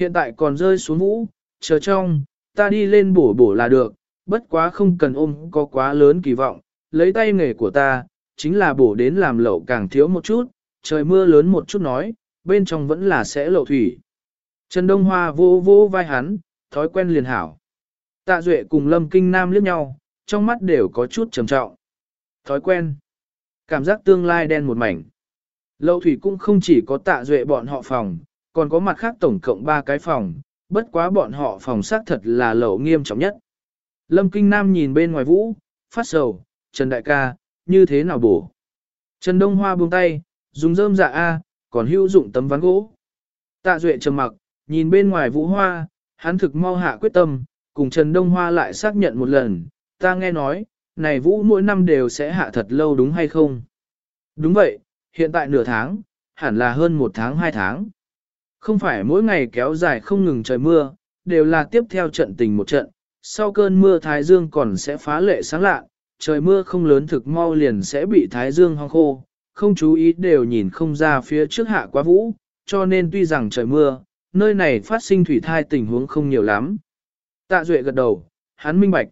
Hiện tại còn rơi xuống vũ, chờ trong, ta đi lên bổ bổ là được, bất quá không cần ôm có quá lớn kỳ vọng, lấy tay nghề của ta, chính là bổ đến làm lậu càng thiếu một chút, trời mưa lớn một chút nói, bên trong vẫn là sẽ lậu thủy. Trần Đông Hoa vô vô vai hắn, thói quen liền hảo. Tạ Duệ cùng Lâm Kinh Nam liếc nhau, trong mắt đều có chút trầm trọng. Thói quen. Cảm giác tương lai đen một mảnh. Lậu thủy cũng không chỉ có tạ Duệ bọn họ phòng, còn có mặt khác tổng cộng 3 cái phòng, bất quá bọn họ phòng xác thật là lậu nghiêm trọng nhất. Lâm Kinh Nam nhìn bên ngoài vũ, phát sầu, Trần Đại ca, như thế nào bổ. Trần Đông Hoa buông tay, dùng rơm dạ A, còn hữu dụng tấm ván gỗ. Tạ Duệ trầm mặc, nhìn bên ngoài vũ hoa, hắn thực mau hạ quyết tâm, cùng Trần Đông Hoa lại xác nhận một lần, ta nghe nói, này vũ mỗi năm đều sẽ hạ thật lâu đúng hay không? Đúng vậy, hiện tại nửa tháng, hẳn là hơn một tháng hai tháng. Không phải mỗi ngày kéo dài không ngừng trời mưa, đều là tiếp theo trận tình một trận, sau cơn mưa Thái Dương còn sẽ phá lệ sáng lạ, trời mưa không lớn thực mau liền sẽ bị Thái Dương hoang khô, không chú ý đều nhìn không ra phía trước hạ quá vũ, cho nên tuy rằng trời mưa, nơi này phát sinh thủy thai tình huống không nhiều lắm. Tạ Duệ gật đầu, hắn minh bạch.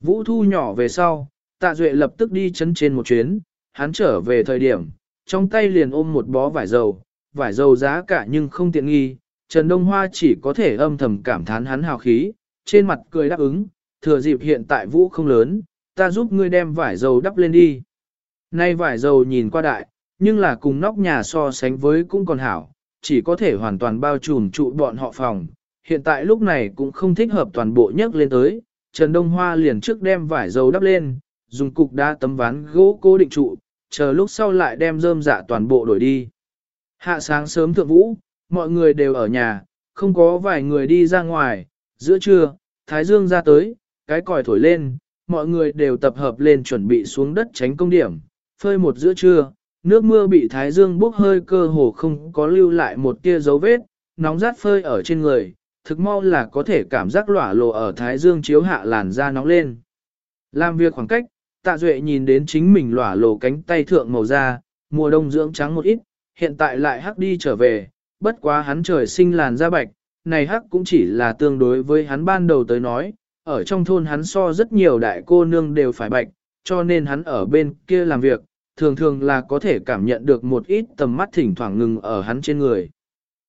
Vũ thu nhỏ về sau, Tạ Duệ lập tức đi chấn trên một chuyến, hắn trở về thời điểm, trong tay liền ôm một bó vải dầu, vải dầu giá cả nhưng không tiện nghi, Trần Đông Hoa chỉ có thể âm thầm cảm thán hắn hào khí, trên mặt cười đáp ứng, thừa dịp hiện tại vũ không lớn, ta giúp ngươi đem vải dầu đắp lên đi. Nay vải dầu nhìn qua đại, nhưng là cùng nóc nhà so sánh với cũng còn hảo, chỉ có thể hoàn toàn bao trùm trụ bọn họ phòng. Hiện tại lúc này cũng không thích hợp toàn bộ nhấc lên tới, Trần Đông Hoa liền trước đem vải dầu đắp lên, dùng cục đá tấm ván gỗ cố định trụ, chờ lúc sau lại đem rơm dạ toàn bộ đổi đi. Hạ sáng sớm thượng vũ, mọi người đều ở nhà, không có vài người đi ra ngoài, giữa trưa, Thái Dương ra tới, cái còi thổi lên, mọi người đều tập hợp lên chuẩn bị xuống đất tránh công điểm, phơi một giữa trưa, nước mưa bị Thái Dương bốc hơi cơ hồ không có lưu lại một tia dấu vết, nóng rát phơi ở trên người, thực mau là có thể cảm giác lỏa lộ ở Thái Dương chiếu hạ làn da nóng lên. Làm việc khoảng cách, tạ duệ nhìn đến chính mình lỏa lộ cánh tay thượng màu da, mùa đông dưỡng trắng một ít, hiện tại lại hắc đi trở về, bất quá hắn trời sinh làn da bạch, này hắc cũng chỉ là tương đối với hắn ban đầu tới nói, ở trong thôn hắn so rất nhiều đại cô nương đều phải bạch, cho nên hắn ở bên kia làm việc, thường thường là có thể cảm nhận được một ít tầm mắt thỉnh thoảng ngừng ở hắn trên người.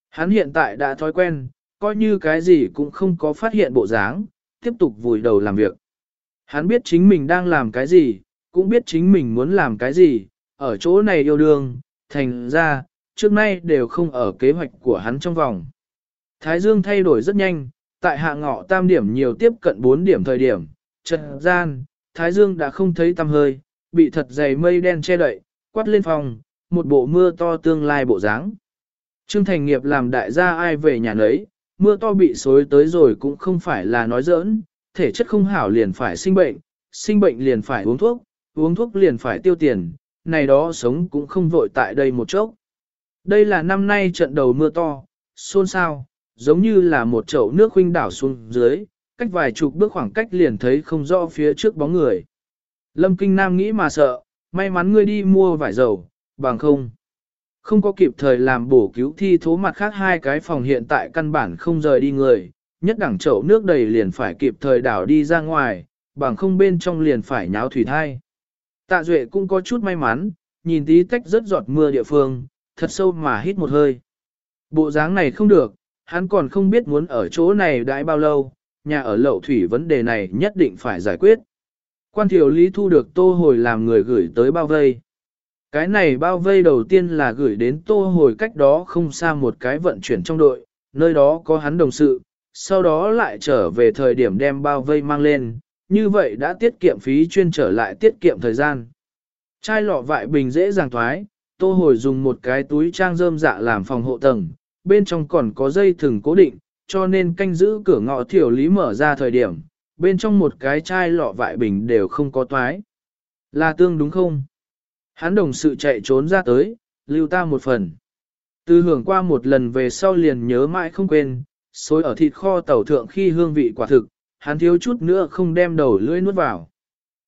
Hắn hiện tại đã thói quen, coi như cái gì cũng không có phát hiện bộ dáng, tiếp tục vùi đầu làm việc. Hắn biết chính mình đang làm cái gì, cũng biết chính mình muốn làm cái gì, ở chỗ này yêu đương, thành ra, trước nay đều không ở kế hoạch của hắn trong vòng. Thái Dương thay đổi rất nhanh, tại hạ ngọ tam điểm nhiều tiếp cận 4 điểm thời điểm, trần gian, Thái Dương đã không thấy tăm hơi, bị thật dày mây đen che đậy, quát lên phòng, một bộ mưa to tương lai bộ dáng. Trương Thành Nghiệp làm đại gia ai về nhà nấy, mưa to bị xối tới rồi cũng không phải là nói giỡn, thể chất không hảo liền phải sinh bệnh, sinh bệnh liền phải uống thuốc, uống thuốc liền phải tiêu tiền, này đó sống cũng không vội tại đây một chốc. Đây là năm nay trận đầu mưa to, xôn xao, giống như là một chậu nước huynh đảo xuống dưới, cách vài chục bước khoảng cách liền thấy không rõ phía trước bóng người. Lâm Kinh Nam nghĩ mà sợ, may mắn ngươi đi mua vải dầu, bằng không. Không có kịp thời làm bổ cứu thi thố mặt khác hai cái phòng hiện tại căn bản không rời đi người, nhất đẳng chậu nước đầy liền phải kịp thời đảo đi ra ngoài, bằng không bên trong liền phải nháo thủy thai. Tạ Duệ cũng có chút may mắn, nhìn tí tách rất giọt mưa địa phương, thật sâu mà hít một hơi. Bộ dáng này không được, hắn còn không biết muốn ở chỗ này đãi bao lâu, nhà ở lậu thủy vấn đề này nhất định phải giải quyết. Quan thiểu lý thu được tô hồi làm người gửi tới bao vây. Cái này bao vây đầu tiên là gửi đến tô hồi cách đó không xa một cái vận chuyển trong đội, nơi đó có hắn đồng sự, sau đó lại trở về thời điểm đem bao vây mang lên, như vậy đã tiết kiệm phí chuyên trở lại tiết kiệm thời gian. Chai lọ vại bình dễ dàng thoái, tô hồi dùng một cái túi trang rơm dạ làm phòng hộ tầng, bên trong còn có dây thừng cố định, cho nên canh giữ cửa ngõ thiểu lý mở ra thời điểm, bên trong một cái chai lọ vại bình đều không có toái. Là tương đúng không? Hắn đồng sự chạy trốn ra tới, lưu ta một phần. Từ hưởng qua một lần về sau liền nhớ mãi không quên, xối ở thịt kho tàu thượng khi hương vị quả thực, hắn thiếu chút nữa không đem đầu lưỡi nuốt vào.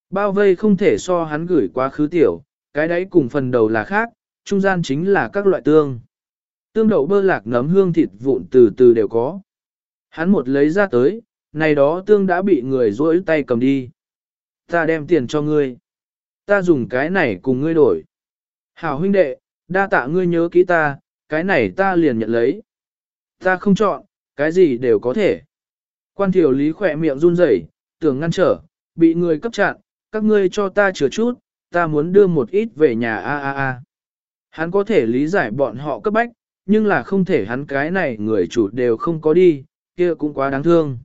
Bao vây không thể so hắn gửi quá khứ tiểu, cái đấy cùng phần đầu là khác, trung gian chính là các loại tương. Tương đậu bơ lạc nấm hương thịt vụn từ từ đều có. Hắn một lấy ra tới, này đó tương đã bị người rỗi tay cầm đi. Ta đem tiền cho ngươi. Ta dùng cái này cùng ngươi đổi. Hảo huynh đệ, đa tạ ngươi nhớ kỹ ta, cái này ta liền nhận lấy. Ta không chọn, cái gì đều có thể. Quan thiểu lý khỏe miệng run rẩy, tưởng ngăn trở, bị người cấp chặn, các ngươi cho ta chừa chút, ta muốn đưa một ít về nhà a a a. Hắn có thể lý giải bọn họ cấp bách, nhưng là không thể hắn cái này người chủ đều không có đi, kia cũng quá đáng thương.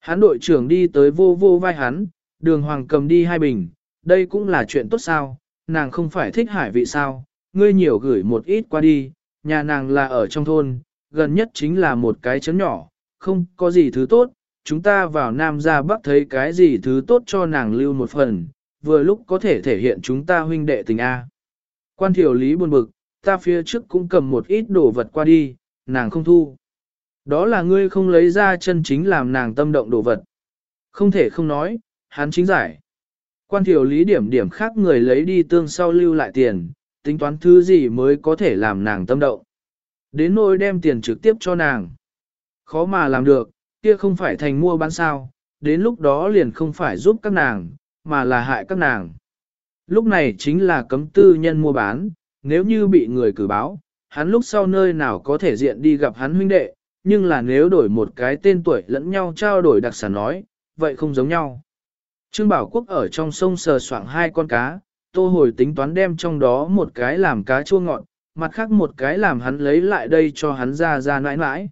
Hắn đội trưởng đi tới vô vô vai hắn, đường hoàng cầm đi hai bình, đây cũng là chuyện tốt sao, nàng không phải thích hải vị sao, ngươi nhiều gửi một ít qua đi, nhà nàng là ở trong thôn, gần nhất chính là một cái chấn nhỏ, không có gì thứ tốt, chúng ta vào Nam ra Bắc thấy cái gì thứ tốt cho nàng lưu một phần, vừa lúc có thể thể hiện chúng ta huynh đệ tình A. Quan thiểu lý buồn bực, ta phía trước cũng cầm một ít đồ vật qua đi, nàng không thu. Đó là ngươi không lấy ra chân chính làm nàng tâm động đồ vật. Không thể không nói, hắn chính giải. Quan thiểu lý điểm điểm khác người lấy đi tương sau lưu lại tiền, tính toán thứ gì mới có thể làm nàng tâm động. Đến nỗi đem tiền trực tiếp cho nàng. Khó mà làm được, kia không phải thành mua bán sao, đến lúc đó liền không phải giúp các nàng, mà là hại các nàng. Lúc này chính là cấm tư nhân mua bán, nếu như bị người cử báo, hắn lúc sau nơi nào có thể diện đi gặp hắn huynh đệ, nhưng là nếu đổi một cái tên tuổi lẫn nhau trao đổi đặc sản nói, vậy không giống nhau. Trương Bảo Quốc ở trong sông sờ soạng hai con cá, tô hồi tính toán đem trong đó một cái làm cá chua ngọt, mặt khác một cái làm hắn lấy lại đây cho hắn ra ra nãi nãi.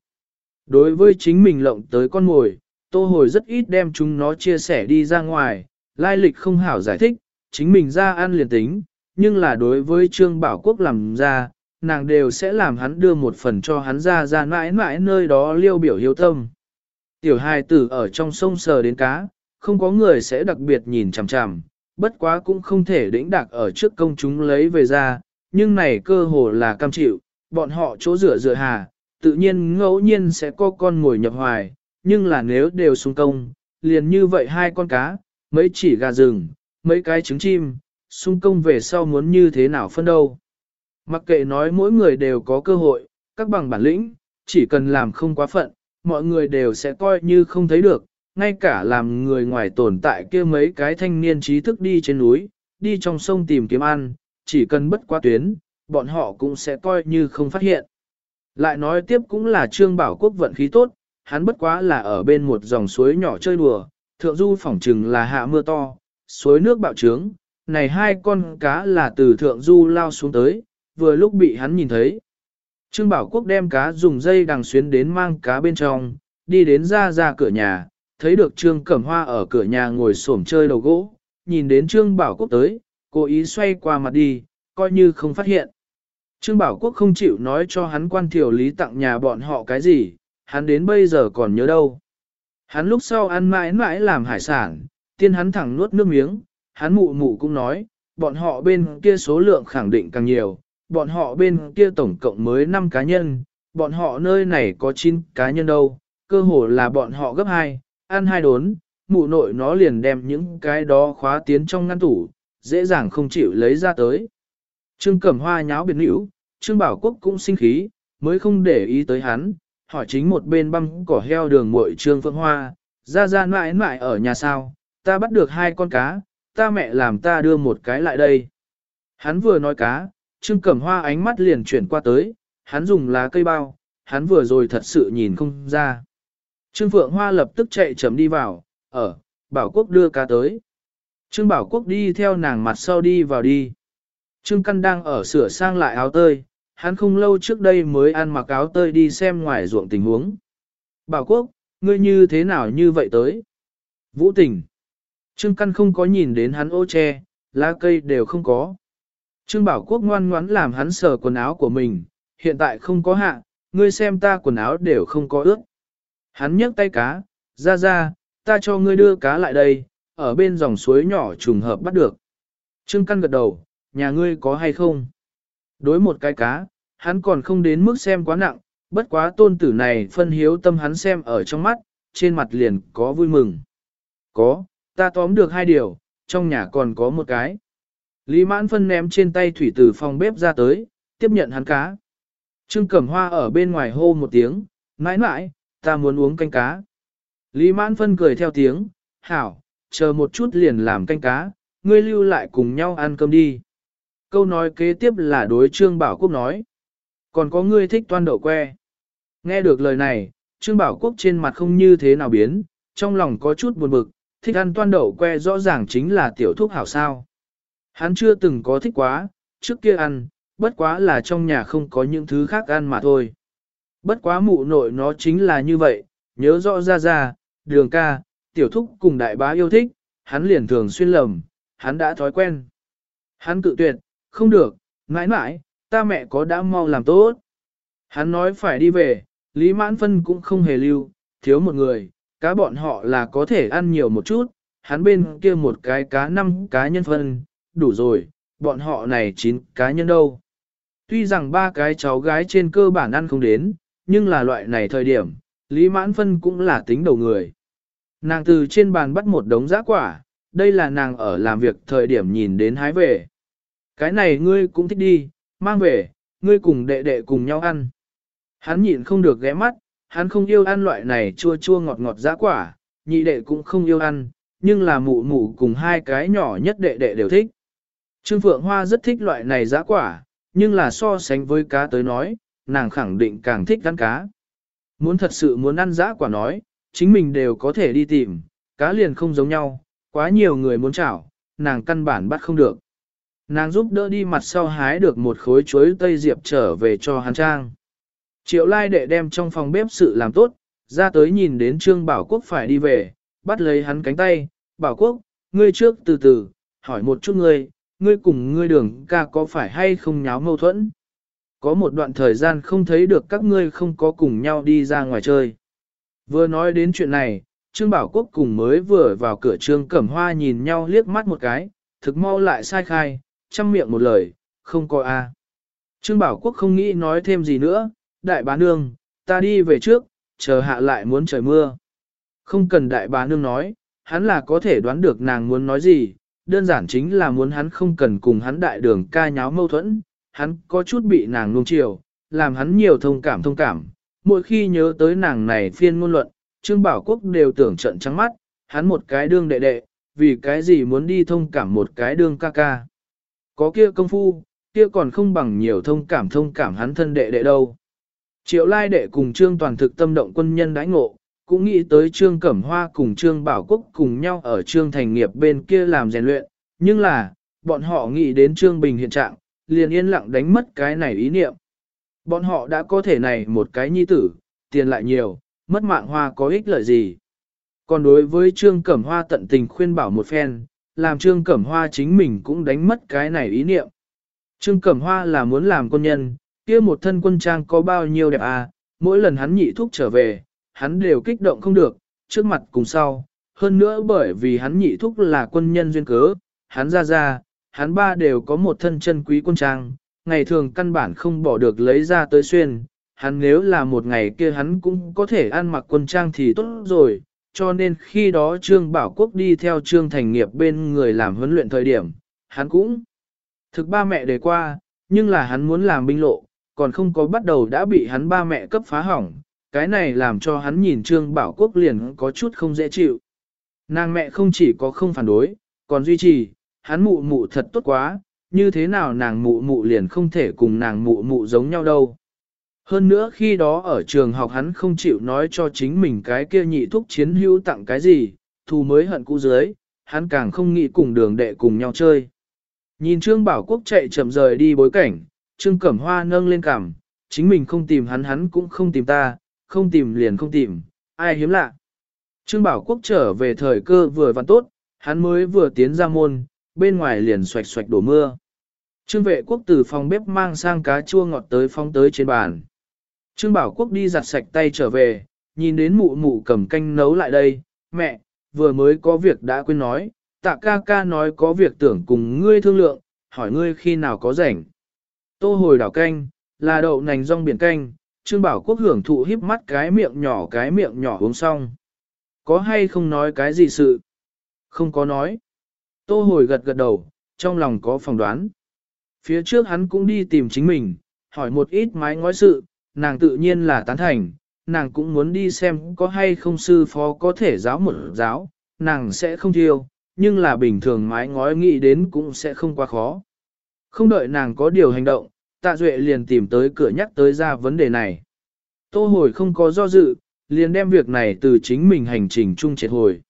Đối với chính mình lộng tới con mồi, tô hồi rất ít đem chúng nó chia sẻ đi ra ngoài, lai lịch không hảo giải thích, chính mình ra ăn liền tính, nhưng là đối với Trương Bảo Quốc làm ra, nàng đều sẽ làm hắn đưa một phần cho hắn ra ra mãi mãi nơi đó liêu biểu hiếu tâm. Tiểu hài tử ở trong sông sờ đến cá, không có người sẽ đặc biệt nhìn chằm chằm, bất quá cũng không thể đĩnh đạc ở trước công chúng lấy về ra, nhưng này cơ hồ là cam chịu, bọn họ chỗ rửa rửa hà, tự nhiên ngẫu nhiên sẽ có con ngồi nhập hoài, nhưng là nếu đều xuống công, liền như vậy hai con cá, mấy chỉ gà rừng, mấy cái trứng chim, xung công về sau muốn như thế nào phân đâu. Mặc kệ nói mỗi người đều có cơ hội, các bằng bản lĩnh, chỉ cần làm không quá phận, mọi người đều sẽ coi như không thấy được, ngay cả làm người ngoài tồn tại kia mấy cái thanh niên trí thức đi trên núi, đi trong sông tìm kiếm ăn, chỉ cần bất qua tuyến, bọn họ cũng sẽ coi như không phát hiện. Lại nói tiếp cũng là Trương Bảo Quốc vận khí tốt, hắn bất quá là ở bên một dòng suối nhỏ chơi đùa, thượng du phỏng trừng là hạ mưa to, suối nước bạo trướng, này hai con cá là từ thượng du lao xuống tới, vừa lúc bị hắn nhìn thấy. Trương Bảo Quốc đem cá dùng dây đằng xuyến đến mang cá bên trong, đi đến ra ra cửa nhà, thấy được Trương Cẩm Hoa ở cửa nhà ngồi xổm chơi đầu gỗ, nhìn đến Trương Bảo Quốc tới, cố ý xoay qua mặt đi, coi như không phát hiện. Trương Bảo Quốc không chịu nói cho hắn quan thiểu lý tặng nhà bọn họ cái gì, hắn đến bây giờ còn nhớ đâu. Hắn lúc sau ăn mãi mãi làm hải sản, tiên hắn thẳng nuốt nước miếng, hắn mụ mụ cũng nói, bọn họ bên kia số lượng khẳng định càng nhiều, bọn họ bên kia tổng cộng mới 5 cá nhân, bọn họ nơi này có 9 cá nhân đâu, cơ hồ là bọn họ gấp 2, ăn hai đốn, mụ nội nó liền đem những cái đó khóa tiến trong ngăn tủ, dễ dàng không chịu lấy ra tới. Trương Cẩm Hoa nháo biệt nữ, Trương Bảo Quốc cũng sinh khí, mới không để ý tới hắn, hỏi chính một bên băm cỏ heo đường muội Trương Phượng Hoa, ra ra mãi mãi ở nhà sao, ta bắt được hai con cá, ta mẹ làm ta đưa một cái lại đây. Hắn vừa nói cá, Trương Cẩm Hoa ánh mắt liền chuyển qua tới, hắn dùng lá cây bao, hắn vừa rồi thật sự nhìn không ra. Trương Phượng Hoa lập tức chạy chậm đi vào, ở, Bảo Quốc đưa cá tới. Trương Bảo Quốc đi theo nàng mặt sau đi vào đi. Trương Căn đang ở sửa sang lại áo tơi, hắn không lâu trước đây mới ăn mặc áo tơi đi xem ngoài ruộng tình huống. Bảo Quốc, ngươi như thế nào như vậy tới? Vũ tình. Trương Căn không có nhìn đến hắn ô che, lá cây đều không có. Trương Bảo Quốc ngoan ngoãn làm hắn sờ quần áo của mình, hiện tại không có hạ, ngươi xem ta quần áo đều không có ướt. Hắn nhấc tay cá, ra ra, ta cho ngươi đưa cá lại đây, ở bên dòng suối nhỏ trùng hợp bắt được. Trương Căn gật đầu, nhà ngươi có hay không? Đối một cái cá, hắn còn không đến mức xem quá nặng, bất quá tôn tử này phân hiếu tâm hắn xem ở trong mắt, trên mặt liền có vui mừng. Có, ta tóm được hai điều, trong nhà còn có một cái. Lý mãn phân ném trên tay thủy từ phòng bếp ra tới, tiếp nhận hắn cá. Trương Cẩm Hoa ở bên ngoài hô một tiếng, mãi mãi, ta muốn uống canh cá. Lý Mãn Phân cười theo tiếng, hảo, chờ một chút liền làm canh cá, ngươi lưu lại cùng nhau ăn cơm đi. Câu nói kế tiếp là đối Trương Bảo Quốc nói. Còn có ngươi thích toan đậu que. Nghe được lời này, Trương Bảo Quốc trên mặt không như thế nào biến, trong lòng có chút buồn bực, thích ăn toan đậu que rõ ràng chính là tiểu thuốc hảo sao. Hắn chưa từng có thích quá, trước kia ăn, bất quá là trong nhà không có những thứ khác ăn mà thôi. Bất quá mụ nội nó chính là như vậy, nhớ rõ ra ra, đường ca, tiểu thúc cùng đại bá yêu thích, hắn liền thường xuyên lầm, hắn đã thói quen. Hắn cự tuyệt, không được, mãi mãi, ta mẹ có đã mau làm tốt. Hắn nói phải đi về, Lý Mãn Phân cũng không hề lưu, thiếu một người, cá bọn họ là có thể ăn nhiều một chút, hắn bên kia một cái cá năm cá nhân phân, đủ rồi, bọn họ này chín cá nhân đâu. Tuy rằng ba cái cháu gái trên cơ bản ăn không đến, nhưng là loại này thời điểm, Lý Mãn Phân cũng là tính đầu người. Nàng từ trên bàn bắt một đống giá quả, đây là nàng ở làm việc thời điểm nhìn đến hái về. Cái này ngươi cũng thích đi, mang về, ngươi cùng đệ đệ cùng nhau ăn. Hắn nhịn không được ghé mắt, hắn không yêu ăn loại này chua chua ngọt ngọt giá quả, nhị đệ cũng không yêu ăn, nhưng là mụ mụ cùng hai cái nhỏ nhất đệ đệ đều thích. Trương Phượng Hoa rất thích loại này giá quả, nhưng là so sánh với cá tới nói, nàng khẳng định càng thích ăn cá. Muốn thật sự muốn ăn giá quả nói, chính mình đều có thể đi tìm, cá liền không giống nhau, quá nhiều người muốn chảo, nàng căn bản bắt không được. Nàng giúp đỡ đi mặt sau hái được một khối chuối tây diệp trở về cho hắn trang. Triệu lai đệ đem trong phòng bếp sự làm tốt, ra tới nhìn đến Trương Bảo Quốc phải đi về, bắt lấy hắn cánh tay, Bảo Quốc, ngươi trước từ từ, hỏi một chút ngươi, ngươi cùng ngươi đường ca có phải hay không nháo mâu thuẫn? Có một đoạn thời gian không thấy được các ngươi không có cùng nhau đi ra ngoài chơi. Vừa nói đến chuyện này, Trương Bảo Quốc cùng mới vừa vào cửa Trương Cẩm Hoa nhìn nhau liếc mắt một cái, thực mau lại sai khai, chăm miệng một lời, không có a. Trương Bảo Quốc không nghĩ nói thêm gì nữa, đại bá nương, ta đi về trước, chờ hạ lại muốn trời mưa. Không cần đại bá nương nói, hắn là có thể đoán được nàng muốn nói gì, đơn giản chính là muốn hắn không cần cùng hắn đại đường ca nháo mâu thuẫn, hắn có chút bị nàng nuông chiều, làm hắn nhiều thông cảm thông cảm. Mỗi khi nhớ tới nàng này phiên ngôn luận, Trương Bảo Quốc đều tưởng trận trắng mắt, hắn một cái đương đệ đệ, vì cái gì muốn đi thông cảm một cái đương ca ca. Có kia công phu, kia còn không bằng nhiều thông cảm thông cảm hắn thân đệ đệ đâu. Triệu lai đệ cùng Trương Toàn thực tâm động quân nhân đãi ngộ, cũng nghĩ tới Trương Cẩm Hoa cùng Trương Bảo Quốc cùng nhau ở Trương Thành Nghiệp bên kia làm rèn luyện, nhưng là, bọn họ nghĩ đến Trương Bình hiện trạng, liền yên lặng đánh mất cái này ý niệm. Bọn họ đã có thể này một cái nhi tử, tiền lại nhiều, mất mạng hoa có ích lợi gì. Còn đối với Trương Cẩm Hoa tận tình khuyên bảo một phen, làm Trương Cẩm Hoa chính mình cũng đánh mất cái này ý niệm. Trương Cẩm Hoa là muốn làm quân nhân, kia một thân quân trang có bao nhiêu đẹp à, mỗi lần hắn nhị thúc trở về, hắn đều kích động không được, trước mặt cùng sau. Hơn nữa bởi vì hắn nhị thúc là quân nhân duyên cớ, hắn ra ra, hắn ba đều có một thân chân quý quân trang, ngày thường căn bản không bỏ được lấy ra tới xuyên. Hắn nếu là một ngày kia hắn cũng có thể ăn mặc quân trang thì tốt rồi, cho nên khi đó Trương Bảo Quốc đi theo Trương Thành Nghiệp bên người làm huấn luyện thời điểm, hắn cũng thực ba mẹ đề qua, nhưng là hắn muốn làm binh lộ, còn không có bắt đầu đã bị hắn ba mẹ cấp phá hỏng, cái này làm cho hắn nhìn Trương Bảo Quốc liền có chút không dễ chịu. Nàng mẹ không chỉ có không phản đối, còn duy trì, hắn mụ mụ thật tốt quá, như thế nào nàng mụ mụ liền không thể cùng nàng mụ mụ giống nhau đâu. Hơn nữa khi đó ở trường học hắn không chịu nói cho chính mình cái kia nhị thúc chiến hữu tặng cái gì, thù mới hận cũ dưới, hắn càng không nghĩ cùng đường đệ cùng nhau chơi. Nhìn Trương Bảo Quốc chạy chậm rời đi bối cảnh, Trương Cẩm Hoa nâng lên cằm, chính mình không tìm hắn hắn cũng không tìm ta, không tìm liền không tìm, ai hiếm lạ. Trương Bảo Quốc trở về thời cơ vừa văn tốt, hắn mới vừa tiến ra môn, bên ngoài liền xoạch xoạch đổ mưa. Trương vệ quốc từ phòng bếp mang sang cá chua ngọt tới phong tới trên bàn. Trương Bảo Quốc đi giặt sạch tay trở về, nhìn đến mụ mụ cầm canh nấu lại đây, mẹ, vừa mới có việc đã quên nói, tạ ca ca nói có việc tưởng cùng ngươi thương lượng, hỏi ngươi khi nào có rảnh. Tô hồi đảo canh, là đậu nành rong biển canh, Trương Bảo Quốc hưởng thụ híp mắt cái miệng nhỏ cái miệng nhỏ uống xong. Có hay không nói cái gì sự? Không có nói. Tô hồi gật gật đầu, trong lòng có phỏng đoán. Phía trước hắn cũng đi tìm chính mình, hỏi một ít mái ngói sự, nàng tự nhiên là tán thành, nàng cũng muốn đi xem có hay không sư phó có thể giáo một giáo, nàng sẽ không thiêu, nhưng là bình thường mái ngói nghĩ đến cũng sẽ không quá khó. Không đợi nàng có điều hành động, tạ duệ liền tìm tới cửa nhắc tới ra vấn đề này. Tô hồi không có do dự, liền đem việc này từ chính mình hành trình chung triệt hồi.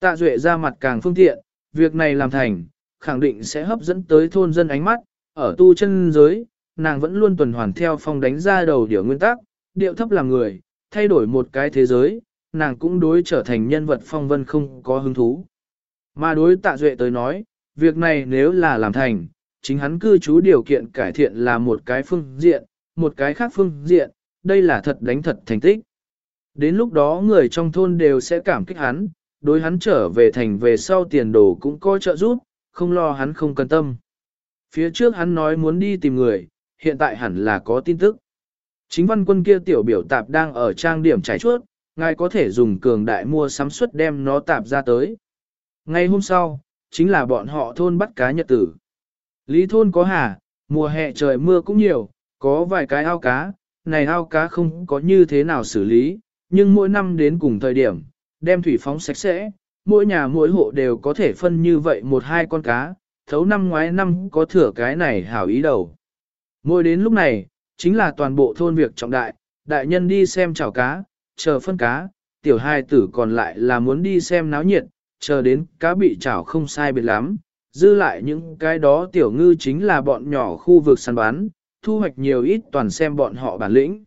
Tạ duệ ra mặt càng phương tiện, việc này làm thành, khẳng định sẽ hấp dẫn tới thôn dân ánh mắt, ở tu chân giới, nàng vẫn luôn tuần hoàn theo phong đánh ra đầu điệu nguyên tắc, điệu thấp làm người, thay đổi một cái thế giới, nàng cũng đối trở thành nhân vật phong vân không có hứng thú. Mà đối tạ duệ tới nói, việc này nếu là làm thành, chính hắn cư trú điều kiện cải thiện là một cái phương diện, một cái khác phương diện, đây là thật đánh thật thành tích. Đến lúc đó người trong thôn đều sẽ cảm kích hắn, đối hắn trở về thành về sau tiền đồ cũng có trợ giúp, không lo hắn không cần tâm. Phía trước hắn nói muốn đi tìm người, hiện tại hẳn là có tin tức. Chính văn quân kia tiểu biểu tạp đang ở trang điểm trải chuốt, ngài có thể dùng cường đại mua sắm suất đem nó tạp ra tới. Ngay hôm sau, chính là bọn họ thôn bắt cá nhật tử. Lý thôn có hà, mùa hè trời mưa cũng nhiều, có vài cái ao cá, này ao cá không có như thế nào xử lý, nhưng mỗi năm đến cùng thời điểm, đem thủy phóng sạch sẽ, mỗi nhà mỗi hộ đều có thể phân như vậy một hai con cá, thấu năm ngoái năm có thừa cái này hảo ý đầu. Ngồi đến lúc này, chính là toàn bộ thôn việc trọng đại, đại nhân đi xem chảo cá, chờ phân cá, tiểu hai tử còn lại là muốn đi xem náo nhiệt, chờ đến cá bị chảo không sai biệt lắm, dư lại những cái đó tiểu ngư chính là bọn nhỏ khu vực săn bán, thu hoạch nhiều ít toàn xem bọn họ bản lĩnh.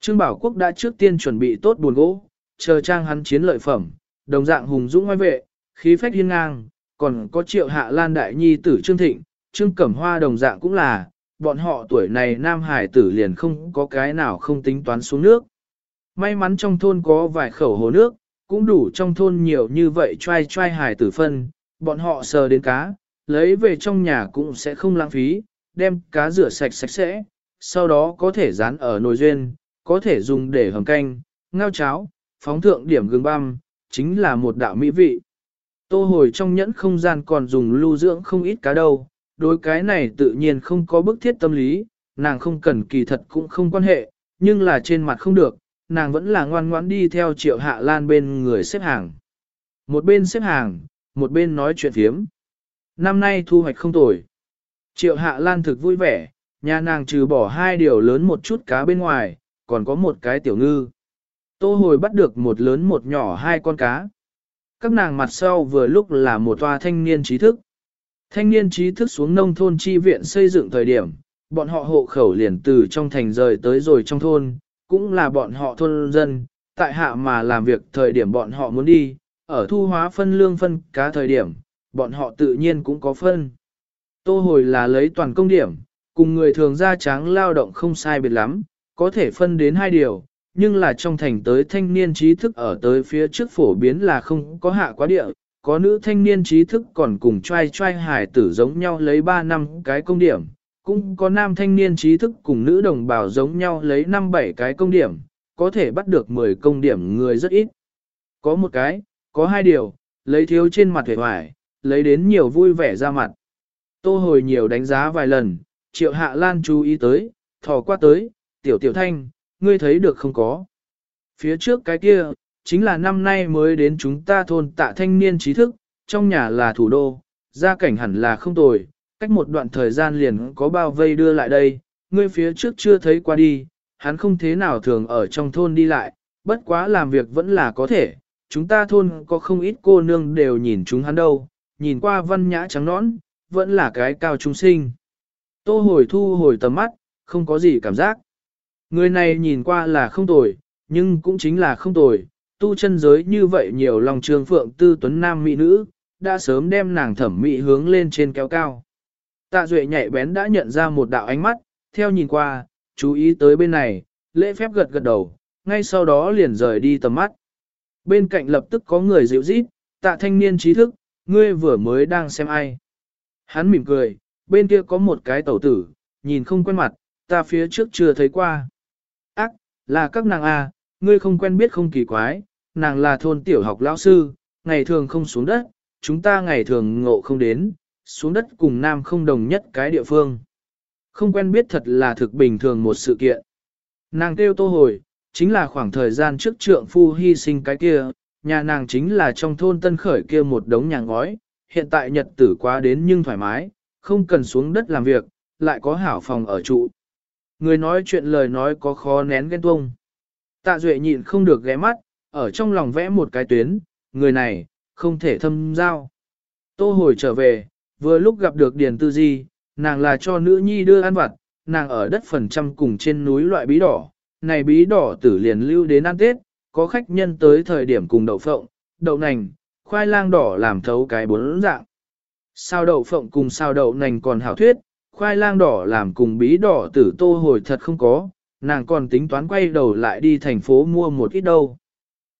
Trương Bảo Quốc đã trước tiên chuẩn bị tốt buồn gỗ, chờ trang hắn chiến lợi phẩm, đồng dạng hùng dũng ngoài vệ, khí phách hiên ngang, còn có triệu hạ lan đại nhi tử Trương Thịnh, Trương Cẩm Hoa đồng dạng cũng là, bọn họ tuổi này nam hải tử liền không có cái nào không tính toán xuống nước. May mắn trong thôn có vài khẩu hồ nước, cũng đủ trong thôn nhiều như vậy trai trai hải tử phân, bọn họ sờ đến cá, lấy về trong nhà cũng sẽ không lãng phí, đem cá rửa sạch sạch sẽ, sau đó có thể dán ở nồi duyên, có thể dùng để hầm canh, ngao cháo, phóng thượng điểm gừng băm, chính là một đạo mỹ vị. Tô hồi trong nhẫn không gian còn dùng lưu dưỡng không ít cá đâu, đối cái này tự nhiên không có bức thiết tâm lý, nàng không cần kỳ thật cũng không quan hệ, nhưng là trên mặt không được, nàng vẫn là ngoan ngoãn đi theo triệu hạ lan bên người xếp hàng. Một bên xếp hàng, một bên nói chuyện phiếm. Năm nay thu hoạch không tồi. Triệu hạ lan thực vui vẻ, nhà nàng trừ bỏ hai điều lớn một chút cá bên ngoài, còn có một cái tiểu ngư. Tô hồi bắt được một lớn một nhỏ hai con cá. Các nàng mặt sau vừa lúc là một toa thanh niên trí thức. Thanh niên trí thức xuống nông thôn chi viện xây dựng thời điểm, bọn họ hộ khẩu liền từ trong thành rời tới rồi trong thôn, cũng là bọn họ thôn dân, tại hạ mà làm việc thời điểm bọn họ muốn đi, ở thu hóa phân lương phân cá thời điểm, bọn họ tự nhiên cũng có phân. Tô hồi là lấy toàn công điểm, cùng người thường ra tráng lao động không sai biệt lắm, có thể phân đến hai điều, nhưng là trong thành tới thanh niên trí thức ở tới phía trước phổ biến là không có hạ quá địa, có nữ thanh niên trí thức còn cùng trai trai hải tử giống nhau lấy 3 năm cái công điểm, cũng có nam thanh niên trí thức cùng nữ đồng bào giống nhau lấy 5-7 cái công điểm, có thể bắt được 10 công điểm người rất ít. Có một cái, có hai điều, lấy thiếu trên mặt hề hoài, lấy đến nhiều vui vẻ ra mặt. Tô hồi nhiều đánh giá vài lần, triệu hạ lan chú ý tới, thò qua tới, tiểu tiểu thanh, ngươi thấy được không có. Phía trước cái kia, chính là năm nay mới đến chúng ta thôn tạ thanh niên trí thức, trong nhà là thủ đô, gia cảnh hẳn là không tồi, cách một đoạn thời gian liền có bao vây đưa lại đây, ngươi phía trước chưa thấy qua đi, hắn không thế nào thường ở trong thôn đi lại, bất quá làm việc vẫn là có thể, chúng ta thôn có không ít cô nương đều nhìn chúng hắn đâu, nhìn qua văn nhã trắng nõn, vẫn là cái cao trung sinh. Tô hồi thu hồi tầm mắt, không có gì cảm giác. Người này nhìn qua là không tồi, nhưng cũng chính là không tồi, tu chân giới như vậy nhiều lòng trường phượng tư tuấn nam mỹ nữ, đã sớm đem nàng thẩm mỹ hướng lên trên kéo cao. Tạ Duệ nhạy bén đã nhận ra một đạo ánh mắt, theo nhìn qua, chú ý tới bên này, lễ phép gật gật đầu, ngay sau đó liền rời đi tầm mắt. Bên cạnh lập tức có người dịu rít, tạ thanh niên trí thức, ngươi vừa mới đang xem ai. Hắn mỉm cười, bên kia có một cái tẩu tử, nhìn không quen mặt, ta phía trước chưa thấy qua. Ác, là các nàng à, ngươi không quen biết không kỳ quái, nàng là thôn tiểu học lão sư, ngày thường không xuống đất, chúng ta ngày thường ngộ không đến, xuống đất cùng nam không đồng nhất cái địa phương. Không quen biết thật là thực bình thường một sự kiện. Nàng kêu tô hồi, chính là khoảng thời gian trước trượng phu hy sinh cái kia, nhà nàng chính là trong thôn tân khởi kia một đống nhà ngói, hiện tại nhật tử quá đến nhưng thoải mái, không cần xuống đất làm việc, lại có hảo phòng ở trụ. Người nói chuyện lời nói có khó nén ghen tuông. Tạ Duệ nhịn không được ghé mắt, ở trong lòng vẽ một cái tuyến, người này, không thể thâm giao. Tô hồi trở về, vừa lúc gặp được Điền Tư Di, nàng là cho nữ nhi đưa ăn vặt, nàng ở đất phần trăm cùng trên núi loại bí đỏ, này bí đỏ tử liền lưu đến ăn Tết, có khách nhân tới thời điểm cùng đậu phộng, đậu nành, khoai lang đỏ làm thấu cái bốn dạng. Sao đậu phộng cùng sao đậu nành còn hảo thuyết, khoai lang đỏ làm cùng bí đỏ tử tô hồi thật không có, nàng còn tính toán quay đầu lại đi thành phố mua một ít đâu.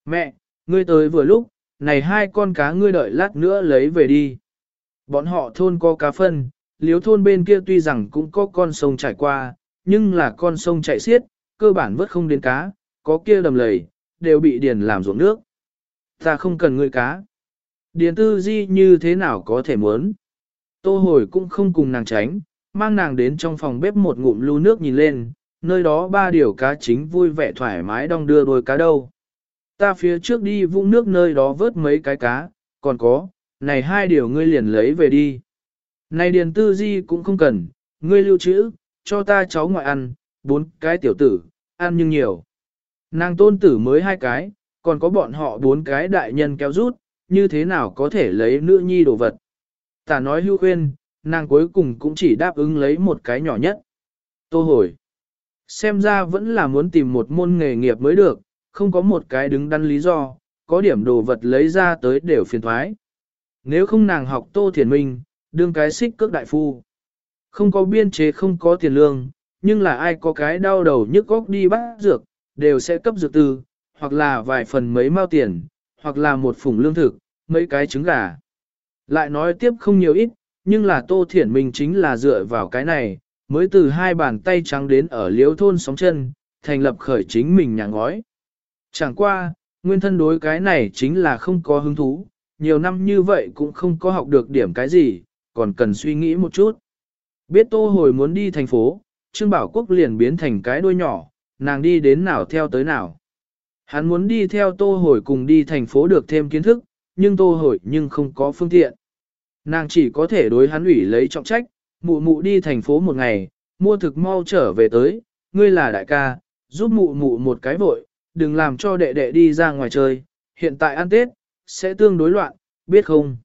Mẹ, ngươi tới vừa lúc, này hai con cá ngươi đợi lát nữa lấy về đi. Bọn họ thôn có cá phân, liếu thôn bên kia tuy rằng cũng có con sông chảy qua, nhưng là con sông chảy xiết, cơ bản vớt không đến cá, có kia đầm lầy, đều bị điền làm ruộng nước. Ta không cần ngươi cá. Điền tư di như thế nào có thể muốn. Tô hồi cũng không cùng nàng tránh, mang nàng đến trong phòng bếp một ngụm lưu nước nhìn lên, nơi đó ba điều cá chính vui vẻ thoải mái đong đưa đôi cá đâu. Ta phía trước đi vũng nước nơi đó vớt mấy cái cá, còn có, này hai điều ngươi liền lấy về đi. Này điền tư di cũng không cần, ngươi lưu trữ, cho ta cháu ngoại ăn, bốn cái tiểu tử, ăn nhưng nhiều. Nàng tôn tử mới hai cái, còn có bọn họ bốn cái đại nhân kéo rút, như thế nào có thể lấy nữ nhi đồ vật. Ta nói hưu khuyên, nàng cuối cùng cũng chỉ đáp ứng lấy một cái nhỏ nhất. Tô hồi. Xem ra vẫn là muốn tìm một môn nghề nghiệp mới được, không có một cái đứng đắn lý do, có điểm đồ vật lấy ra tới đều phiền thoái. Nếu không nàng học tô thiền minh, đương cái xích cước đại phu. Không có biên chế không có tiền lương, nhưng là ai có cái đau đầu nhức góc đi bắt dược, đều sẽ cấp dược tư, hoặc là vài phần mấy mao tiền, hoặc là một phủng lương thực, mấy cái trứng gà. Lại nói tiếp không nhiều ít, nhưng là Tô Thiển Minh chính là dựa vào cái này, mới từ hai bàn tay trắng đến ở liếu thôn sóng chân, thành lập khởi chính mình nhà ngói. Chẳng qua, nguyên thân đối cái này chính là không có hứng thú, nhiều năm như vậy cũng không có học được điểm cái gì, còn cần suy nghĩ một chút. Biết Tô hồi muốn đi thành phố, Trương Bảo Quốc liền biến thành cái đuôi nhỏ, nàng đi đến nào theo tới nào. Hắn muốn đi theo Tô hồi cùng đi thành phố được thêm kiến thức, nhưng Tô hồi nhưng không có phương tiện. Nàng chỉ có thể đối hắn ủy lấy trọng trách, mụ mụ đi thành phố một ngày, mua thực mau trở về tới, ngươi là đại ca, giúp mụ mụ một cái vội, đừng làm cho đệ đệ đi ra ngoài chơi, hiện tại ăn Tết, sẽ tương đối loạn, biết không?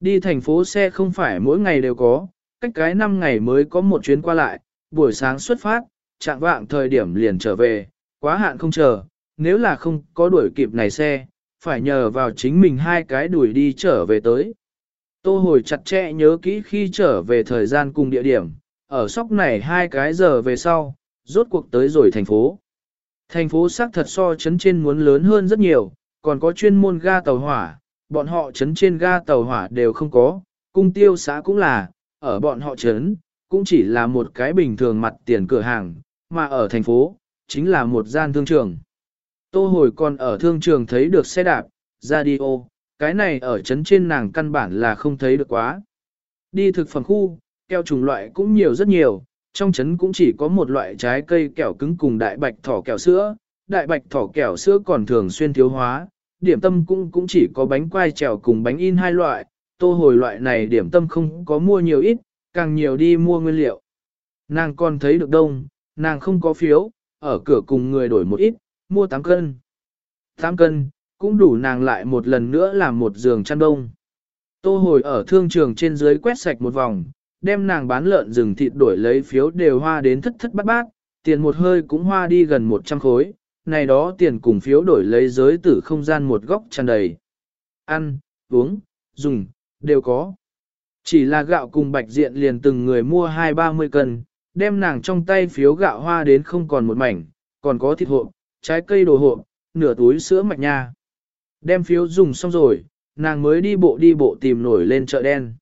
Đi thành phố xe không phải mỗi ngày đều có, cách cái 5 ngày mới có một chuyến qua lại, buổi sáng xuất phát, chạm vạng thời điểm liền trở về, quá hạn không chờ, nếu là không có đuổi kịp này xe, phải nhờ vào chính mình hai cái đuổi đi trở về tới. Tô hồi chặt chẽ nhớ kỹ khi trở về thời gian cùng địa điểm, ở sóc này hai cái giờ về sau, rốt cuộc tới rồi thành phố. Thành phố xác thật so chấn trên muốn lớn hơn rất nhiều, còn có chuyên môn ga tàu hỏa, bọn họ chấn trên ga tàu hỏa đều không có, cung tiêu xã cũng là, ở bọn họ chấn, cũng chỉ là một cái bình thường mặt tiền cửa hàng, mà ở thành phố, chính là một gian thương trường. Tô hồi còn ở thương trường thấy được xe đạp, radio, cái này ở chấn trên nàng căn bản là không thấy được quá. Đi thực phẩm khu, keo trùng loại cũng nhiều rất nhiều, trong chấn cũng chỉ có một loại trái cây kẹo cứng cùng đại bạch thỏ kẹo sữa, đại bạch thỏ kẹo sữa còn thường xuyên thiếu hóa, điểm tâm cũng cũng chỉ có bánh quai trèo cùng bánh in hai loại, tô hồi loại này điểm tâm không có mua nhiều ít, càng nhiều đi mua nguyên liệu. Nàng còn thấy được đông, nàng không có phiếu, ở cửa cùng người đổi một ít, mua 8 cân. 8 cân, cũng đủ nàng lại một lần nữa làm một giường chăn đông. Tô hồi ở thương trường trên dưới quét sạch một vòng, đem nàng bán lợn rừng thịt đổi lấy phiếu đều hoa đến thất thất bát bát, tiền một hơi cũng hoa đi gần 100 khối, này đó tiền cùng phiếu đổi lấy giới tử không gian một góc tràn đầy. Ăn, uống, dùng, đều có. Chỉ là gạo cùng bạch diện liền từng người mua hai ba mươi cân, đem nàng trong tay phiếu gạo hoa đến không còn một mảnh, còn có thịt hộp, trái cây đồ hộp, nửa túi sữa mạch nha. Đem phiếu dùng xong rồi, nàng mới đi bộ đi bộ tìm nổi lên chợ đen.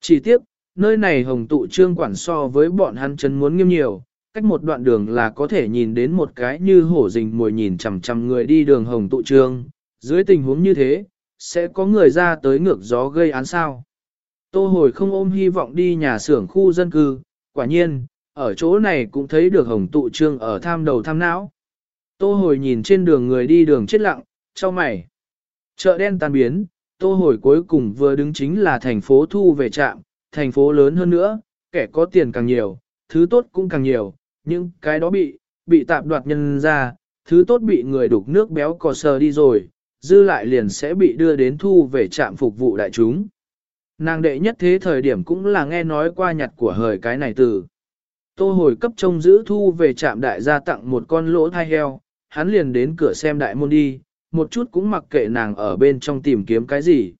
Chỉ tiếc, nơi này hồng tụ trương quản so với bọn hắn chân muốn nghiêm nhiều, cách một đoạn đường là có thể nhìn đến một cái như hổ rình mồi nhìn chằm chằm người đi đường hồng tụ trương. Dưới tình huống như thế, sẽ có người ra tới ngược gió gây án sao. Tô hồi không ôm hy vọng đi nhà xưởng khu dân cư, quả nhiên, ở chỗ này cũng thấy được hồng tụ trương ở tham đầu tham não. Tô hồi nhìn trên đường người đi đường chết lặng, cho mày. Chợ đen tan biến, tô hồi cuối cùng vừa đứng chính là thành phố thu về trạm, thành phố lớn hơn nữa, kẻ có tiền càng nhiều, thứ tốt cũng càng nhiều, nhưng cái đó bị, bị tạm đoạt nhân ra, thứ tốt bị người đục nước béo cò sờ đi rồi, dư lại liền sẽ bị đưa đến thu về trạm phục vụ đại chúng. Nàng đệ nhất thế thời điểm cũng là nghe nói qua nhặt của hời cái này từ. Tô hồi cấp trông giữ thu về trạm đại gia tặng một con lỗ thai heo, hắn liền đến cửa xem đại môn đi, một chút cũng mặc kệ nàng ở bên trong tìm kiếm cái gì.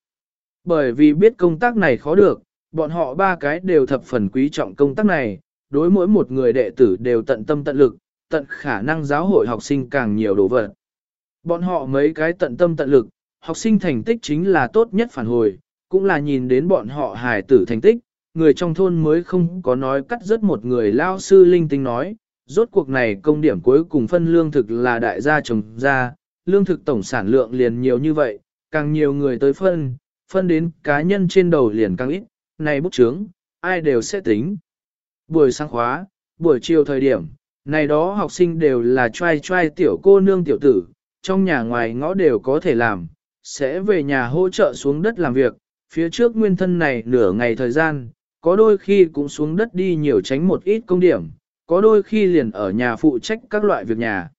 Bởi vì biết công tác này khó được, bọn họ ba cái đều thập phần quý trọng công tác này, đối mỗi một người đệ tử đều tận tâm tận lực, tận khả năng giáo hội học sinh càng nhiều đồ vật. Bọn họ mấy cái tận tâm tận lực, học sinh thành tích chính là tốt nhất phản hồi, cũng là nhìn đến bọn họ hài tử thành tích, người trong thôn mới không có nói cắt rớt một người lao sư linh tinh nói, rốt cuộc này công điểm cuối cùng phân lương thực là đại gia trồng ra, lương thực tổng sản lượng liền nhiều như vậy, càng nhiều người tới phân, phân đến cá nhân trên đầu liền càng ít, này bút chướng, ai đều sẽ tính. Buổi sáng khóa, buổi chiều thời điểm, này đó học sinh đều là trai trai tiểu cô nương tiểu tử, trong nhà ngoài ngõ đều có thể làm, sẽ về nhà hỗ trợ xuống đất làm việc, phía trước nguyên thân này nửa ngày thời gian, có đôi khi cũng xuống đất đi nhiều tránh một ít công điểm, có đôi khi liền ở nhà phụ trách các loại việc nhà.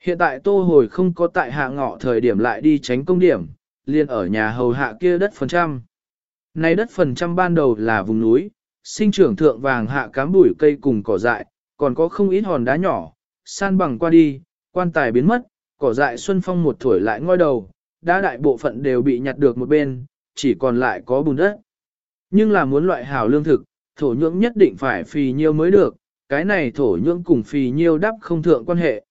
Hiện tại tô hồi không có tại hạ ngọ thời điểm lại đi tránh công điểm, liền ở nhà hầu hạ kia đất phần trăm. Này đất phần trăm ban đầu là vùng núi, sinh trưởng thượng vàng hạ cám bụi cây cùng cỏ dại, còn có không ít hòn đá nhỏ, san bằng qua đi, quan tài biến mất, cỏ dại xuân phong một thổi lại ngoi đầu, đá đại bộ phận đều bị nhặt được một bên, chỉ còn lại có bùn đất. Nhưng là muốn loại hảo lương thực, thổ nhưỡng nhất định phải phì nhiêu mới được, cái này thổ nhưỡng cùng phì nhiêu đắp không thượng quan hệ.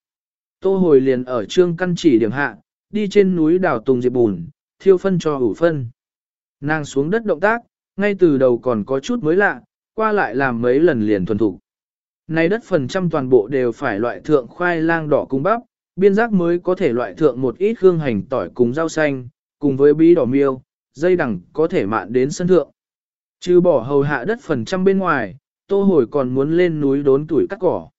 Tô hồi liền ở trương căn chỉ điểm hạ, đi trên núi đào tùng diệp bùn, thiêu phân cho ủ phân. Nàng xuống đất động tác, ngay từ đầu còn có chút mới lạ, qua lại làm mấy lần liền thuần thủ. Này đất phần trăm toàn bộ đều phải loại thượng khoai lang đỏ cung bắp, biên giác mới có thể loại thượng một ít hương hành tỏi cùng rau xanh, cùng với bí đỏ miêu, dây đằng có thể mạn đến sân thượng. Trừ bỏ hầu hạ đất phần trăm bên ngoài, tô hồi còn muốn lên núi đốn tuổi cắt cỏ.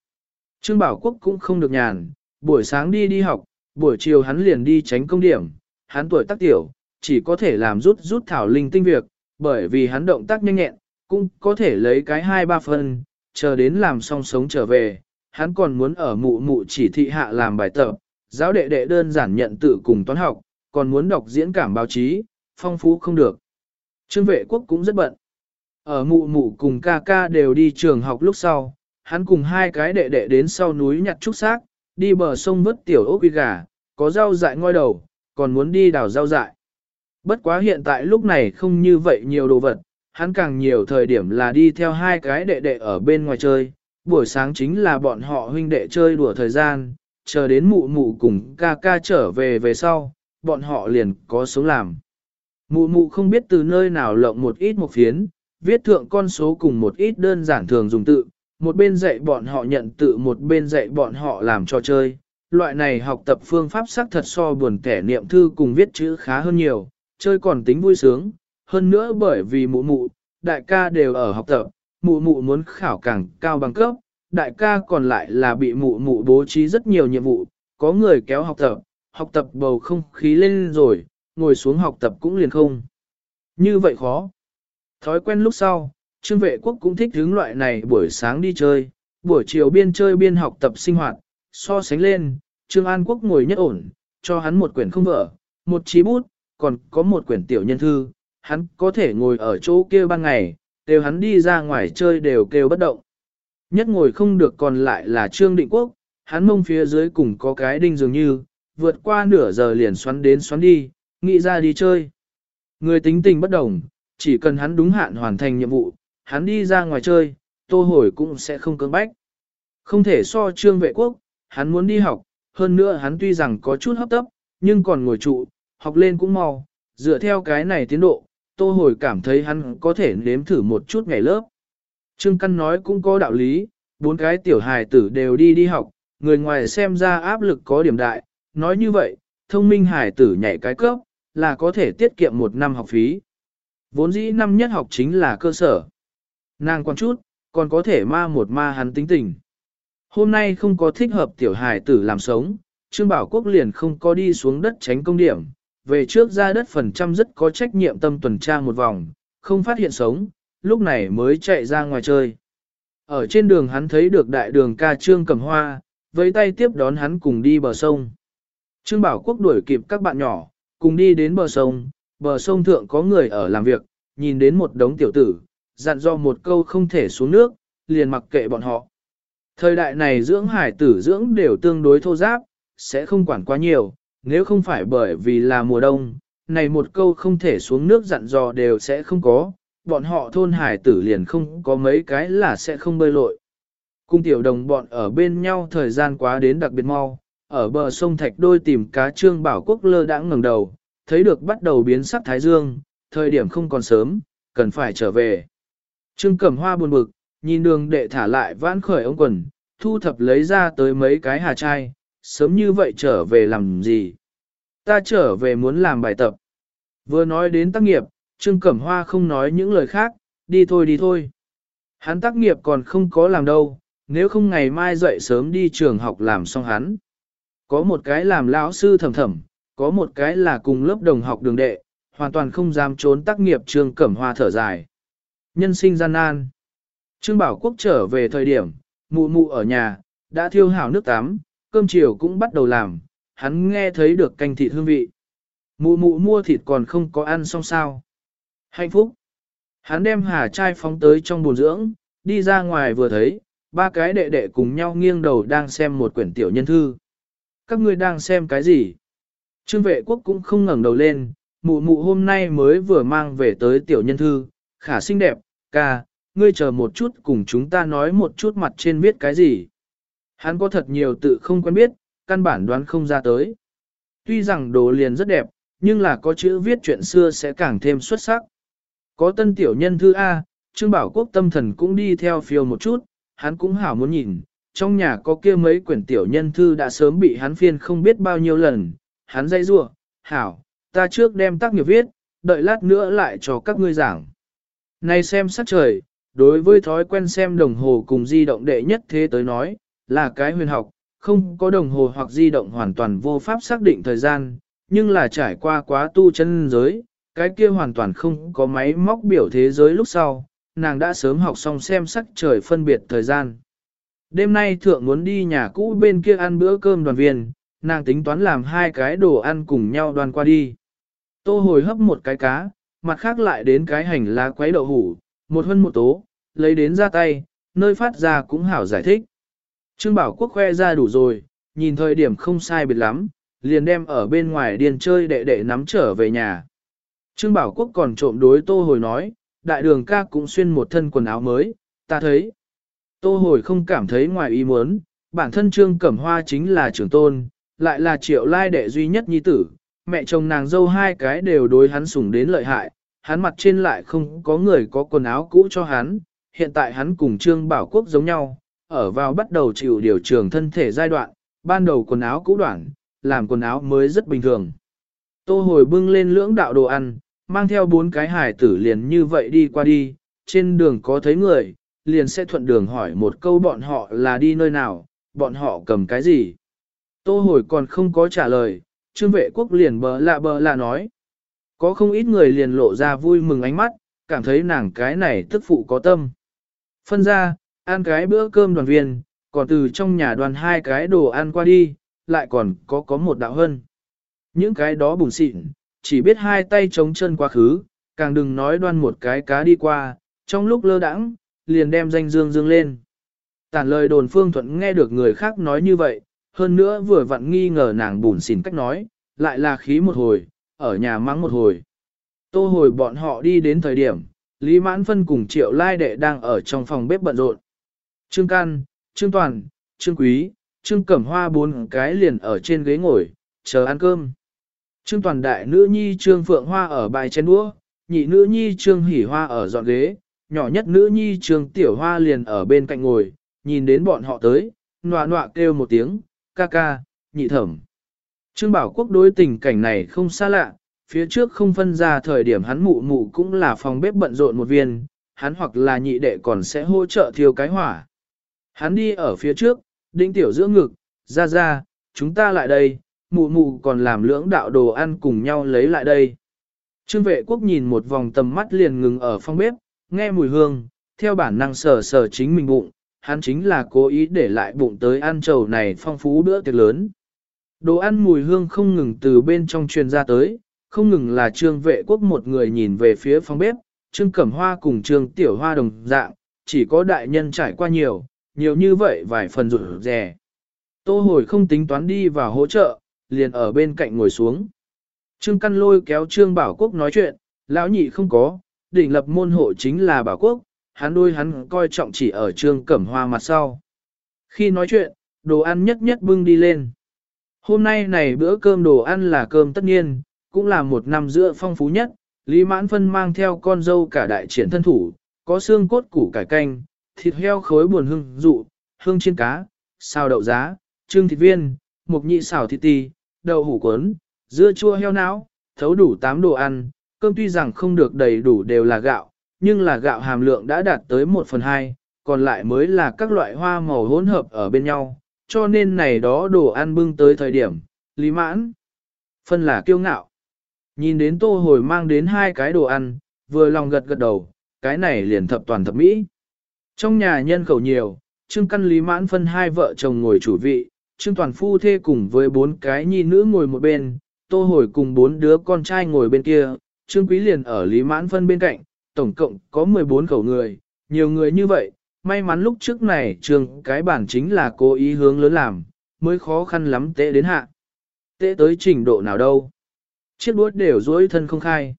Trương Bảo Quốc cũng không được nhàn, buổi sáng đi đi học, buổi chiều hắn liền đi tránh công điểm, hắn tuổi tác tiểu, chỉ có thể làm rút rút thảo linh tinh việc, bởi vì hắn động tác nhanh nhẹn, cũng có thể lấy cái hai ba phần, chờ đến làm xong sống trở về, hắn còn muốn ở mụ mụ chỉ thị hạ làm bài tập, giáo đệ đệ đơn giản nhận tự cùng toán học, còn muốn đọc diễn cảm báo chí, phong phú không được. Trương vệ quốc cũng rất bận. Ở mụ mụ cùng ca ca đều đi trường học lúc sau, hắn cùng hai cái đệ đệ đến sau núi nhặt trúc xác, đi bờ sông vớt tiểu ốc gà, có rau dại ngoi đầu, còn muốn đi đào rau dại. Bất quá hiện tại lúc này không như vậy nhiều đồ vật, hắn càng nhiều thời điểm là đi theo hai cái đệ đệ ở bên ngoài chơi, buổi sáng chính là bọn họ huynh đệ chơi đùa thời gian, chờ đến mụ mụ cùng ca ca trở về về sau, bọn họ liền có sống làm. Mụ mụ không biết từ nơi nào lộng một ít một phiến, viết thượng con số cùng một ít đơn giản thường dùng tự, một bên dạy bọn họ nhận tự một bên dạy bọn họ làm trò chơi. Loại này học tập phương pháp sắc thật so buồn kẻ niệm thư cùng viết chữ khá hơn nhiều, chơi còn tính vui sướng, hơn nữa bởi vì mụ mụ, đại ca đều ở học tập, mụ mụ muốn khảo càng cao bằng cấp, đại ca còn lại là bị mụ mụ bố trí rất nhiều nhiệm vụ, có người kéo học tập, học tập bầu không khí lên rồi, ngồi xuống học tập cũng liền không. Như vậy khó. Thói quen lúc sau, Trương Vệ Quốc cũng thích hướng loại này buổi sáng đi chơi, buổi chiều biên chơi biên học tập sinh hoạt, so sánh lên, Trương An Quốc ngồi nhất ổn, cho hắn một quyển không vở, một chí bút, còn có một quyển tiểu nhân thư, hắn có thể ngồi ở chỗ kia ban ngày, đều hắn đi ra ngoài chơi đều kêu bất động. Nhất ngồi không được còn lại là Trương Định Quốc, hắn mông phía dưới cùng có cái đinh dường như, vượt qua nửa giờ liền xoắn đến xoắn đi, nghĩ ra đi chơi. Người tính tình bất đồng, chỉ cần hắn đúng hạn hoàn thành nhiệm vụ, hắn đi ra ngoài chơi, tô hồi cũng sẽ không cưỡng bách. Không thể so trương vệ quốc, hắn muốn đi học, hơn nữa hắn tuy rằng có chút hấp tấp, nhưng còn ngồi trụ, học lên cũng mau, dựa theo cái này tiến độ, tô hồi cảm thấy hắn có thể nếm thử một chút ngày lớp. Trương Căn nói cũng có đạo lý, bốn cái tiểu hài tử đều đi đi học, người ngoài xem ra áp lực có điểm đại, nói như vậy, thông minh hài tử nhảy cái cấp, là có thể tiết kiệm một năm học phí. Vốn dĩ năm nhất học chính là cơ sở. Nàng quan chút, còn có thể ma một ma hắn tính tình. Hôm nay không có thích hợp tiểu hài tử làm sống, Trương Bảo Quốc liền không có đi xuống đất tránh công điểm, về trước ra đất phần trăm rất có trách nhiệm tâm tuần tra một vòng, không phát hiện sống, lúc này mới chạy ra ngoài chơi. Ở trên đường hắn thấy được đại đường ca Trương cầm hoa, với tay tiếp đón hắn cùng đi bờ sông. Trương Bảo Quốc đuổi kịp các bạn nhỏ, cùng đi đến bờ sông, bờ sông thượng có người ở làm việc, nhìn đến một đống tiểu tử, dặn do một câu không thể xuống nước, liền mặc kệ bọn họ. Thời đại này dưỡng hải tử dưỡng đều tương đối thô giáp, sẽ không quản quá nhiều, nếu không phải bởi vì là mùa đông, này một câu không thể xuống nước dặn dò đều sẽ không có, bọn họ thôn hải tử liền không có mấy cái là sẽ không bơi lội. Cung tiểu đồng bọn ở bên nhau thời gian quá đến đặc biệt mau, ở bờ sông Thạch Đôi tìm cá trương bảo quốc lơ đã ngẩng đầu, thấy được bắt đầu biến sắc thái dương, thời điểm không còn sớm, cần phải trở về. Trương Cẩm Hoa buồn bực, nhìn đường đệ thả lại vãn khởi ông quần, thu thập lấy ra tới mấy cái hà chai, sớm như vậy trở về làm gì? Ta trở về muốn làm bài tập. Vừa nói đến tác nghiệp, Trương Cẩm Hoa không nói những lời khác, đi thôi đi thôi. Hắn tác nghiệp còn không có làm đâu, nếu không ngày mai dậy sớm đi trường học làm xong hắn. Có một cái làm lão sư thầm thầm, có một cái là cùng lớp đồng học đường đệ, hoàn toàn không dám trốn tác nghiệp Trương Cẩm Hoa thở dài. Nhân sinh gian nan. Trương Bảo Quốc trở về thời điểm, mụ mụ ở nhà, đã thiêu hào nước tắm, cơm chiều cũng bắt đầu làm, hắn nghe thấy được canh thịt hương vị. Mụ mụ mua thịt còn không có ăn xong sao. Hạnh phúc. Hắn đem hà chai phóng tới trong bồn dưỡng, đi ra ngoài vừa thấy, ba cái đệ đệ cùng nhau nghiêng đầu đang xem một quyển tiểu nhân thư. Các ngươi đang xem cái gì? Trương vệ quốc cũng không ngẩng đầu lên, mụ mụ hôm nay mới vừa mang về tới tiểu nhân thư, khả xinh đẹp, ca, ngươi chờ một chút cùng chúng ta nói một chút mặt trên viết cái gì. Hắn có thật nhiều tự không quen biết, căn bản đoán không ra tới. Tuy rằng đồ liền rất đẹp, nhưng là có chữ viết chuyện xưa sẽ càng thêm xuất sắc. Có tân tiểu nhân thư A, Trương Bảo Quốc tâm thần cũng đi theo phiêu một chút, hắn cũng hảo muốn nhìn, trong nhà có kia mấy quyển tiểu nhân thư đã sớm bị hắn phiên không biết bao nhiêu lần, hắn dây rua, hảo, ta trước đem tác nghiệp viết, đợi lát nữa lại cho các ngươi giảng. Này xem sắc trời, đối với thói quen xem đồng hồ cùng di động đệ nhất thế tới nói, là cái huyền học, không có đồng hồ hoặc di động hoàn toàn vô pháp xác định thời gian, nhưng là trải qua quá tu chân giới, cái kia hoàn toàn không có máy móc biểu thế giới lúc sau, nàng đã sớm học xong xem sắc trời phân biệt thời gian. Đêm nay thượng muốn đi nhà cũ bên kia ăn bữa cơm đoàn viên, nàng tính toán làm hai cái đồ ăn cùng nhau đoàn qua đi. Tô hồi hấp một cái cá, mặt khác lại đến cái hành lá quấy đậu hủ, một hơn một tố, lấy đến ra tay, nơi phát ra cũng hảo giải thích. Trương Bảo Quốc khoe ra đủ rồi, nhìn thời điểm không sai biệt lắm, liền đem ở bên ngoài điền chơi đệ đệ nắm trở về nhà. Trương Bảo Quốc còn trộm đối Tô Hồi nói, đại đường ca cũng xuyên một thân quần áo mới, ta thấy. Tô Hồi không cảm thấy ngoài ý muốn, bản thân Trương Cẩm Hoa chính là trưởng tôn, lại là triệu lai đệ duy nhất nhi tử, mẹ chồng nàng dâu hai cái đều đối hắn sủng đến lợi hại, hắn mặt trên lại không có người có quần áo cũ cho hắn, hiện tại hắn cùng Trương Bảo Quốc giống nhau, ở vào bắt đầu chịu điều trường thân thể giai đoạn, ban đầu quần áo cũ đoạn, làm quần áo mới rất bình thường. Tô hồi bưng lên lưỡng đạo đồ ăn, mang theo bốn cái hải tử liền như vậy đi qua đi, trên đường có thấy người, liền sẽ thuận đường hỏi một câu bọn họ là đi nơi nào, bọn họ cầm cái gì. Tô hồi còn không có trả lời, trương vệ quốc liền bờ lạ bờ lạ nói. Có không ít người liền lộ ra vui mừng ánh mắt, cảm thấy nàng cái này tức phụ có tâm. Phân ra, ăn cái bữa cơm đoàn viên, còn từ trong nhà đoàn hai cái đồ ăn qua đi, lại còn có có một đạo hân. Những cái đó bùn xịn, chỉ biết hai tay chống chân quá khứ, càng đừng nói đoan một cái cá đi qua, trong lúc lơ đãng, liền đem danh dương dương lên. Tản lời đồn phương thuận nghe được người khác nói như vậy, hơn nữa vừa vặn nghi ngờ nàng bùn xỉn cách nói, lại là khí một hồi, ở nhà mắng một hồi. Tô hồi bọn họ đi đến thời điểm, Lý Mãn Phân cùng Triệu Lai Đệ đang ở trong phòng bếp bận rộn. Trương Can, Trương Toàn, Trương Quý, Trương Cẩm Hoa bốn cái liền ở trên ghế ngồi, chờ ăn cơm. Trương Toàn đại nữ nhi Trương Phượng Hoa ở bài chén đũa, nhị nữ nhi Trương Hỉ Hoa ở dọn ghế, nhỏ nhất nữ nhi Trương Tiểu Hoa liền ở bên cạnh ngồi, nhìn đến bọn họ tới, nọa nọa kêu một tiếng, ca ca, nhị thẩm. Trương Bảo Quốc đối tình cảnh này không xa lạ, phía trước không phân ra thời điểm hắn mụ mụ cũng là phòng bếp bận rộn một viên, hắn hoặc là nhị đệ còn sẽ hỗ trợ thiêu cái hỏa. Hắn đi ở phía trước, đinh tiểu giữa ngực, ra ra, chúng ta lại đây, mụ mụ còn làm lưỡng đạo đồ ăn cùng nhau lấy lại đây. Trương vệ quốc nhìn một vòng tầm mắt liền ngừng ở phòng bếp, nghe mùi hương, theo bản năng sờ sờ chính mình bụng, hắn chính là cố ý để lại bụng tới ăn trầu này phong phú bữa tiệc lớn. Đồ ăn mùi hương không ngừng từ bên trong truyền ra tới, không ngừng là trương vệ quốc một người nhìn về phía phòng bếp, trương cẩm hoa cùng trương tiểu hoa đồng dạng, chỉ có đại nhân trải qua nhiều, nhiều như vậy vài phần rủi rè. Tô hồi không tính toán đi vào hỗ trợ, liền ở bên cạnh ngồi xuống. Trương Căn lôi kéo Trương Bảo Quốc nói chuyện, lão nhị không có, đỉnh lập môn hộ chính là Bảo Quốc, hắn đôi hắn coi trọng chỉ ở Trương Cẩm Hoa mặt sau. Khi nói chuyện, đồ ăn nhất nhất bưng đi lên. Hôm nay này bữa cơm đồ ăn là cơm tất nhiên, cũng là một năm giữa phong phú nhất, Lý Mãn Phân mang theo con dâu cả đại triển thân thủ, có xương cốt củ cải canh, thịt heo khối buồn hương dụ, hương chiên cá, xào đậu giá, trưng thịt viên, mục nhị xào thịt tì, đậu hủ cuốn, dưa chua heo não, thấu đủ 8 đồ ăn, cơm tuy rằng không được đầy đủ đều là gạo, nhưng là gạo hàm lượng đã đạt tới 1 phần 2, còn lại mới là các loại hoa màu hỗn hợp ở bên nhau, cho nên này đó đồ ăn bưng tới thời điểm, lý mãn. Phân là kiêu ngạo. Nhìn đến tô hồi mang đến hai cái đồ ăn, vừa lòng gật gật đầu, cái này liền thập toàn thập mỹ. Trong nhà nhân khẩu nhiều, Trương Căn Lý Mãn phân hai vợ chồng ngồi chủ vị, Trương Toàn Phu thê cùng với bốn cái nhi nữ ngồi một bên, Tô Hồi cùng bốn đứa con trai ngồi bên kia, Trương Quý liền ở Lý Mãn phân bên cạnh, tổng cộng có 14 khẩu người, nhiều người như vậy, may mắn lúc trước này Trương cái bản chính là cố ý hướng lớn làm, mới khó khăn lắm tệ đến hạ. Tệ tới trình độ nào đâu. Chiếc đuốt đều dối thân không khai.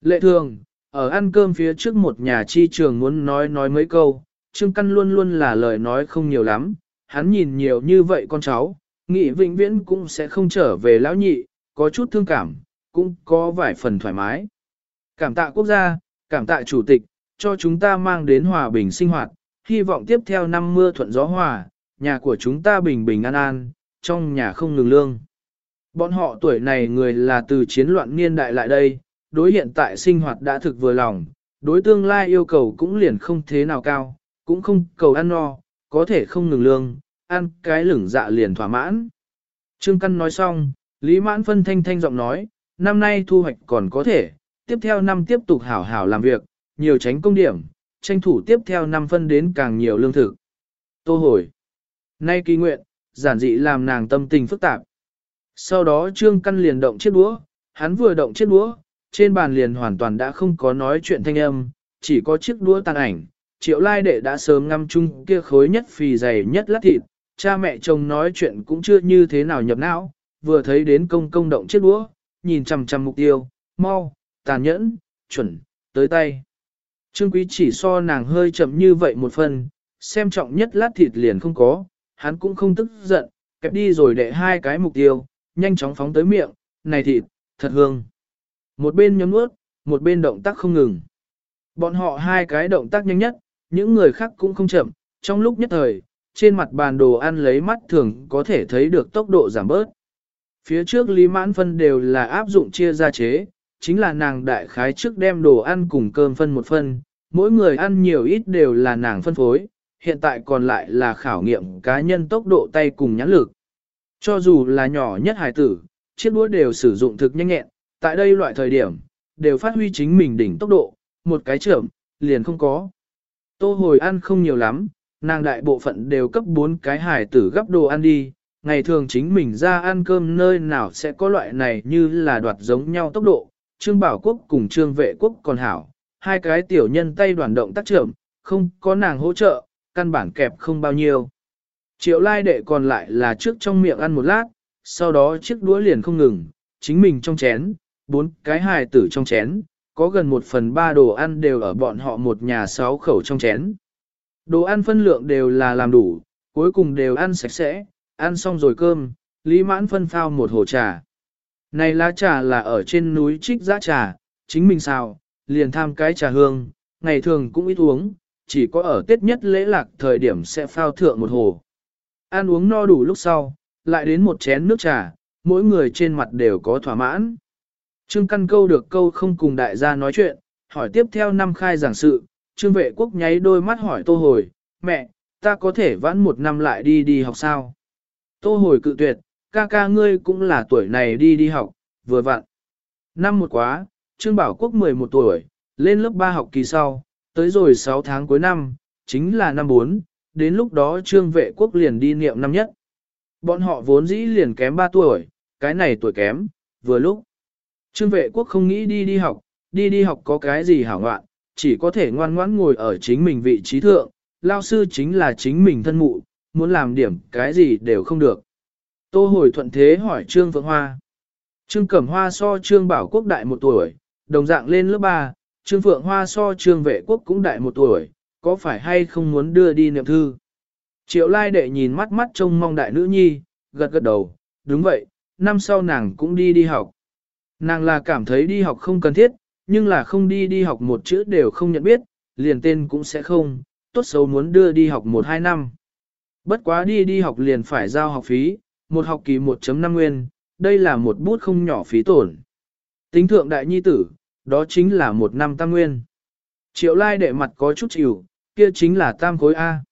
Lệ thường, ở ăn cơm phía trước một nhà chi trường muốn nói nói mấy câu, Trương Căn luôn luôn là lời nói không nhiều lắm, hắn nhìn nhiều như vậy con cháu, nghĩ vĩnh viễn cũng sẽ không trở về lão nhị, có chút thương cảm, cũng có vài phần thoải mái. Cảm tạ quốc gia, cảm tạ chủ tịch, cho chúng ta mang đến hòa bình sinh hoạt, hy vọng tiếp theo năm mưa thuận gió hòa, nhà của chúng ta bình bình an an, trong nhà không ngừng lương. Bọn họ tuổi này người là từ chiến loạn niên đại lại đây, đối hiện tại sinh hoạt đã thực vừa lòng, đối tương lai yêu cầu cũng liền không thế nào cao, cũng không cầu ăn no, có thể không ngừng lương, ăn cái lửng dạ liền thỏa mãn. Trương Căn nói xong, Lý Mãn phân thanh thanh giọng nói, năm nay thu hoạch còn có thể, tiếp theo năm tiếp tục hảo hảo làm việc, nhiều tránh công điểm, tranh thủ tiếp theo năm phân đến càng nhiều lương thực. Tô hồi. Nay kỳ nguyện, giản dị làm nàng tâm tình phức tạp. Sau đó Trương Căn liền động chiếc đũa, hắn vừa động chiếc đũa, trên bàn liền hoàn toàn đã không có nói chuyện thanh âm, chỉ có chiếc đũa tàn ảnh. Triệu lai đệ đã sớm ngâm chung kia khối nhất phì dày nhất lát thịt, cha mẹ chồng nói chuyện cũng chưa như thế nào nhập não, vừa thấy đến công công động chiếc đũa, nhìn chằm chằm mục tiêu, mau, tàn nhẫn, chuẩn, tới tay. Trương quý chỉ so nàng hơi chậm như vậy một phần, xem trọng nhất lát thịt liền không có, hắn cũng không tức giận, kẹp đi rồi để hai cái mục tiêu, nhanh chóng phóng tới miệng, này thịt, thật hương. Một bên nhấm nuốt, một bên động tác không ngừng. Bọn họ hai cái động tác nhanh nhất, những người khác cũng không chậm, trong lúc nhất thời, trên mặt bàn đồ ăn lấy mắt thường có thể thấy được tốc độ giảm bớt. Phía trước Lý Mãn Phân đều là áp dụng chia ra chế, chính là nàng đại khái trước đem đồ ăn cùng cơm phân một phân, mỗi người ăn nhiều ít đều là nàng phân phối, hiện tại còn lại là khảo nghiệm cá nhân tốc độ tay cùng nhãn lực. Cho dù là nhỏ nhất hải tử, chiếc đũa đều sử dụng thực nhanh nhẹn, tại đây loại thời điểm, đều phát huy chính mình đỉnh tốc độ, một cái trưởng, liền không có. Tô hồi ăn không nhiều lắm, nàng đại bộ phận đều cấp 4 cái hải tử gấp đồ ăn đi, ngày thường chính mình ra ăn cơm nơi nào sẽ có loại này như là đoạt giống nhau tốc độ, Trương Bảo Quốc cùng Trương Vệ Quốc còn hảo, hai cái tiểu nhân tay đoàn động tác trưởng, không có nàng hỗ trợ, căn bản kẹp không bao nhiêu. Triệu lai đệ còn lại là trước trong miệng ăn một lát, sau đó chiếc đũa liền không ngừng, chính mình trong chén, bốn cái hài tử trong chén, có gần một phần ba đồ ăn đều ở bọn họ một nhà sáu khẩu trong chén. Đồ ăn phân lượng đều là làm đủ, cuối cùng đều ăn sạch sẽ, ăn xong rồi cơm, Lý Mãn phân phao một hồ trà. Này lá trà là ở trên núi trích giã trà, chính mình xào, liền tham cái trà hương, ngày thường cũng ít uống, chỉ có ở Tết nhất lễ lạc thời điểm sẽ phao thượng một hồ. Ăn uống no đủ lúc sau, lại đến một chén nước trà, mỗi người trên mặt đều có thỏa mãn. Trương Căn câu được câu không cùng đại gia nói chuyện, hỏi tiếp theo năm khai giảng sự, trương vệ quốc nháy đôi mắt hỏi tô hồi, mẹ, ta có thể vãn một năm lại đi đi học sao? Tô hồi cự tuyệt, ca ca ngươi cũng là tuổi này đi đi học, vừa vặn. Năm một quá, Trương Bảo Quốc 11 tuổi, lên lớp 3 học kỳ sau, tới rồi 6 tháng cuối năm, chính là năm 4, đến lúc đó Trương Vệ Quốc liền đi niệm năm nhất. Bọn họ vốn dĩ liền kém 3 tuổi, cái này tuổi kém, vừa lúc. Trương Vệ Quốc không nghĩ đi đi học, đi đi học có cái gì hảo ngoạn, chỉ có thể ngoan ngoãn ngồi ở chính mình vị trí thượng, lao sư chính là chính mình thân mụ, muốn làm điểm cái gì đều không được. Tô hồi thuận thế hỏi Trương Phượng Hoa. Trương Cẩm Hoa so Trương Bảo Quốc đại một tuổi, đồng dạng lên lớp 3, Trương Phượng Hoa so Trương Vệ Quốc cũng đại một tuổi, có phải hay không muốn đưa đi niệm thư? Triệu Lai đệ nhìn mắt mắt trông mong đại nữ nhi, gật gật đầu, đúng vậy, năm sau nàng cũng đi đi học. Nàng là cảm thấy đi học không cần thiết, nhưng là không đi đi học một chữ đều không nhận biết, liền tên cũng sẽ không, tốt xấu muốn đưa đi học một hai năm. Bất quá đi đi học liền phải giao học phí, một học kỳ 1.5 nguyên, đây là một bút không nhỏ phí tổn. Tính thượng đại nhi tử, đó chính là một năm tam nguyên. Triệu lai đệ mặt có chút chịu, kia chính là tam khối A.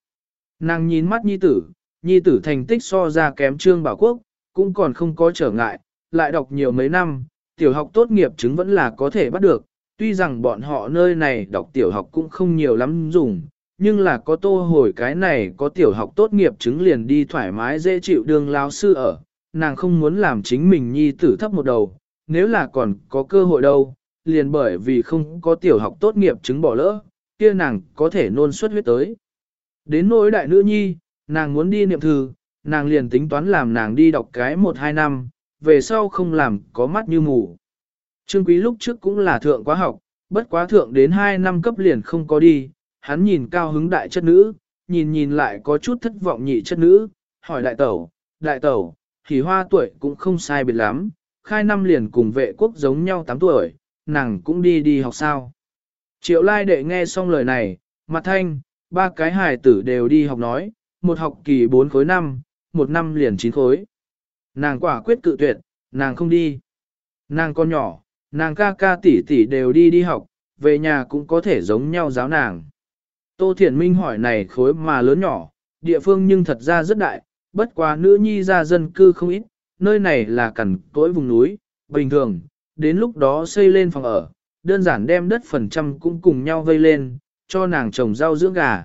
Nàng nhìn mắt nhi tử, nhi tử thành tích so ra kém trương bảo quốc, cũng còn không có trở ngại, lại đọc nhiều mấy năm, tiểu học tốt nghiệp chứng vẫn là có thể bắt được, tuy rằng bọn họ nơi này đọc tiểu học cũng không nhiều lắm dùng, nhưng là có tô hồi cái này có tiểu học tốt nghiệp chứng liền đi thoải mái dễ chịu đường lao sư ở, nàng không muốn làm chính mình nhi tử thấp một đầu, nếu là còn có cơ hội đâu, liền bởi vì không có tiểu học tốt nghiệp chứng bỏ lỡ, kia nàng có thể nôn suất huyết tới. Đến nỗi đại nữ nhi, nàng muốn đi niệm thư, nàng liền tính toán làm nàng đi đọc cái một hai năm, về sau không làm có mắt như mù. Trương Quý lúc trước cũng là thượng quá học, bất quá thượng đến 2 năm cấp liền không có đi, hắn nhìn cao hứng đại chất nữ, nhìn nhìn lại có chút thất vọng nhị chất nữ, hỏi đại tẩu, đại tẩu, thì hoa tuổi cũng không sai biệt lắm, khai năm liền cùng vệ quốc giống nhau 8 tuổi, nàng cũng đi đi học sao. Triệu lai đệ nghe xong lời này, mặt thanh, ba cái hài tử đều đi học nói, một học kỳ 4 khối năm, một năm liền 9 khối. Nàng quả quyết cự tuyệt, nàng không đi. Nàng con nhỏ, nàng ca ca tỷ tỷ đều đi đi học, về nhà cũng có thể giống nhau giáo nàng. Tô Thiển Minh hỏi này khối mà lớn nhỏ, địa phương nhưng thật ra rất đại, bất quá nữ nhi ra dân cư không ít, nơi này là cằn cỗi vùng núi, bình thường, đến lúc đó xây lên phòng ở, đơn giản đem đất phần trăm cũng cùng nhau vây lên, cho nàng trồng rau dưỡng gà.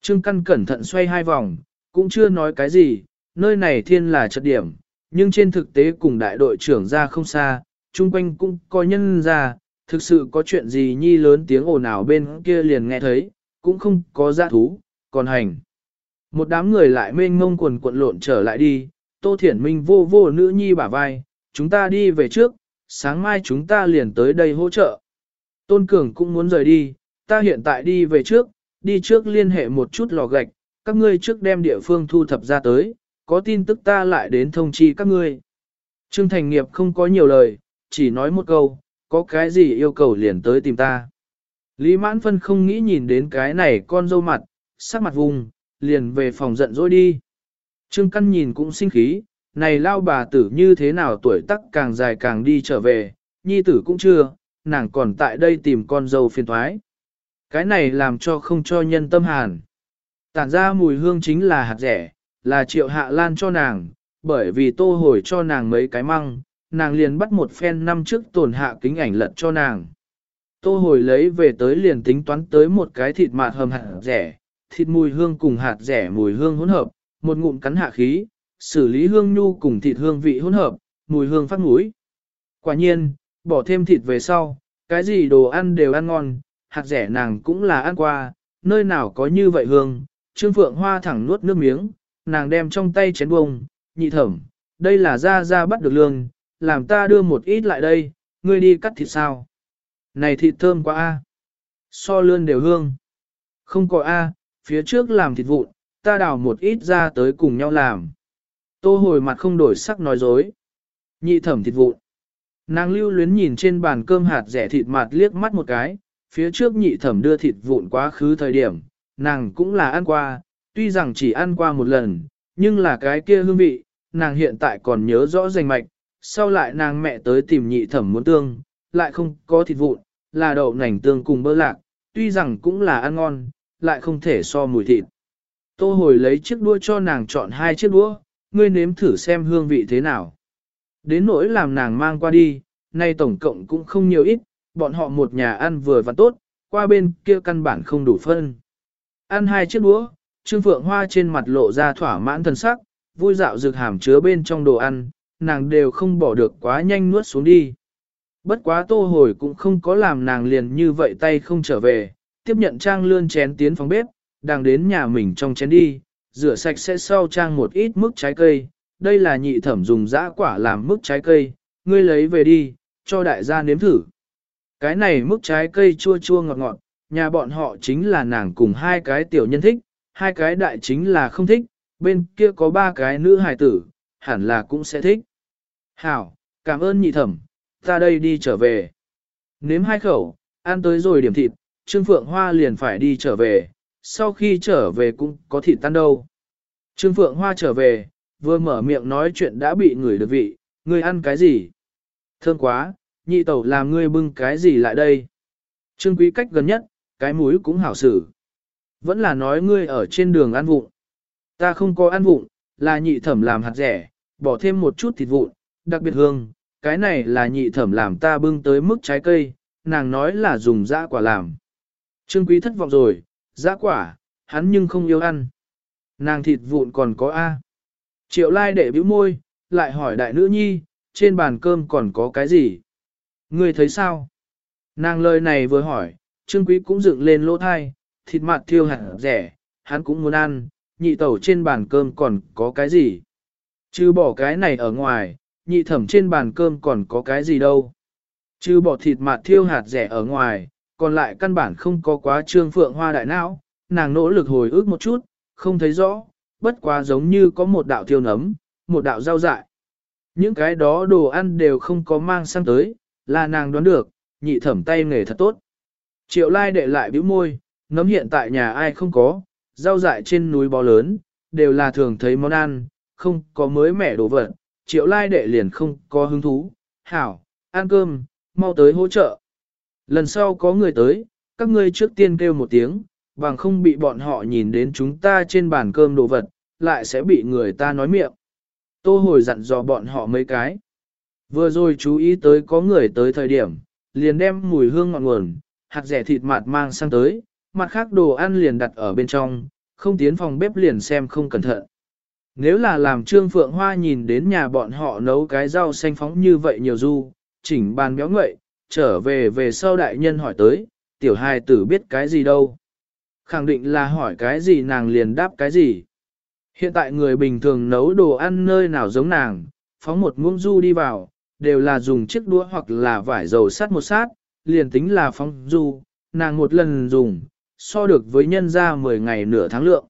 Trương Căn cẩn thận xoay hai vòng, cũng chưa nói cái gì, nơi này thiên là chất điểm, nhưng trên thực tế cùng đại đội trưởng ra không xa, chung quanh cũng có nhân ra, thực sự có chuyện gì nhi lớn tiếng ồn ào bên kia liền nghe thấy, cũng không có giã thú, còn hành. Một đám người lại mênh ngông quần cuộn lộn trở lại đi, Tô Thiển Minh vô vô nữ nhi bả vai, chúng ta đi về trước, sáng mai chúng ta liền tới đây hỗ trợ. Tôn Cường cũng muốn rời đi, ta hiện tại đi về trước, đi trước liên hệ một chút lò gạch, các ngươi trước đem địa phương thu thập ra tới, có tin tức ta lại đến thông chi các ngươi. Trương Thành Nghiệp không có nhiều lời, chỉ nói một câu, có cái gì yêu cầu liền tới tìm ta. Lý Mãn Phân không nghĩ nhìn đến cái này con dâu mặt, sắc mặt vùng, liền về phòng giận dỗi đi. Trương Căn nhìn cũng sinh khí, này lao bà tử như thế nào tuổi tác càng dài càng đi trở về, nhi tử cũng chưa, nàng còn tại đây tìm con dâu phiền thoái. Cái này làm cho không cho nhân tâm hàn. Tản ra mùi hương chính là hạt rẻ, là triệu hạ lan cho nàng, bởi vì tô hồi cho nàng mấy cái măng, nàng liền bắt một phen năm trước tổn hạ kính ảnh lật cho nàng. Tô hồi lấy về tới liền tính toán tới một cái thịt mạt hầm hạt rẻ, thịt mùi hương cùng hạt rẻ mùi hương hỗn hợp, một ngụm cắn hạ khí, xử lý hương nhu cùng thịt hương vị hỗn hợp, mùi hương phát mũi. Quả nhiên, bỏ thêm thịt về sau, cái gì đồ ăn đều ăn ngon, hạt rẻ nàng cũng là ăn qua, nơi nào có như vậy hương, Trương Phượng Hoa thẳng nuốt nước miếng, nàng đem trong tay chén bông, nhị thẩm, đây là ra ra bắt được lương, làm ta đưa một ít lại đây, ngươi đi cắt thịt sao. Này thịt thơm quá a, So lươn đều hương. Không có a, phía trước làm thịt vụn, ta đào một ít ra tới cùng nhau làm. Tô hồi mặt không đổi sắc nói dối. Nhị thẩm thịt vụn. Nàng lưu luyến nhìn trên bàn cơm hạt rẻ thịt mặt liếc mắt một cái, phía trước nhị thẩm đưa thịt vụn quá khứ thời điểm, nàng cũng là ăn qua, tuy rằng chỉ ăn qua một lần, nhưng là cái kia hương vị, nàng hiện tại còn nhớ rõ rành mạch, sau lại nàng mẹ tới tìm nhị thẩm muốn tương, lại không có thịt vụn, là đậu nành tương cùng bơ lạc, tuy rằng cũng là ăn ngon, lại không thể so mùi thịt. Tô hồi lấy chiếc đũa cho nàng chọn hai chiếc đũa, ngươi nếm thử xem hương vị thế nào. Đến nỗi làm nàng mang qua đi, nay tổng cộng cũng không nhiều ít, bọn họ một nhà ăn vừa và tốt, qua bên kia căn bản không đủ phân. Ăn hai chiếc đũa, Trương Phượng Hoa trên mặt lộ ra thỏa mãn thần sắc, vui dạo dược hàm chứa bên trong đồ ăn, nàng đều không bỏ được quá nhanh nuốt xuống đi. Bất quá tô hồi cũng không có làm nàng liền như vậy tay không trở về, tiếp nhận trang lươn chén tiến phòng bếp, đang đến nhà mình trong chén đi, rửa sạch sẽ sau trang một ít mức trái cây, đây là nhị thẩm dùng dã quả làm mức trái cây, ngươi lấy về đi, cho đại gia nếm thử. Cái này mức trái cây chua chua ngọt ngọt, nhà bọn họ chính là nàng cùng hai cái tiểu nhân thích, hai cái đại chính là không thích, bên kia có ba cái nữ hài tử, hẳn là cũng sẽ thích. Hảo, cảm ơn nhị thẩm, ta đây đi trở về. Nếm hai khẩu, ăn tới rồi điểm thịt, Trương Phượng Hoa liền phải đi trở về, sau khi trở về cũng có thịt tan đâu. Trương Phượng Hoa trở về, vừa mở miệng nói chuyện đã bị người được vị, ngươi ăn cái gì? Thơm quá, nhị tẩu làm ngươi bưng cái gì lại đây? Trương Quý cách gần nhất, cái mũi cũng hảo xử. Vẫn là nói ngươi ở trên đường ăn vụng. Ta không có ăn vụng, là nhị thẩm làm hạt rẻ, bỏ thêm một chút thịt vụn, đặc biệt hương, cái này là nhị thẩm làm ta bưng tới mức trái cây, nàng nói là dùng dã quả làm. Trương Quý thất vọng rồi, dã quả, hắn nhưng không yêu ăn. Nàng thịt vụn còn có A. Triệu lai để bĩu môi, lại hỏi đại nữ nhi, trên bàn cơm còn có cái gì? Ngươi thấy sao? Nàng lời này vừa hỏi, Trương Quý cũng dựng lên lỗ thai, thịt mặt thiêu hẳn rẻ, hắn cũng muốn ăn, nhị tẩu trên bàn cơm còn có cái gì? Chứ bỏ cái này ở ngoài, nhị thẩm trên bàn cơm còn có cái gì đâu? Chứ bỏ thịt mặt thiêu hạt rẻ ở ngoài, còn lại căn bản không có quá trương phượng hoa đại não, nàng nỗ lực hồi ức một chút, không thấy rõ, bất quá giống như có một đạo thiêu nấm, một đạo rau dại. Những cái đó đồ ăn đều không có mang sang tới, là nàng đoán được, nhị thẩm tay nghề thật tốt. Triệu lai đệ lại bĩu môi, nấm hiện tại nhà ai không có, rau dại trên núi bò lớn, đều là thường thấy món ăn, không có mới mẻ đồ vật. Triệu lai đệ liền không có hứng thú, hảo, ăn cơm, mau tới hỗ trợ. Lần sau có người tới, các ngươi trước tiên kêu một tiếng, bằng không bị bọn họ nhìn đến chúng ta trên bàn cơm đồ vật, lại sẽ bị người ta nói miệng. Tô hồi dặn dò bọn họ mấy cái. Vừa rồi chú ý tới có người tới thời điểm, liền đem mùi hương ngọn nguồn, hạt rẻ thịt mạt mang sang tới, mặt khác đồ ăn liền đặt ở bên trong, không tiến phòng bếp liền xem không cẩn thận. Nếu là làm Trương Phượng Hoa nhìn đến nhà bọn họ nấu cái rau xanh phóng như vậy nhiều du, chỉnh bàn béo ngậy, trở về về sau đại nhân hỏi tới, tiểu hài tử biết cái gì đâu. Khẳng định là hỏi cái gì nàng liền đáp cái gì. Hiện tại người bình thường nấu đồ ăn nơi nào giống nàng, phóng một muỗng du đi vào, đều là dùng chiếc đũa hoặc là vải dầu sắt một sát, liền tính là phóng du, nàng một lần dùng, so được với nhân ra 10 ngày nửa tháng lượng.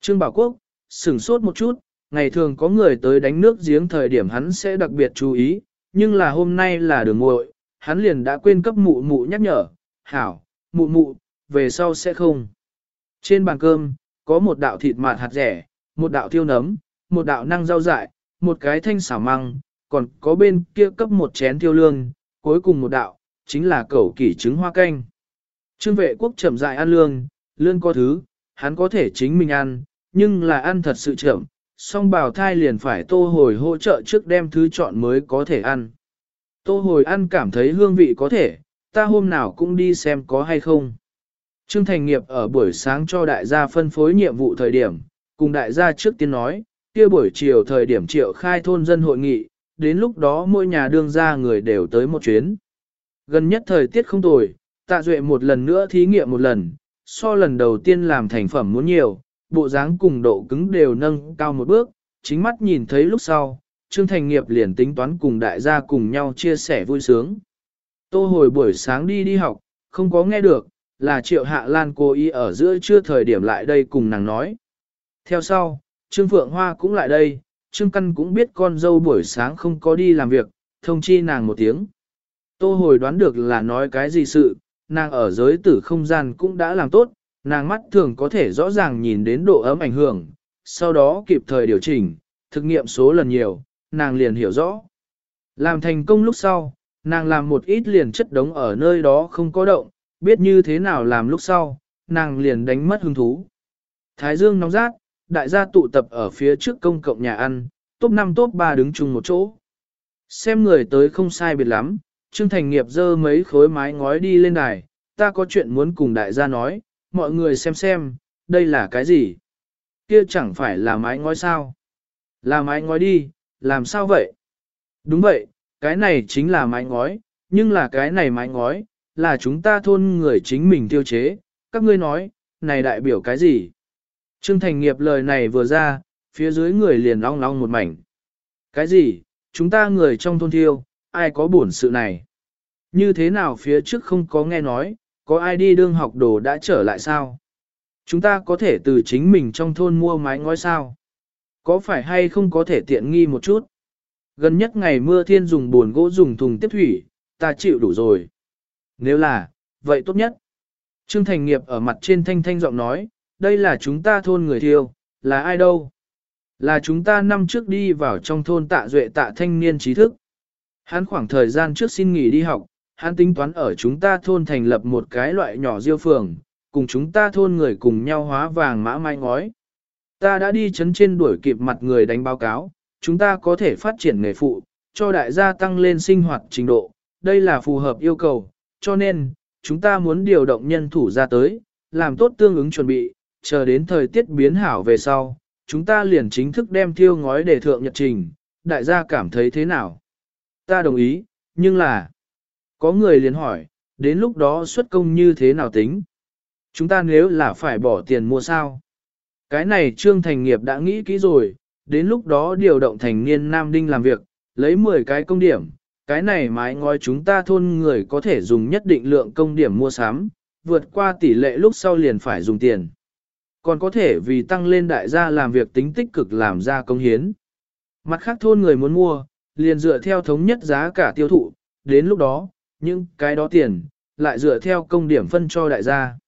Trương Bảo Quốc, sửng sốt một chút, ngày thường có người tới đánh nước giếng thời điểm hắn sẽ đặc biệt chú ý, nhưng là hôm nay là đường muội, hắn liền đã quên cấp mụ mụ nhắc nhở, hảo, mụ mụ, về sau sẽ không. Trên bàn cơm, có một đạo thịt mạt hạt rẻ, một đạo tiêu nấm, một đạo năng rau dại, một cái thanh xảo măng, còn có bên kia cấp một chén tiêu lương, cuối cùng một đạo, chính là cẩu kỷ trứng hoa canh. Trương vệ quốc chậm dại ăn lương, lương có thứ, hắn có thể chính mình ăn, nhưng là ăn thật sự chậm, song bào thai liền phải tô hồi hỗ trợ trước đem thứ chọn mới có thể ăn. Tô hồi ăn cảm thấy hương vị có thể, ta hôm nào cũng đi xem có hay không. Trương Thành Nghiệp ở buổi sáng cho đại gia phân phối nhiệm vụ thời điểm, cùng đại gia trước tiên nói, kia buổi chiều thời điểm triệu khai thôn dân hội nghị, đến lúc đó mỗi nhà đương gia người đều tới một chuyến. Gần nhất thời tiết không tồi, tạ duệ một lần nữa thí nghiệm một lần, so lần đầu tiên làm thành phẩm muốn nhiều, bộ dáng cùng độ cứng đều nâng cao một bước, chính mắt nhìn thấy lúc sau, Trương Thành Nghiệp liền tính toán cùng đại gia cùng nhau chia sẻ vui sướng. Tô hồi buổi sáng đi đi học, không có nghe được, là Triệu Hạ Lan cô y ở giữa trưa thời điểm lại đây cùng nàng nói. Theo sau, Trương Phượng Hoa cũng lại đây, Trương Căn cũng biết con dâu buổi sáng không có đi làm việc, thông chi nàng một tiếng. Tô hồi đoán được là nói cái gì sự, nàng ở giới tử không gian cũng đã làm tốt, nàng mắt thường có thể rõ ràng nhìn đến độ ấm ảnh hưởng, sau đó kịp thời điều chỉnh, thực nghiệm số lần nhiều, nàng liền hiểu rõ. Làm thành công lúc sau, nàng làm một ít liền chất đống ở nơi đó không có động, biết như thế nào làm lúc sau, nàng liền đánh mất hứng thú. Thái dương nóng rát, đại gia tụ tập ở phía trước công cộng nhà ăn, top 5 top 3 đứng chung một chỗ. Xem người tới không sai biệt lắm, Trương Thành Nghiệp dơ mấy khối mái ngói đi lên đài, ta có chuyện muốn cùng đại gia nói, mọi người xem xem, đây là cái gì? Kia chẳng phải là mái ngói sao? Là mái ngói đi, làm sao vậy? Đúng vậy, cái này chính là mái ngói, nhưng là cái này mái ngói, là chúng ta thôn người chính mình tiêu chế, các ngươi nói, này đại biểu cái gì? Trương Thành Nghiệp lời này vừa ra, phía dưới người liền long long một mảnh. Cái gì? Chúng ta người trong thôn thiêu, ai có bổn sự này? Như thế nào phía trước không có nghe nói, có ai đi đương học đồ đã trở lại sao? Chúng ta có thể từ chính mình trong thôn mua mái ngói sao? Có phải hay không có thể tiện nghi một chút? Gần nhất ngày mưa thiên dùng buồn gỗ dùng thùng tiếp thủy, ta chịu đủ rồi. Nếu là, vậy tốt nhất. Trương Thành Nghiệp ở mặt trên thanh thanh giọng nói, đây là chúng ta thôn người thiêu, là ai đâu? Là chúng ta năm trước đi vào trong thôn tạ duệ tạ thanh niên trí thức. Hắn khoảng thời gian trước xin nghỉ đi học, hắn tính toán ở chúng ta thôn thành lập một cái loại nhỏ diêu phường, cùng chúng ta thôn người cùng nhau hóa vàng mã mai ngói. Ta đã đi chấn trên đuổi kịp mặt người đánh báo cáo, chúng ta có thể phát triển nghề phụ, cho đại gia tăng lên sinh hoạt trình độ, đây là phù hợp yêu cầu, cho nên, chúng ta muốn điều động nhân thủ ra tới, làm tốt tương ứng chuẩn bị, chờ đến thời tiết biến hảo về sau, chúng ta liền chính thức đem thiêu ngói để thượng nhật trình, đại gia cảm thấy thế nào? Ta đồng ý, nhưng là, có người liền hỏi, đến lúc đó xuất công như thế nào tính? Chúng ta nếu là phải bỏ tiền mua sao? Cái này Trương Thành Nghiệp đã nghĩ kỹ rồi, đến lúc đó điều động thành niên Nam Đinh làm việc, lấy 10 cái công điểm, cái này mái ngói chúng ta thôn người có thể dùng nhất định lượng công điểm mua sắm, vượt qua tỷ lệ lúc sau liền phải dùng tiền. Còn có thể vì tăng lên đại gia làm việc tính tích cực làm ra công hiến. Mặt khác thôn người muốn mua, liền dựa theo thống nhất giá cả tiêu thụ, đến lúc đó, những cái đó tiền, lại dựa theo công điểm phân cho đại gia.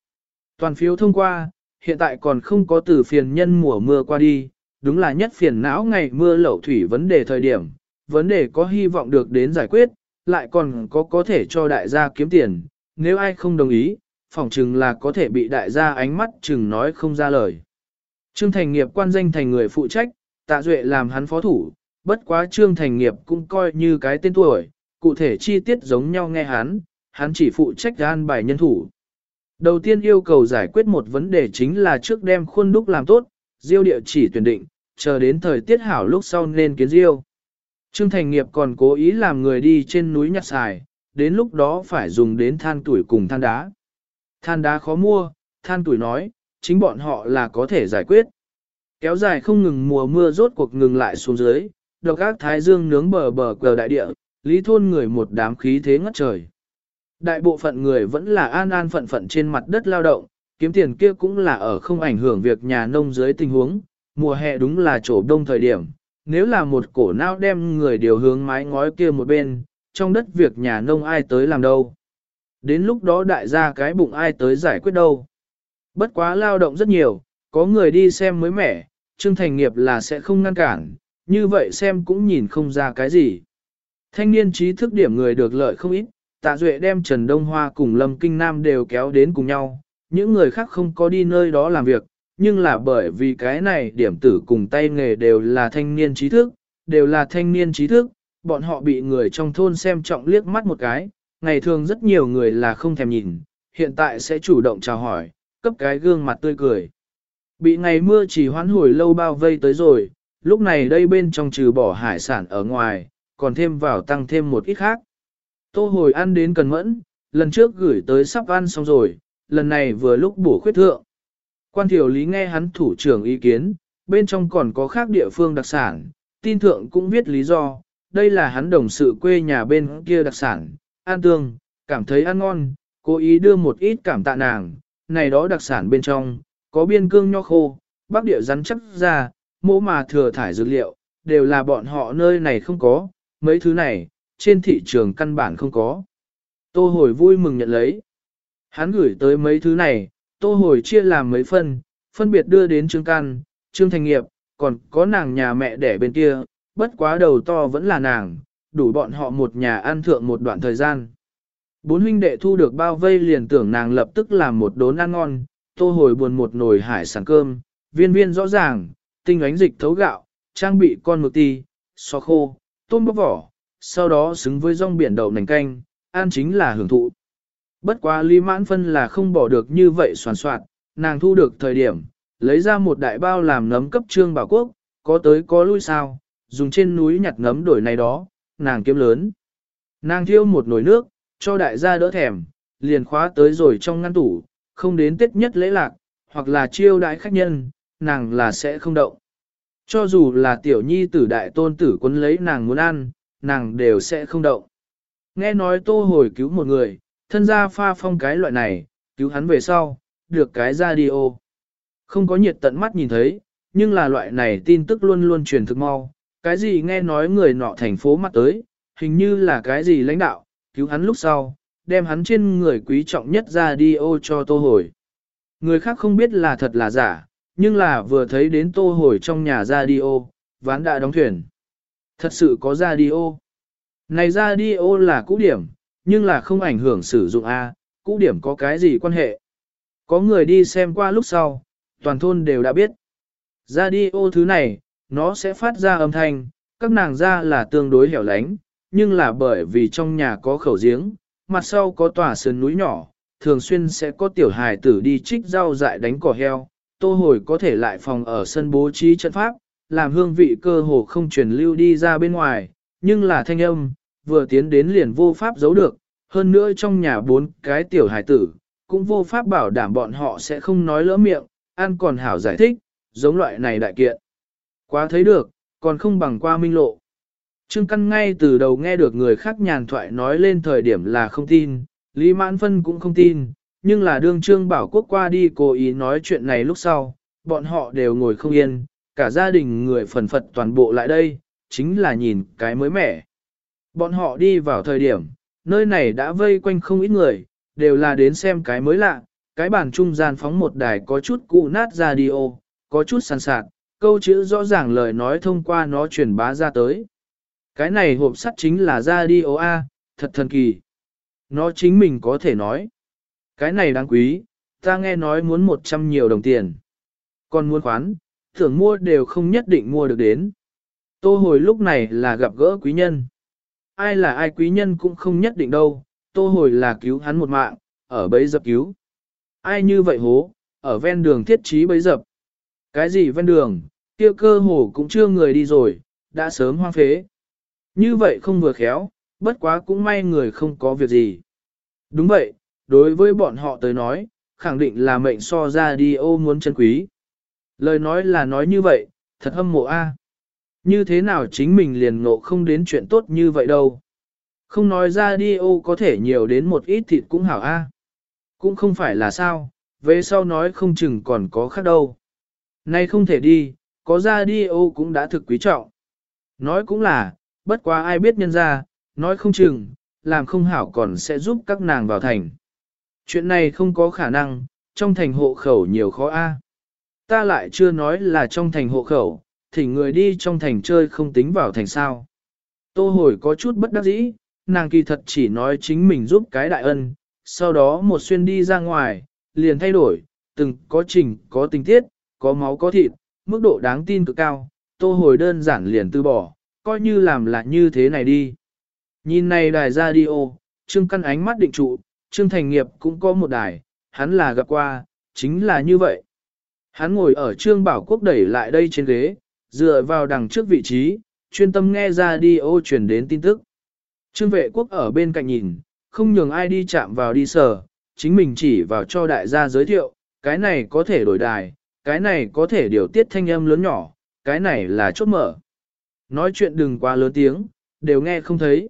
Toàn phiếu thông qua, hiện tại còn không có từ phiền nhân mùa mưa qua đi, đúng là nhất phiền não ngày mưa lậu thủy vấn đề thời điểm, vấn đề có hy vọng được đến giải quyết, lại còn có có thể cho đại gia kiếm tiền, nếu ai không đồng ý, phỏng chừng là có thể bị đại gia ánh mắt chừng nói không ra lời. Trương Thành Nghiệp quan danh thành người phụ trách, tạ duệ làm hắn phó thủ, bất quá Trương Thành Nghiệp cũng coi như cái tên tuổi, cụ thể chi tiết giống nhau nghe hắn, hắn chỉ phụ trách an bài nhân thủ. Đầu tiên yêu cầu giải quyết một vấn đề chính là trước đem khuôn đúc làm tốt, diêu địa chỉ tuyển định, chờ đến thời tiết hảo lúc sau nên kiến diêu. Trương Thành Nghiệp còn cố ý làm người đi trên núi nhặt xài, đến lúc đó phải dùng đến than tuổi cùng than đá. Than đá khó mua, than tuổi nói, chính bọn họ là có thể giải quyết. Kéo dài không ngừng mùa mưa rốt cuộc ngừng lại xuống dưới, độc ác thái dương nướng bờ bờ cờ đại địa, lý thôn người một đám khí thế ngất trời. Đại bộ phận người vẫn là an an phận phận trên mặt đất lao động, kiếm tiền kia cũng là ở không ảnh hưởng việc nhà nông dưới tình huống, mùa hè đúng là chỗ đông thời điểm. Nếu là một cổ não đem người điều hướng mái ngói kia một bên, trong đất việc nhà nông ai tới làm đâu. Đến lúc đó đại gia cái bụng ai tới giải quyết đâu. Bất quá lao động rất nhiều, có người đi xem mới mẻ, Trương Thành Nghiệp là sẽ không ngăn cản, như vậy xem cũng nhìn không ra cái gì. Thanh niên trí thức điểm người được lợi không ít, Tạ Duệ đem Trần Đông Hoa cùng Lâm Kinh Nam đều kéo đến cùng nhau, những người khác không có đi nơi đó làm việc, nhưng là bởi vì cái này điểm tử cùng tay nghề đều là thanh niên trí thức, đều là thanh niên trí thức, bọn họ bị người trong thôn xem trọng liếc mắt một cái, ngày thường rất nhiều người là không thèm nhìn, hiện tại sẽ chủ động chào hỏi, cấp cái gương mặt tươi cười. Bị ngày mưa chỉ hoán hồi lâu bao vây tới rồi, lúc này đây bên trong trừ bỏ hải sản ở ngoài, còn thêm vào tăng thêm một ít khác. Tô hồi ăn đến cần mẫn, lần trước gửi tới sắp ăn xong rồi, lần này vừa lúc bổ khuyết thượng. Quan thiểu lý nghe hắn thủ trưởng ý kiến, bên trong còn có khác địa phương đặc sản, tin thượng cũng viết lý do, đây là hắn đồng sự quê nhà bên kia đặc sản, an tương, cảm thấy ăn ngon, cố ý đưa một ít cảm tạ nàng, này đó đặc sản bên trong, có biên cương nho khô, bắc địa rắn chắc ra, mỗ mà thừa thải dược liệu, đều là bọn họ nơi này không có, mấy thứ này, trên thị trường căn bản không có. Tô hồi vui mừng nhận lấy. Hắn gửi tới mấy thứ này, tô hồi chia làm mấy phân, phân biệt đưa đến Trương Căn, Trương Thành Nghiệp, còn có nàng nhà mẹ đẻ bên kia, bất quá đầu to vẫn là nàng, đủ bọn họ một nhà ăn thượng một đoạn thời gian. Bốn huynh đệ thu được bao vây liền tưởng nàng lập tức làm một đốn ăn ngon, tô hồi buồn một nồi hải sản cơm, viên viên rõ ràng, tinh ánh dịch thấu gạo, trang bị con mực ti, xò khô, tôm bóc vỏ, sau đó xứng với rong biển đậu nành canh, ăn chính là hưởng thụ. Bất quá Lý Mãn Phân là không bỏ được như vậy soàn soạn, nàng thu được thời điểm, lấy ra một đại bao làm nấm cấp trương bảo quốc, có tới có lui sao, dùng trên núi nhặt nấm đổi này đó, nàng kiếm lớn. Nàng thiêu một nồi nước, cho đại gia đỡ thèm, liền khóa tới rồi trong ngăn tủ, không đến tết nhất lễ lạc, hoặc là chiêu đãi khách nhân, nàng là sẽ không động. Cho dù là tiểu nhi tử đại tôn tử quân lấy nàng muốn ăn, nàng đều sẽ không động. Nghe nói tô hồi cứu một người, thân gia pha phong cái loại này, cứu hắn về sau, được cái ra đi ô. Không có nhiệt tận mắt nhìn thấy, nhưng là loại này tin tức luôn luôn truyền thực mau. Cái gì nghe nói người nọ thành phố mặt tới, hình như là cái gì lãnh đạo, cứu hắn lúc sau, đem hắn trên người quý trọng nhất ra đi ô cho tô hồi. Người khác không biết là thật là giả, nhưng là vừa thấy đến tô hồi trong nhà radio ván đã đóng thuyền. Thật sự có radio. Này radio là cũ điểm, nhưng là không ảnh hưởng sử dụng A, cũ điểm có cái gì quan hệ. Có người đi xem qua lúc sau, toàn thôn đều đã biết. radio thứ này, nó sẽ phát ra âm thanh, các nàng ra là tương đối hẻo lánh, nhưng là bởi vì trong nhà có khẩu giếng, mặt sau có tòa sườn núi nhỏ, thường xuyên sẽ có tiểu hài tử đi trích rau dại đánh cỏ heo, tô hồi có thể lại phòng ở sân bố trí trận pháp, làm hương vị cơ hồ không truyền lưu đi ra bên ngoài, nhưng là thanh âm, vừa tiến đến liền vô pháp giấu được, hơn nữa trong nhà bốn cái tiểu hải tử, cũng vô pháp bảo đảm bọn họ sẽ không nói lỡ miệng, an còn hảo giải thích, giống loại này đại kiện. Quá thấy được, còn không bằng qua minh lộ. Trương Căn ngay từ đầu nghe được người khác nhàn thoại nói lên thời điểm là không tin, Lý Mãn Phân cũng không tin, nhưng là đương Trương Bảo Quốc qua đi cố ý nói chuyện này lúc sau, bọn họ đều ngồi không yên, cả gia đình người phần phật toàn bộ lại đây, chính là nhìn cái mới mẻ. Bọn họ đi vào thời điểm, nơi này đã vây quanh không ít người, đều là đến xem cái mới lạ, cái bàn trung gian phóng một đài có chút cụ nát radio, có chút sàn sạt, câu chữ rõ ràng lời nói thông qua nó truyền bá ra tới. Cái này hộp sắt chính là radio A, thật thần kỳ. Nó chính mình có thể nói. Cái này đáng quý, ta nghe nói muốn 100 nhiều đồng tiền. Còn muốn khoán, tưởng mua đều không nhất định mua được đến. Tô hồi lúc này là gặp gỡ quý nhân. Ai là ai quý nhân cũng không nhất định đâu, tô hồi là cứu hắn một mạng, ở bấy dập cứu. Ai như vậy hố, ở ven đường thiết trí bấy dập. Cái gì ven đường, kia cơ hồ cũng chưa người đi rồi, đã sớm hoang phế. Như vậy không vừa khéo, bất quá cũng may người không có việc gì. Đúng vậy, đối với bọn họ tới nói, khẳng định là mệnh so ra đi ô muốn chân quý. Lời nói là nói như vậy, thật hâm mộ a. Như thế nào chính mình liền ngộ không đến chuyện tốt như vậy đâu. Không nói ra đi ô có thể nhiều đến một ít thịt cũng hảo a. Cũng không phải là sao, về sau nói không chừng còn có khác đâu. Nay không thể đi, có ra đi ô cũng đã thực quý trọng. Nói cũng là, bất quá ai biết nhân ra, nói không chừng, làm không hảo còn sẽ giúp các nàng vào thành. Chuyện này không có khả năng, trong thành hộ khẩu nhiều khó a. Ta lại chưa nói là trong thành hộ khẩu, thì người đi trong thành chơi không tính vào thành sao. Tô hồi có chút bất đắc dĩ, nàng kỳ thật chỉ nói chính mình giúp cái đại ân, sau đó một xuyên đi ra ngoài, liền thay đổi, từng có trình, có tình tiết, có máu có thịt, mức độ đáng tin cực cao, tô hồi đơn giản liền từ bỏ, coi như làm là như thế này đi. Nhìn này đài radio, Trương Căn ánh mắt định trụ, Trương Thành Nghiệp cũng có một đài, hắn là gặp qua, chính là như vậy. Hắn ngồi ở Trương Bảo Quốc đẩy lại đây trên ghế, dựa vào đằng trước vị trí, chuyên tâm nghe ra đi ô truyền đến tin tức. Trương vệ quốc ở bên cạnh nhìn, không nhường ai đi chạm vào đi sờ, chính mình chỉ vào cho đại gia giới thiệu, cái này có thể đổi đài, cái này có thể điều tiết thanh âm lớn nhỏ, cái này là chốt mở. Nói chuyện đừng quá lớn tiếng, đều nghe không thấy.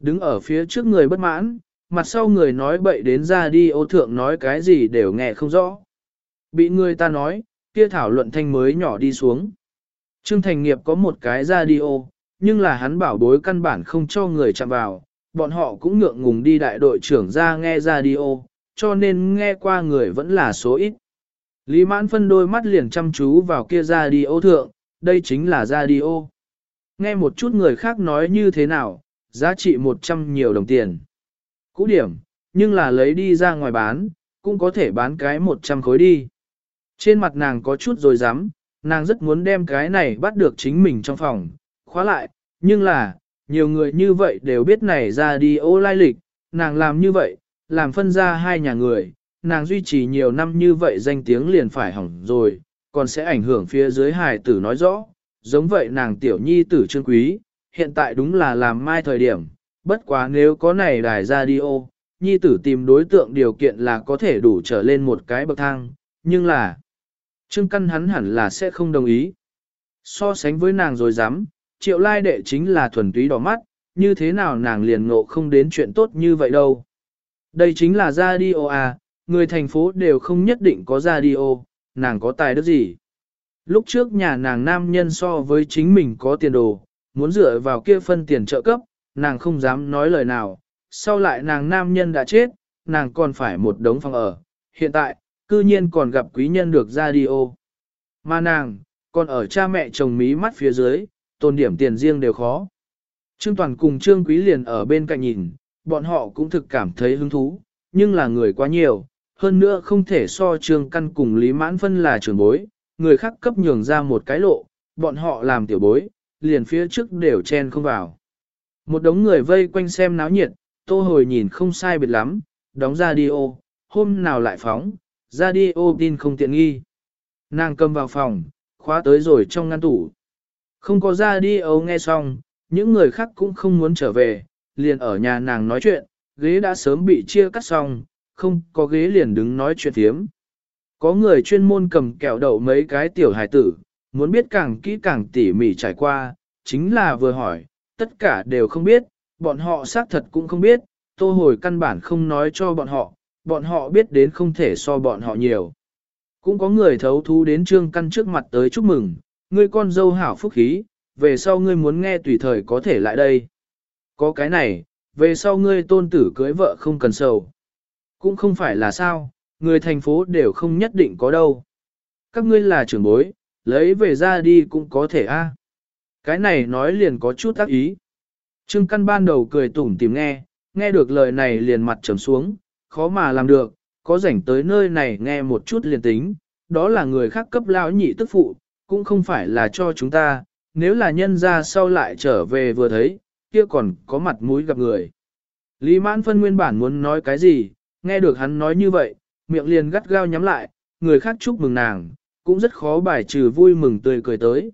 Đứng ở phía trước người bất mãn, mặt sau người nói bậy đến ra đi ô thượng nói cái gì đều nghe không rõ. Bị người ta nói, kia thảo luận thanh mới nhỏ đi xuống. Trương Thành Nghiệp có một cái ra đi ô nhưng là hắn bảo bối căn bản không cho người chạm vào, bọn họ cũng ngượng ngùng đi đại đội trưởng ra nghe ra đi ô cho nên nghe qua người vẫn là số ít. Lý mãn phân đôi mắt liền chăm chú vào kia ra đi ô thượng, đây chính là ra đi ô Nghe một chút người khác nói như thế nào, giá trị 100 nhiều đồng tiền. Cũ điểm, nhưng là lấy đi ra ngoài bán, cũng có thể bán cái 100 khối đi. Trên mặt nàng có chút rồi dám, nàng rất muốn đem cái này bắt được chính mình trong phòng, khóa lại, nhưng là, nhiều người như vậy đều biết này ra đi ô lai lịch, nàng làm như vậy, làm phân ra hai nhà người, nàng duy trì nhiều năm như vậy danh tiếng liền phải hỏng rồi, còn sẽ ảnh hưởng phía dưới hài tử nói rõ, giống vậy nàng tiểu nhi tử trương quý, hiện tại đúng là làm mai thời điểm, bất quá nếu có này đài radio, nhi tử tìm đối tượng điều kiện là có thể đủ trở lên một cái bậc thang, nhưng là, trương căn hắn hẳn là sẽ không đồng ý. So sánh với nàng rồi dám, triệu lai đệ chính là thuần túy đỏ mắt, như thế nào nàng liền ngộ không đến chuyện tốt như vậy đâu. Đây chính là radio à, người thành phố đều không nhất định có radio, nàng có tài đức gì. Lúc trước nhà nàng nam nhân so với chính mình có tiền đồ, muốn dựa vào kia phân tiền trợ cấp, nàng không dám nói lời nào, sau lại nàng nam nhân đã chết, nàng còn phải một đống phòng ở, hiện tại, cư nhiên còn gặp quý nhân được radio. Mà nàng, còn ở cha mẹ chồng mí mắt phía dưới, tồn điểm tiền riêng đều khó. Trương Toàn cùng Trương Quý liền ở bên cạnh nhìn, bọn họ cũng thực cảm thấy hứng thú, nhưng là người quá nhiều, hơn nữa không thể so Trương Căn cùng Lý Mãn Phân là trưởng bối, người khác cấp nhường ra một cái lộ, bọn họ làm tiểu bối, liền phía trước đều chen không vào. Một đống người vây quanh xem náo nhiệt, tô hồi nhìn không sai biệt lắm, đóng radio, hôm nào lại phóng, radio tin không tiện nghi. Nàng cầm vào phòng, khóa tới rồi trong ngăn tủ. Không có radio nghe xong, những người khác cũng không muốn trở về, liền ở nhà nàng nói chuyện, ghế đã sớm bị chia cắt xong, không có ghế liền đứng nói chuyện thiếm. Có người chuyên môn cầm kẹo đậu mấy cái tiểu hài tử, muốn biết càng kỹ càng tỉ mỉ trải qua, chính là vừa hỏi, tất cả đều không biết, bọn họ xác thật cũng không biết, tô hồi căn bản không nói cho bọn họ, bọn họ biết đến không thể so bọn họ nhiều. Cũng có người thấu thú đến trương căn trước mặt tới chúc mừng, ngươi con dâu hảo phúc khí, về sau ngươi muốn nghe tùy thời có thể lại đây. Có cái này, về sau ngươi tôn tử cưới vợ không cần sầu. Cũng không phải là sao, người thành phố đều không nhất định có đâu. Các ngươi là trưởng bối, lấy về ra đi cũng có thể a. Cái này nói liền có chút tác ý. Trương căn ban đầu cười tủm tìm nghe, nghe được lời này liền mặt trầm xuống, khó mà làm được, có rảnh tới nơi này nghe một chút liền tính, đó là người khác cấp lão nhị tức phụ, cũng không phải là cho chúng ta, nếu là nhân ra sau lại trở về vừa thấy, kia còn có mặt mũi gặp người. Lý mãn phân nguyên bản muốn nói cái gì, nghe được hắn nói như vậy, miệng liền gắt gao nhắm lại, người khác chúc mừng nàng, cũng rất khó bài trừ vui mừng tươi cười tới.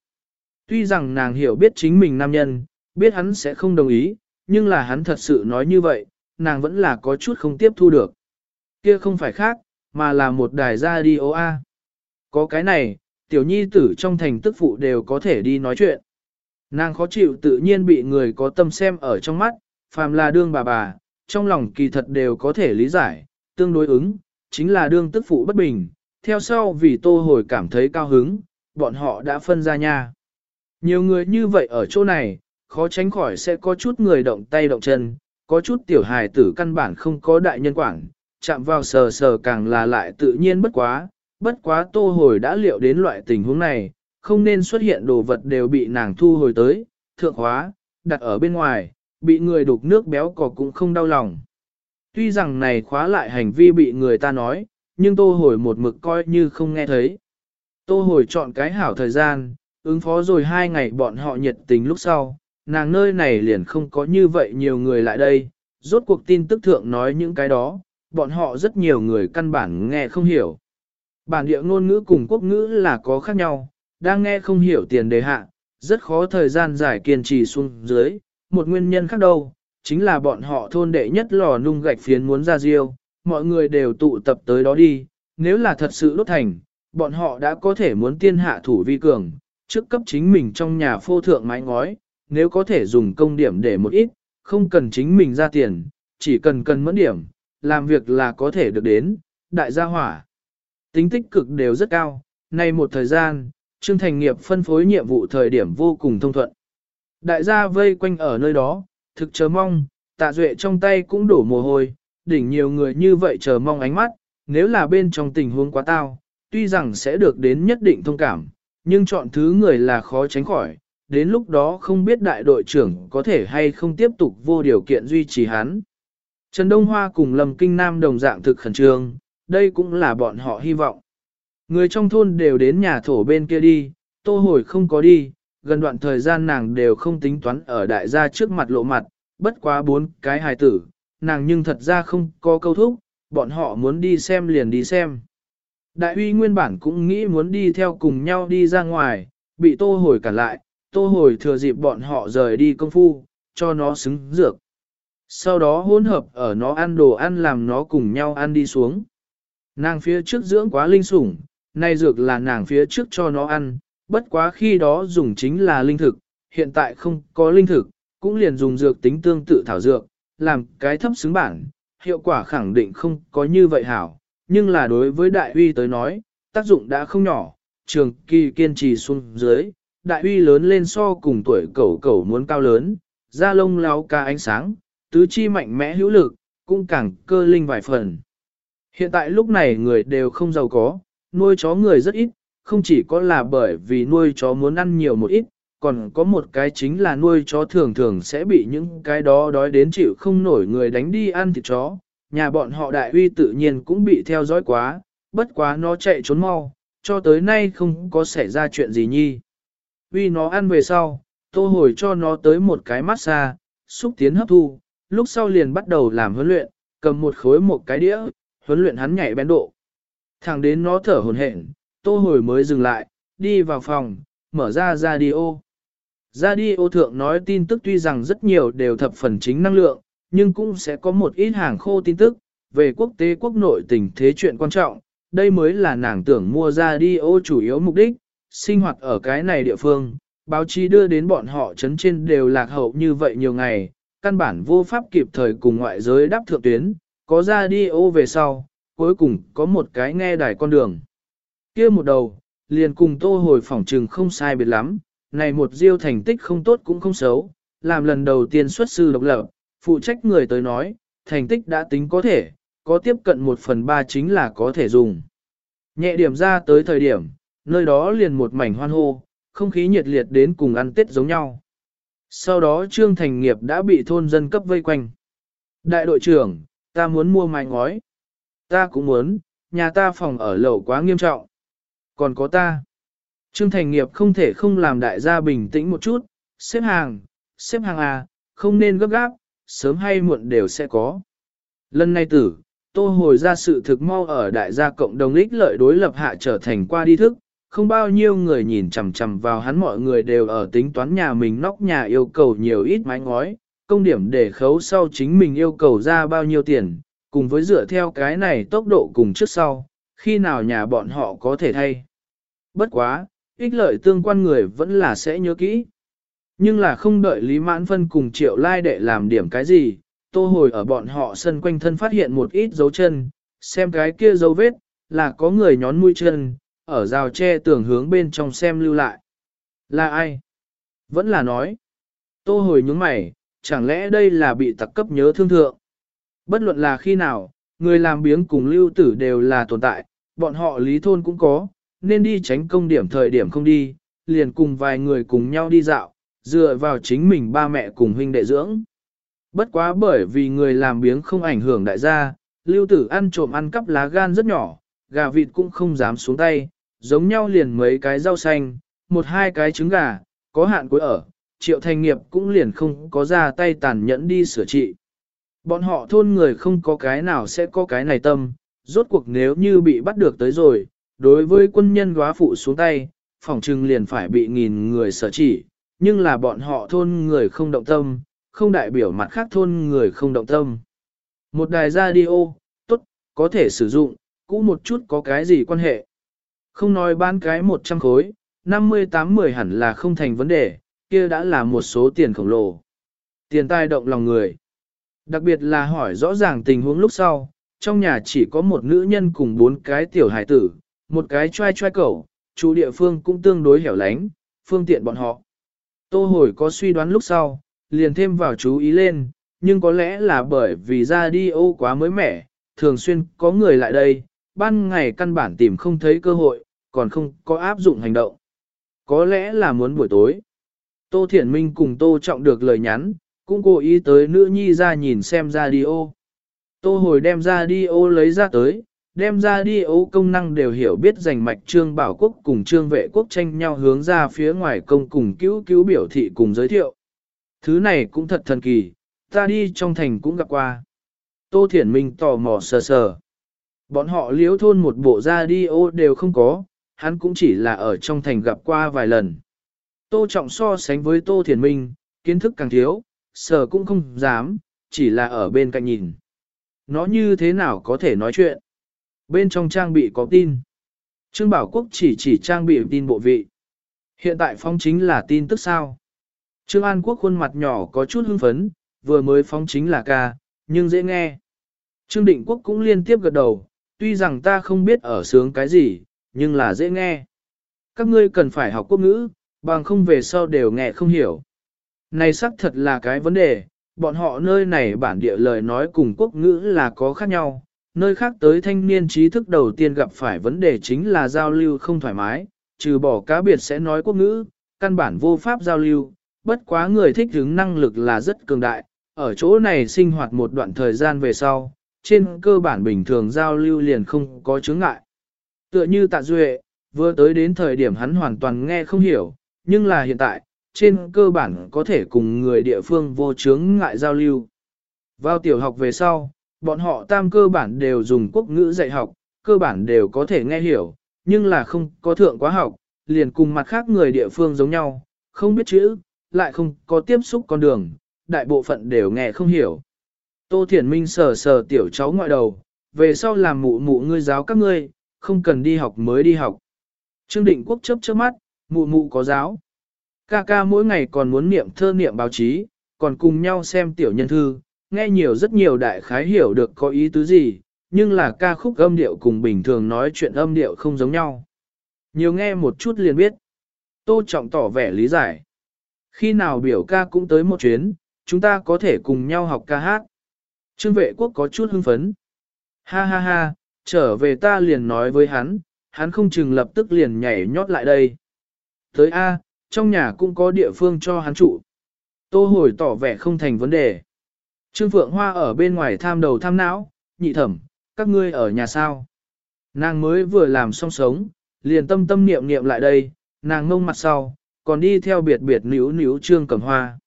Tuy rằng nàng hiểu biết chính mình nam nhân, biết hắn sẽ không đồng ý, nhưng là hắn thật sự nói như vậy, nàng vẫn là có chút không tiếp thu được. Kia không phải khác, mà là một đài radio A. Có cái này, tiểu nhi tử trong thành tức phụ đều có thể đi nói chuyện. Nàng khó chịu tự nhiên bị người có tâm xem ở trong mắt, phàm là đương bà bà, trong lòng kỳ thật đều có thể lý giải, tương đối ứng, chính là đương tức phụ bất bình, theo sau vì tô hồi cảm thấy cao hứng, bọn họ đã phân ra nha. Nhiều người như vậy ở chỗ này, khó tránh khỏi sẽ có chút người động tay động chân, có chút tiểu hài tử căn bản không có đại nhân quảng chạm vào sờ sờ càng là lại tự nhiên bất quá, bất quá tô hồi đã liệu đến loại tình huống này, không nên xuất hiện đồ vật đều bị nàng thu hồi tới, thượng hóa, đặt ở bên ngoài, bị người đục nước béo cò cũng không đau lòng. Tuy rằng này khóa lại hành vi bị người ta nói, nhưng tô hồi một mực coi như không nghe thấy. Tô hồi chọn cái hảo thời gian, ứng phó rồi hai ngày bọn họ nhiệt tình lúc sau, nàng nơi này liền không có như vậy nhiều người lại đây, rốt cuộc tin tức thượng nói những cái đó, bọn họ rất nhiều người căn bản nghe không hiểu. Bản địa ngôn ngữ cùng quốc ngữ là có khác nhau, đang nghe không hiểu tiền đề hạ, rất khó thời gian giải kiên trì xuống dưới, một nguyên nhân khác đâu, chính là bọn họ thôn đệ nhất lò nung gạch phiến muốn ra riêu, mọi người đều tụ tập tới đó đi, nếu là thật sự đốt thành, bọn họ đã có thể muốn tiên hạ thủ vi cường, trước cấp chính mình trong nhà phô thượng mái ngói, nếu có thể dùng công điểm để một ít, không cần chính mình ra tiền, chỉ cần cần mẫn điểm, làm việc là có thể được đến, đại gia hỏa. Tính tích cực đều rất cao, nay một thời gian, Trương Thành Nghiệp phân phối nhiệm vụ thời điểm vô cùng thông thuận. Đại gia vây quanh ở nơi đó, thực chờ mong, tạ duệ trong tay cũng đổ mồ hôi, đỉnh nhiều người như vậy chờ mong ánh mắt, nếu là bên trong tình huống quá tao, tuy rằng sẽ được đến nhất định thông cảm, nhưng chọn thứ người là khó tránh khỏi, đến lúc đó không biết đại đội trưởng có thể hay không tiếp tục vô điều kiện duy trì hắn. Trần Đông Hoa cùng Lâm Kinh Nam đồng dạng thực khẩn trương, đây cũng là bọn họ hy vọng. Người trong thôn đều đến nhà thổ bên kia đi, tô hồi không có đi, gần đoạn thời gian nàng đều không tính toán ở đại gia trước mặt lộ mặt, bất quá bốn cái hài tử, nàng nhưng thật ra không có câu thúc, bọn họ muốn đi xem liền đi xem. Đại uy nguyên bản cũng nghĩ muốn đi theo cùng nhau đi ra ngoài, bị tô hồi cản lại, tô hồi thừa dịp bọn họ rời đi công phu, cho nó xứng dược. Sau đó hỗn hợp ở nó ăn đồ ăn làm nó cùng nhau ăn đi xuống. Nàng phía trước dưỡng quá linh sủng, nay dược là nàng phía trước cho nó ăn, bất quá khi đó dùng chính là linh thực, hiện tại không có linh thực, cũng liền dùng dược tính tương tự thảo dược, làm cái thấp xứng bản, hiệu quả khẳng định không có như vậy hảo, nhưng là đối với đại uy tới nói, tác dụng đã không nhỏ, trường kỳ kiên trì xuống dưới, đại uy lớn lên so cùng tuổi cẩu cẩu muốn cao lớn, da lông láo ca ánh sáng, tứ chi mạnh mẽ hữu lực, cũng càng cơ linh vài phần. Hiện tại lúc này người đều không giàu có, nuôi chó người rất ít, không chỉ có là bởi vì nuôi chó muốn ăn nhiều một ít, còn có một cái chính là nuôi chó thường thường sẽ bị những cái đó đói đến chịu không nổi người đánh đi ăn thịt chó. Nhà bọn họ đại uy tự nhiên cũng bị theo dõi quá, bất quá nó chạy trốn mau, cho tới nay không có xảy ra chuyện gì nhi. Uy nó ăn về sau, tô hồi cho nó tới một cái massage, xúc tiến hấp thu, lúc sau liền bắt đầu làm huấn luyện, cầm một khối một cái đĩa, huấn luyện hắn nhảy bén độ. Thẳng đến nó thở hồn hển, tô hồi mới dừng lại, đi vào phòng, mở ra radio. Radio thượng nói tin tức tuy rằng rất nhiều đều thập phần chính năng lượng, nhưng cũng sẽ có một ít hàng khô tin tức, về quốc tế quốc nội tình thế chuyện quan trọng, đây mới là nàng tưởng mua ra đi ô chủ yếu mục đích, sinh hoạt ở cái này địa phương, báo chí đưa đến bọn họ chấn trên đều lạc hậu như vậy nhiều ngày, căn bản vô pháp kịp thời cùng ngoại giới đáp thượng tuyến, có ra đi ô về sau, cuối cùng có một cái nghe đài con đường. kia một đầu, liền cùng tô hồi phỏng trừng không sai biệt lắm, này một diêu thành tích không tốt cũng không xấu, làm lần đầu tiên xuất sư độc lập, phụ trách người tới nói, thành tích đã tính có thể, có tiếp cận một phần ba chính là có thể dùng. Nhẹ điểm ra tới thời điểm, nơi đó liền một mảnh hoan hô, không khí nhiệt liệt đến cùng ăn tết giống nhau. Sau đó Trương Thành Nghiệp đã bị thôn dân cấp vây quanh. Đại đội trưởng, ta muốn mua mái ngói. Ta cũng muốn, nhà ta phòng ở lầu quá nghiêm trọng. Còn có ta. Trương Thành Nghiệp không thể không làm đại gia bình tĩnh một chút, xếp hàng, xếp hàng à, không nên gấp gáp, sớm hay muộn đều sẽ có. Lần này tử, tô hồi ra sự thực mau ở đại gia cộng đồng ích lợi đối lập hạ trở thành qua đi thức, không bao nhiêu người nhìn chằm chằm vào hắn mọi người đều ở tính toán nhà mình nóc nhà yêu cầu nhiều ít mái ngói, công điểm để khấu sau chính mình yêu cầu ra bao nhiêu tiền, cùng với dựa theo cái này tốc độ cùng trước sau, khi nào nhà bọn họ có thể thay. Bất quá, ích lợi tương quan người vẫn là sẽ nhớ kỹ. Nhưng là không đợi Lý Mãn Phân cùng Triệu Lai đệ làm điểm cái gì, tô hồi ở bọn họ sân quanh thân phát hiện một ít dấu chân, xem cái kia dấu vết, là có người nhón mũi chân, ở rào tre tường hướng bên trong xem lưu lại. Là ai? Vẫn là nói. Tô hồi nhướng mày, chẳng lẽ đây là bị tặc cấp nhớ thương thượng? Bất luận là khi nào, người làm biếng cùng lưu tử đều là tồn tại, bọn họ lý thôn cũng có, nên đi tránh công điểm thời điểm không đi, liền cùng vài người cùng nhau đi dạo, dựa vào chính mình ba mẹ cùng huynh đệ dưỡng. Bất quá bởi vì người làm biếng không ảnh hưởng đại gia, lưu tử ăn trộm ăn cắp lá gan rất nhỏ, gà vịt cũng không dám xuống tay, giống nhau liền mấy cái rau xanh, một hai cái trứng gà, có hạn cuối ở, triệu thành nghiệp cũng liền không có ra tay tàn nhẫn đi sửa trị. Bọn họ thôn người không có cái nào sẽ có cái này tâm, rốt cuộc nếu như bị bắt được tới rồi, đối với quân nhân góa phụ xuống tay, phỏng trừng liền phải bị nghìn người sở chỉ, nhưng là bọn họ thôn người không động tâm, không đại biểu mặt khác thôn người không động tâm. Một đài radio, tốt, có thể sử dụng, cũ một chút có cái gì quan hệ. Không nói bán cái 100 khối, 50-80 hẳn là không thành vấn đề, kia đã là một số tiền khổng lồ. Tiền tai động lòng người. Đặc biệt là hỏi rõ ràng tình huống lúc sau, trong nhà chỉ có một nữ nhân cùng bốn cái tiểu hải tử, một cái trai trai cẩu, chủ địa phương cũng tương đối hẻo lánh, phương tiện bọn họ. Tô hồi có suy đoán lúc sau, liền thêm vào chú ý lên, nhưng có lẽ là bởi vì ra đi ô quá mới mẻ, thường xuyên có người lại đây, ban ngày căn bản tìm không thấy cơ hội, còn không có áp dụng hành động. Có lẽ là muốn buổi tối. Tô Thiển Minh cùng Tô Trọng được lời nhắn, cũng cố ý tới nữ nhi ra nhìn xem radio. Tô hồi đem ra đi ô lấy ra tới, đem ra đi ấu công năng đều hiểu biết giành mạch trương bảo quốc cùng trương vệ quốc tranh nhau hướng ra phía ngoài công cùng cứu cứu biểu thị cùng giới thiệu. Thứ này cũng thật thần kỳ, ta đi trong thành cũng gặp qua. Tô Thiển Minh tò mò sờ sờ. Bọn họ liếu thôn một bộ ra đi ô đều không có, hắn cũng chỉ là ở trong thành gặp qua vài lần. Tô Trọng so sánh với Tô Thiển Minh, kiến thức càng thiếu, sờ cũng không dám, chỉ là ở bên cạnh nhìn. Nó như thế nào có thể nói chuyện? Bên trong trang bị có tin. Trương Bảo Quốc chỉ chỉ trang bị tin bộ vị. Hiện tại phóng chính là tin tức sao? Trương An Quốc khuôn mặt nhỏ có chút hưng phấn, vừa mới phóng chính là ca, nhưng dễ nghe. Trương Định Quốc cũng liên tiếp gật đầu, tuy rằng ta không biết ở sướng cái gì, nhưng là dễ nghe. Các ngươi cần phải học quốc ngữ, bằng không về sau đều nghe không hiểu. Này xác thật là cái vấn đề, bọn họ nơi này bản địa lời nói cùng quốc ngữ là có khác nhau, nơi khác tới thanh niên trí thức đầu tiên gặp phải vấn đề chính là giao lưu không thoải mái, trừ bỏ cá biệt sẽ nói quốc ngữ, căn bản vô pháp giao lưu, bất quá người thích hứng năng lực là rất cường đại, ở chỗ này sinh hoạt một đoạn thời gian về sau, trên cơ bản bình thường giao lưu liền không có chướng ngại. Tựa như tạ duệ, vừa tới đến thời điểm hắn hoàn toàn nghe không hiểu, nhưng là hiện tại, trên cơ bản có thể cùng người địa phương vô chướng ngại giao lưu. Vào tiểu học về sau, bọn họ tam cơ bản đều dùng quốc ngữ dạy học, cơ bản đều có thể nghe hiểu, nhưng là không có thượng quá học, liền cùng mặt khác người địa phương giống nhau, không biết chữ, lại không có tiếp xúc con đường, đại bộ phận đều nghe không hiểu. Tô Thiển Minh sờ sờ tiểu cháu ngoại đầu, về sau làm mụ mụ ngươi giáo các ngươi, không cần đi học mới đi học. Trương Định Quốc chấp chớp mắt, mụ mụ có giáo. Ca ca mỗi ngày còn muốn niệm thơ niệm báo chí, còn cùng nhau xem tiểu nhân thư, nghe nhiều rất nhiều đại khái hiểu được có ý tứ gì, nhưng là ca khúc âm điệu cùng bình thường nói chuyện âm điệu không giống nhau. Nhiều nghe một chút liền biết. Tô Trọng tỏ vẻ lý giải. Khi nào biểu ca cũng tới một chuyến, chúng ta có thể cùng nhau học ca hát. Trương vệ quốc có chút hưng phấn. Ha ha ha, trở về ta liền nói với hắn, hắn không chừng lập tức liền nhảy nhót lại đây. Tới A, trong nhà cũng có địa phương cho hắn trụ. Tô hồi tỏ vẻ không thành vấn đề. Trương Phượng Hoa ở bên ngoài tham đầu tham não, nhị thẩm, các ngươi ở nhà sao? Nàng mới vừa làm xong sống, liền tâm tâm niệm niệm lại đây, nàng ngông mặt sau, còn đi theo biệt biệt níu níu Trương Cẩm Hoa.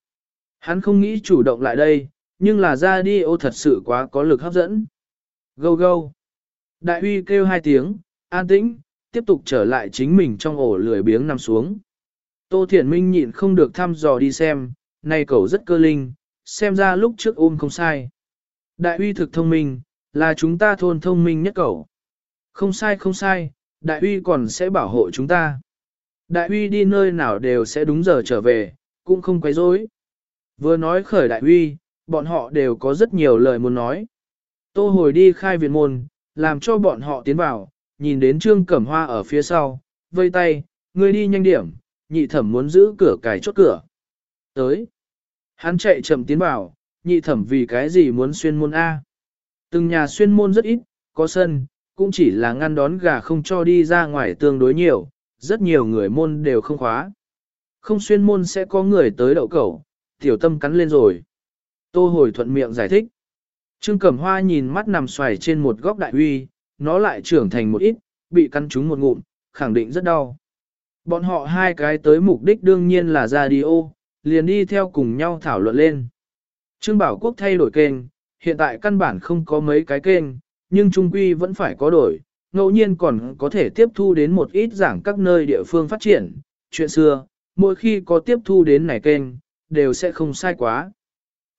Hắn không nghĩ chủ động lại đây, nhưng là ra đi ô thật sự quá có lực hấp dẫn. Gâu gâu. Đại Huy kêu hai tiếng, an tĩnh, tiếp tục trở lại chính mình trong ổ lười biếng nằm xuống. Tô Thiển Minh nhịn không được thăm dò đi xem, này cậu rất cơ linh, xem ra lúc trước ôm không sai. Đại uy thực thông minh, là chúng ta thôn thông minh nhất cậu. Không sai không sai, đại uy còn sẽ bảo hộ chúng ta. Đại uy đi nơi nào đều sẽ đúng giờ trở về, cũng không quấy rối. Vừa nói khởi đại uy, bọn họ đều có rất nhiều lời muốn nói. Tô hồi đi khai viện môn, làm cho bọn họ tiến vào, nhìn đến Trương Cẩm Hoa ở phía sau, vây tay, người đi nhanh điểm, nhị thẩm muốn giữ cửa cài chốt cửa. Tới. Hắn chạy chậm tiến vào, nhị thẩm vì cái gì muốn xuyên môn A. Từng nhà xuyên môn rất ít, có sân, cũng chỉ là ngăn đón gà không cho đi ra ngoài tương đối nhiều, rất nhiều người môn đều không khóa. Không xuyên môn sẽ có người tới đậu cẩu, tiểu tâm cắn lên rồi. Tô hồi thuận miệng giải thích. Trương Cẩm Hoa nhìn mắt nằm xoài trên một góc đại huy, nó lại trưởng thành một ít, bị cắn trúng một ngụm, khẳng định rất đau. Bọn họ hai cái tới mục đích đương nhiên là ra đi ô liền đi theo cùng nhau thảo luận lên. Trương Bảo Quốc thay đổi kênh, hiện tại căn bản không có mấy cái kênh, nhưng trung quy vẫn phải có đổi, ngẫu nhiên còn có thể tiếp thu đến một ít giảng các nơi địa phương phát triển, chuyện xưa, mỗi khi có tiếp thu đến này kênh, đều sẽ không sai quá.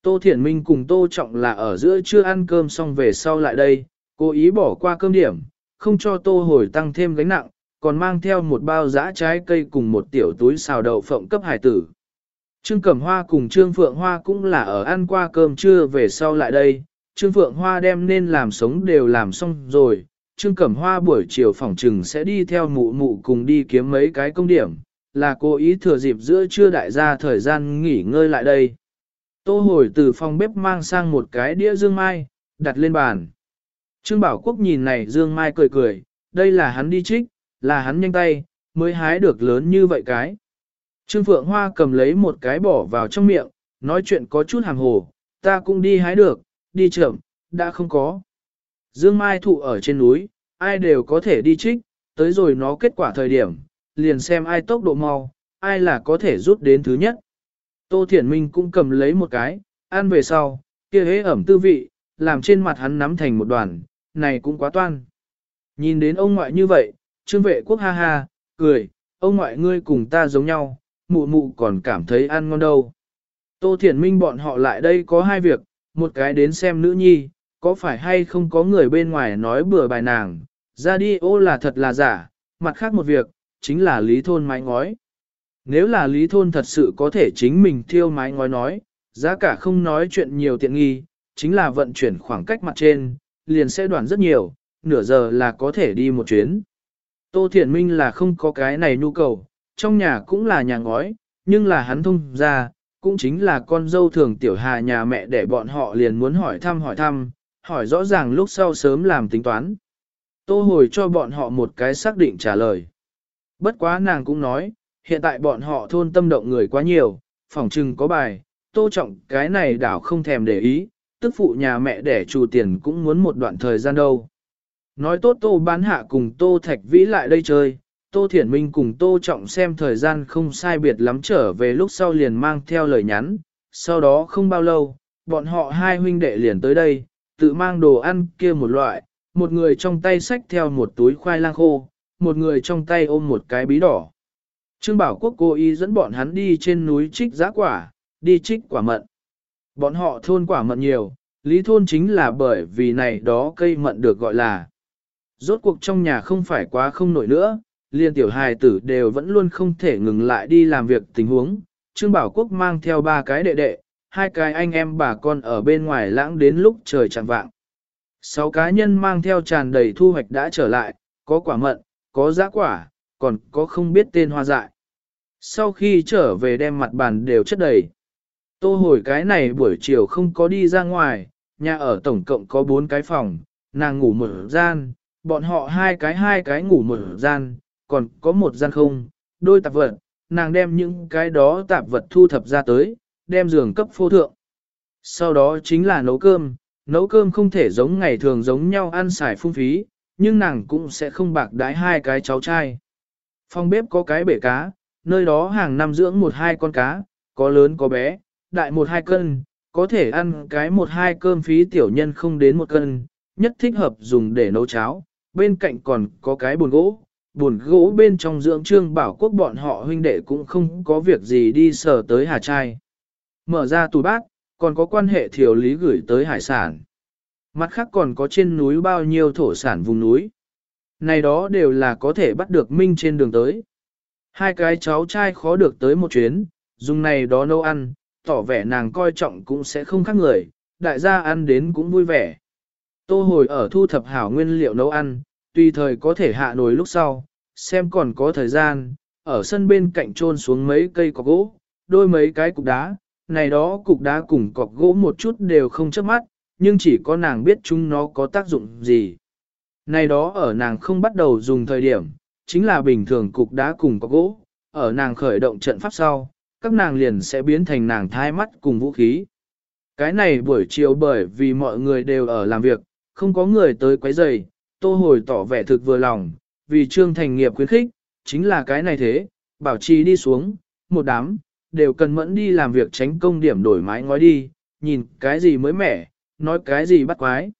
Tô Thiển Minh cùng Tô Trọng là ở giữa chưa ăn cơm xong về sau lại đây, cố ý bỏ qua cơm điểm, không cho Tô hồi tăng thêm gánh nặng, còn mang theo một bao giã trái cây cùng một tiểu túi xào đậu phộng cấp hải tử. Trương Cẩm Hoa cùng Trương Phượng Hoa cũng là ở ăn qua cơm trưa về sau lại đây, Trương Phượng Hoa đem nên làm sống đều làm xong rồi, Trương Cẩm Hoa buổi chiều phòng trừng sẽ đi theo mụ mụ cùng đi kiếm mấy cái công điểm, là cố ý thừa dịp giữa trưa đại gia thời gian nghỉ ngơi lại đây. Tô hồi từ phòng bếp mang sang một cái đĩa dương mai, đặt lên bàn. Trương Bảo Quốc nhìn này dương mai cười cười, đây là hắn đi trích, là hắn nhanh tay, mới hái được lớn như vậy cái. Trương Phượng Hoa cầm lấy một cái bỏ vào trong miệng, nói chuyện có chút hàng hồ, ta cũng đi hái được, đi chậm, đã không có. Dương Mai thụ ở trên núi, ai đều có thể đi trích, tới rồi nó kết quả thời điểm, liền xem ai tốc độ mau, ai là có thể rút đến thứ nhất. Tô Thiển Minh cũng cầm lấy một cái, ăn về sau, kia hế ẩm tư vị, làm trên mặt hắn nắm thành một đoàn, này cũng quá toan. Nhìn đến ông ngoại như vậy, trương vệ quốc ha ha, cười, ông ngoại ngươi cùng ta giống nhau, mụ mụ còn cảm thấy ăn ngon đâu. Tô Thiển Minh bọn họ lại đây có hai việc, một cái đến xem nữ nhi, có phải hay không có người bên ngoài nói bừa bài nàng, ra đi ô là thật là giả, mặt khác một việc, chính là lý thôn mái ngói. Nếu là lý thôn thật sự có thể chính mình thiêu mái ngói nói, giá cả không nói chuyện nhiều tiện nghi, chính là vận chuyển khoảng cách mặt trên, liền sẽ đoàn rất nhiều, nửa giờ là có thể đi một chuyến. Tô Thiển Minh là không có cái này nhu cầu, trong nhà cũng là nhà ngói, nhưng là hắn thông ra, cũng chính là con dâu thường tiểu hà nhà mẹ để bọn họ liền muốn hỏi thăm hỏi thăm, hỏi rõ ràng lúc sau sớm làm tính toán. Tô hồi cho bọn họ một cái xác định trả lời. Bất quá nàng cũng nói, hiện tại bọn họ thôn tâm động người quá nhiều, phỏng chừng có bài, tô trọng cái này đảo không thèm để ý, tức phụ nhà mẹ để trù tiền cũng muốn một đoạn thời gian đâu. Nói tốt tô bán hạ cùng tô thạch vĩ lại đây chơi, tô thiển minh cùng tô trọng xem thời gian không sai biệt lắm trở về lúc sau liền mang theo lời nhắn, sau đó không bao lâu, bọn họ hai huynh đệ liền tới đây, tự mang đồ ăn kia một loại, một người trong tay xách theo một túi khoai lang khô, một người trong tay ôm một cái bí đỏ. Trương Bảo Quốc cố ý dẫn bọn hắn đi trên núi trích giá quả, đi trích quả mận. Bọn họ thôn quả mận nhiều, lý thôn chính là bởi vì này đó cây mận được gọi là. Rốt cuộc trong nhà không phải quá không nổi nữa, liên tiểu hài tử đều vẫn luôn không thể ngừng lại đi làm việc tình huống. Trương Bảo Quốc mang theo ba cái đệ đệ, hai cái anh em bà con ở bên ngoài lãng đến lúc trời chẳng vạng. Sáu cá nhân mang theo tràn đầy thu hoạch đã trở lại, có quả mận, có giá quả, còn có không biết tên hoa dại. Sau khi trở về đem mặt bàn đều chất đầy. Tô hồi cái này buổi chiều không có đi ra ngoài, nhà ở tổng cộng có bốn cái phòng, nàng ngủ một gian, bọn họ hai cái hai cái ngủ một gian, còn có một gian không, đôi tạp vật, nàng đem những cái đó tạp vật thu thập ra tới, đem giường cấp phô thượng. Sau đó chính là nấu cơm, nấu cơm không thể giống ngày thường giống nhau ăn xài phung phí, nhưng nàng cũng sẽ không bạc đái hai cái cháu trai. Phòng bếp có cái bể cá, nơi đó hàng năm dưỡng một hai con cá, có lớn có bé, đại một hai cân, có thể ăn cái một hai cơm phí tiểu nhân không đến một cân, nhất thích hợp dùng để nấu cháo, bên cạnh còn có cái bồn gỗ buồn gỗ bên trong dưỡng trương bảo quốc bọn họ huynh đệ cũng không có việc gì đi sờ tới hà trai. Mở ra tủ bát, còn có quan hệ thiểu lý gửi tới hải sản. Mặt khác còn có trên núi bao nhiêu thổ sản vùng núi. Này đó đều là có thể bắt được minh trên đường tới. Hai cái cháu trai khó được tới một chuyến, dùng này đó nấu ăn, tỏ vẻ nàng coi trọng cũng sẽ không khác người, đại gia ăn đến cũng vui vẻ. Tô hồi ở thu thập hảo nguyên liệu nấu ăn, tùy thời có thể hạ nồi lúc sau, xem còn có thời gian, ở sân bên cạnh trôn xuống mấy cây cọc gỗ, đôi mấy cái cục đá, này đó cục đá cùng cọc gỗ một chút đều không chớp mắt, nhưng chỉ có nàng biết chúng nó có tác dụng gì. Này đó ở nàng không bắt đầu dùng thời điểm, chính là bình thường cục đá cùng cọc gỗ, ở nàng khởi động trận pháp sau, các nàng liền sẽ biến thành nàng thai mắt cùng vũ khí. Cái này buổi chiều bởi vì mọi người đều ở làm việc, không có người tới quấy rầy, tô hồi tỏ vẻ thực vừa lòng, vì trương thành nghiệp khuyến khích, chính là cái này thế, bảo trì đi xuống, một đám, đều cần mẫn đi làm việc tránh công điểm đổi mái ngói đi, nhìn cái gì mới mẻ, nói cái gì bắt quái.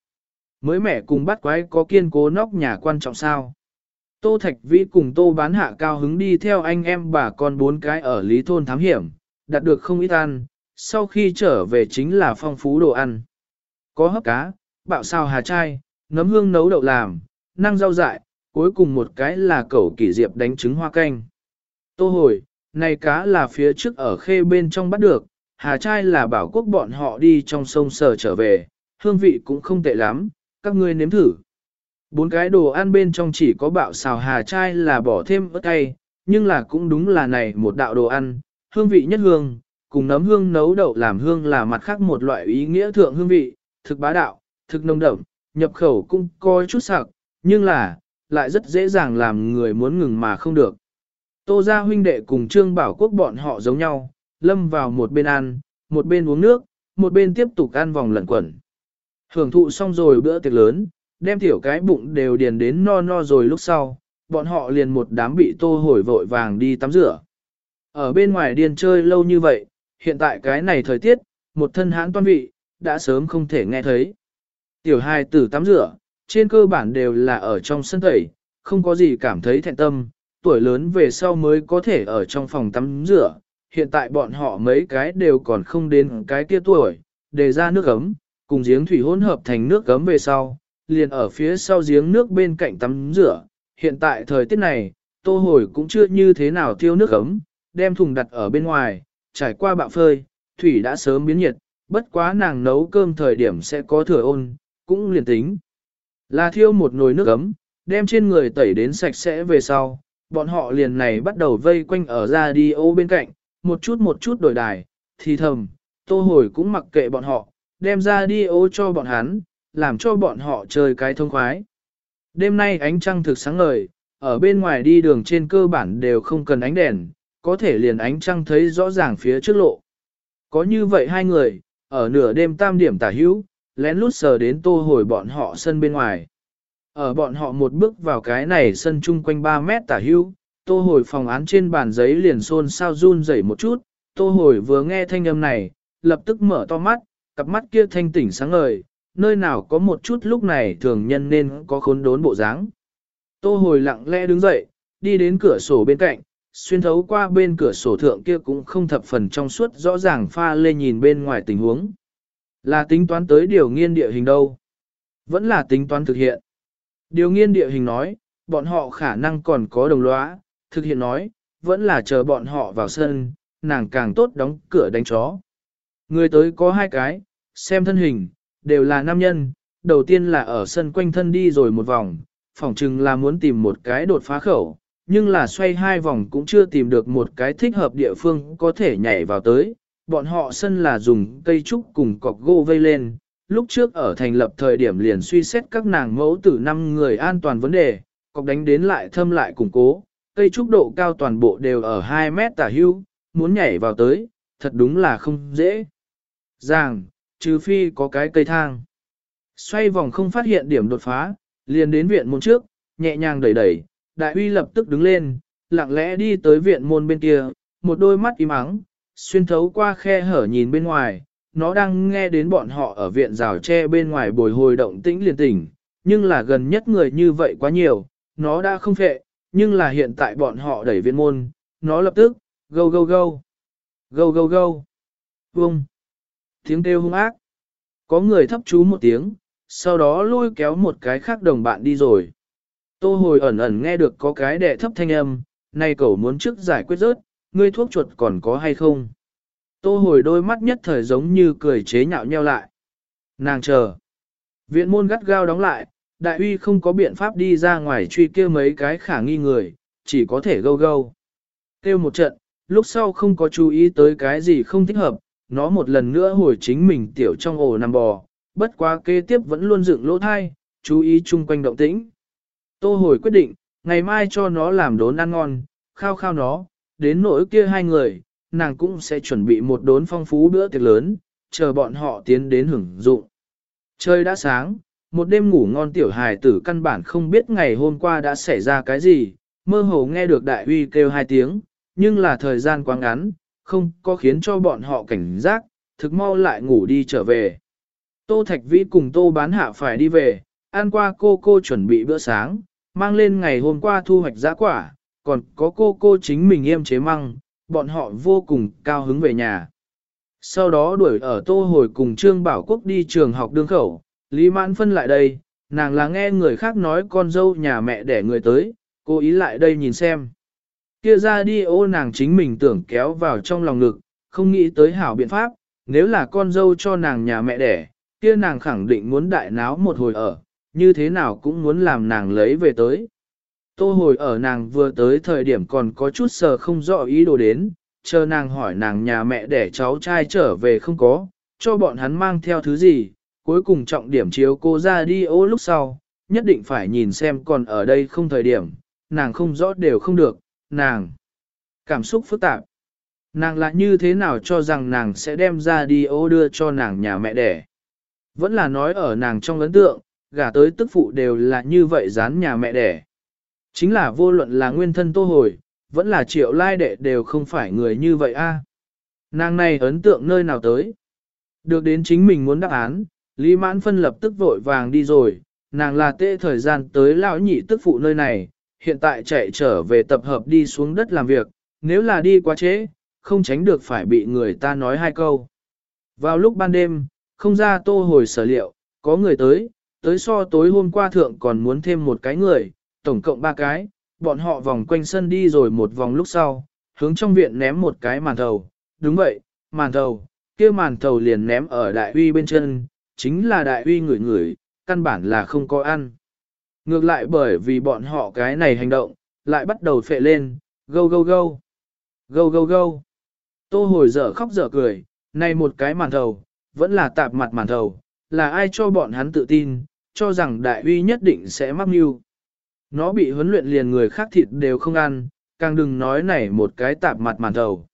Mới mẻ cùng bắt quái có kiên cố nóc nhà quan trọng sao. Tô Thạch Vĩ cùng Tô bán hạ cao hứng đi theo anh em bà con bốn cái ở Lý Thôn thám hiểm, đạt được không ít ăn, sau khi trở về chính là phong phú đồ ăn. Có hấp cá, bạo sao hà chai, nấm hương nấu đậu làm, năng rau dại, cuối cùng một cái là cẩu kỷ diệp đánh trứng hoa canh. Tô hồi, này cá là phía trước ở khê bên trong bắt được, hà chai là bảo quốc bọn họ đi trong sông sờ trở về, hương vị cũng không tệ lắm, các ngươi nếm thử. Bốn cái đồ ăn bên trong chỉ có bạo xào hà chai là bỏ thêm ớt cay, nhưng là cũng đúng là này một đạo đồ ăn, hương vị nhất hương, cùng nấm hương nấu đậu làm hương là mặt khác một loại ý nghĩa thượng hương vị, thực bá đạo, thực nông đậm, nhập khẩu cũng coi chút sặc, nhưng là, lại rất dễ dàng làm người muốn ngừng mà không được. Tô gia huynh đệ cùng Trương Bảo Quốc bọn họ giống nhau, lâm vào một bên ăn, một bên uống nước, một bên tiếp tục ăn vòng lẩn quẩn. Hưởng thụ xong rồi bữa tiệc lớn, đem tiểu cái bụng đều điền đến no no rồi lúc sau, bọn họ liền một đám bị tô hồi vội vàng đi tắm rửa. Ở bên ngoài điên chơi lâu như vậy, hiện tại cái này thời tiết, một thân hãn toan vị, đã sớm không thể nghe thấy. Tiểu hài tử tắm rửa, trên cơ bản đều là ở trong sân tẩy, không có gì cảm thấy thẹn tâm, tuổi lớn về sau mới có thể ở trong phòng tắm rửa. Hiện tại bọn họ mấy cái đều còn không đến cái kia tuổi, để ra nước ấm, cùng giếng thủy hỗn hợp thành nước ấm về sau, liền ở phía sau giếng nước bên cạnh tắm rửa. Hiện tại thời tiết này, tô hồi cũng chưa như thế nào tiêu nước ấm, đem thùng đặt ở bên ngoài, trải qua bạo phơi, thủy đã sớm biến nhiệt, bất quá nàng nấu cơm thời điểm sẽ có thừa ôn, cũng liền tính. Là thiêu một nồi nước ấm, đem trên người tẩy đến sạch sẽ về sau, bọn họ liền này bắt đầu vây quanh ở ra đi ô bên cạnh, một chút một chút đổi đài, thì thầm, tô hồi cũng mặc kệ bọn họ, đem ra đi ô cho bọn hắn, làm cho bọn họ chơi cái thông khoái. Đêm nay ánh trăng thực sáng ngời, ở bên ngoài đi đường trên cơ bản đều không cần ánh đèn, có thể liền ánh trăng thấy rõ ràng phía trước lộ. Có như vậy hai người, ở nửa đêm tam điểm tả hữu, lén lút sờ đến tô hồi bọn họ sân bên ngoài. Ở bọn họ một bước vào cái này sân chung quanh 3 mét tả hữu, tô hồi phòng án trên bàn giấy liền xôn sao run rẩy một chút, tô hồi vừa nghe thanh âm này, lập tức mở to mắt, cặp mắt kia thanh tỉnh sáng ngời, nơi nào có một chút lúc này thường nhân nên có khốn đốn bộ dáng. Tô hồi lặng lẽ đứng dậy, đi đến cửa sổ bên cạnh, xuyên thấu qua bên cửa sổ thượng kia cũng không thập phần trong suốt rõ ràng pha lê nhìn bên ngoài tình huống. Là tính toán tới điều nghiên địa hình đâu? Vẫn là tính toán thực hiện. Điều nghiên địa hình nói, bọn họ khả năng còn có đồng lõa, thực hiện nói, vẫn là chờ bọn họ vào sân, nàng càng tốt đóng cửa đánh chó. Người tới có hai cái, xem thân hình, đều là nam nhân, đầu tiên là ở sân quanh thân đi rồi một vòng, phỏng chừng là muốn tìm một cái đột phá khẩu, nhưng là xoay hai vòng cũng chưa tìm được một cái thích hợp địa phương có thể nhảy vào tới. Bọn họ sân là dùng cây trúc cùng cọc gỗ vây lên, lúc trước ở thành lập thời điểm liền suy xét các nàng mẫu tử năm người an toàn vấn đề, cọc đánh đến lại thâm lại củng cố, cây trúc độ cao toàn bộ đều ở 2 mét tả hưu, muốn nhảy vào tới, thật đúng là không dễ. Giàng, trừ phi có cái cây thang. Xoay vòng không phát hiện điểm đột phá, liền đến viện môn trước, nhẹ nhàng đẩy đẩy, đại uy lập tức đứng lên, lặng lẽ đi tới viện môn bên kia, một đôi mắt im ắng, xuyên thấu qua khe hở nhìn bên ngoài, nó đang nghe đến bọn họ ở viện rào tre bên ngoài bồi hồi động tĩnh liền tỉnh, nhưng là gần nhất người như vậy quá nhiều, nó đã không phệ, nhưng là hiện tại bọn họ đẩy viện môn, nó lập tức, gâu gâu gâu, gâu gâu gâu, vung, tiếng kêu hung ác, có người thấp chú một tiếng, sau đó lôi kéo một cái khác đồng bạn đi rồi. Tô hồi ẩn ẩn nghe được có cái đệ thấp thanh âm, này cậu muốn trước giải quyết rớt, ngươi thuốc chuột còn có hay không? Tô hồi đôi mắt nhất thời giống như cười chế nhạo nheo lại. Nàng chờ. Viện môn gắt gao đóng lại, đại uy không có biện pháp đi ra ngoài truy kêu mấy cái khả nghi người, chỉ có thể gâu gâu. Kêu một trận, lúc sau không có chú ý tới cái gì không thích hợp, nó một lần nữa hồi chính mình tiểu trong ổ nằm bò, bất quá kế tiếp vẫn luôn dựng lỗ thai, chú ý chung quanh động tĩnh. Tô hồi quyết định, ngày mai cho nó làm đốn ăn ngon, khao khao nó, đến nỗi kia hai người, nàng cũng sẽ chuẩn bị một đốn phong phú bữa tiệc lớn, chờ bọn họ tiến đến hưởng dụng. Trời đã sáng, một đêm ngủ ngon tiểu hài tử căn bản không biết ngày hôm qua đã xảy ra cái gì, mơ hồ nghe được đại uy kêu hai tiếng, nhưng là thời gian quá ngắn, không có khiến cho bọn họ cảnh giác, thực mau lại ngủ đi trở về. Tô Thạch Vĩ cùng Tô bán hạ phải đi về, ăn qua cô cô chuẩn bị bữa sáng, mang lên ngày hôm qua thu hoạch giá quả, còn có cô cô chính mình yêm chế măng, bọn họ vô cùng cao hứng về nhà. Sau đó đuổi ở tô hồi cùng Trương Bảo Quốc đi trường học đương khẩu, Lý Mãn Phân lại đây, nàng là nghe người khác nói con dâu nhà mẹ để người tới, cô ý lại đây nhìn xem. Kia ra đi ô nàng chính mình tưởng kéo vào trong lòng ngực, không nghĩ tới hảo biện pháp, nếu là con dâu cho nàng nhà mẹ đẻ, kia nàng khẳng định muốn đại náo một hồi ở, như thế nào cũng muốn làm nàng lấy về tới. Tô hồi ở nàng vừa tới thời điểm còn có chút sờ không rõ ý đồ đến, chờ nàng hỏi nàng nhà mẹ để cháu trai trở về không có, cho bọn hắn mang theo thứ gì, cuối cùng trọng điểm chiếu cô ra đi ô lúc sau, nhất định phải nhìn xem còn ở đây không thời điểm, nàng không rõ đều không được, nàng cảm xúc phức tạp. Nàng lại như thế nào cho rằng nàng sẽ đem ra đi ô đưa cho nàng nhà mẹ đẻ. Vẫn là nói ở nàng trong ấn tượng, gả tới tức phụ đều là như vậy dán nhà mẹ đẻ. Chính là vô luận là nguyên thân tô hồi, vẫn là triệu lai đệ đều không phải người như vậy a. Nàng này ấn tượng nơi nào tới. Được đến chính mình muốn đáp án, Lý Mãn Phân lập tức vội vàng đi rồi, nàng là tê thời gian tới lão nhị tức phụ nơi này, hiện tại chạy trở về tập hợp đi xuống đất làm việc, nếu là đi quá trễ, không tránh được phải bị người ta nói hai câu. Vào lúc ban đêm, không ra tô hồi sở liệu, có người tới, tới so tối hôm qua thượng còn muốn thêm một cái người, tổng cộng ba cái, bọn họ vòng quanh sân đi rồi một vòng lúc sau, hướng trong viện ném một cái màn thầu, đúng vậy, màn thầu, kia màn thầu liền ném ở đại uy bên chân, chính là đại uy người người, căn bản là không có ăn. Ngược lại bởi vì bọn họ cái này hành động, lại bắt đầu phệ lên, gâu gâu gâu, gâu gâu gâu. Tô hồi dở khóc dở cười, này một cái màn thầu, vẫn là tạp mặt màn thầu, là ai cho bọn hắn tự tin, cho rằng đại uy nhất định sẽ mắc mưu. Nó bị huấn luyện liền người khác thịt đều không ăn, càng đừng nói này một cái tạp mặt màn thầu.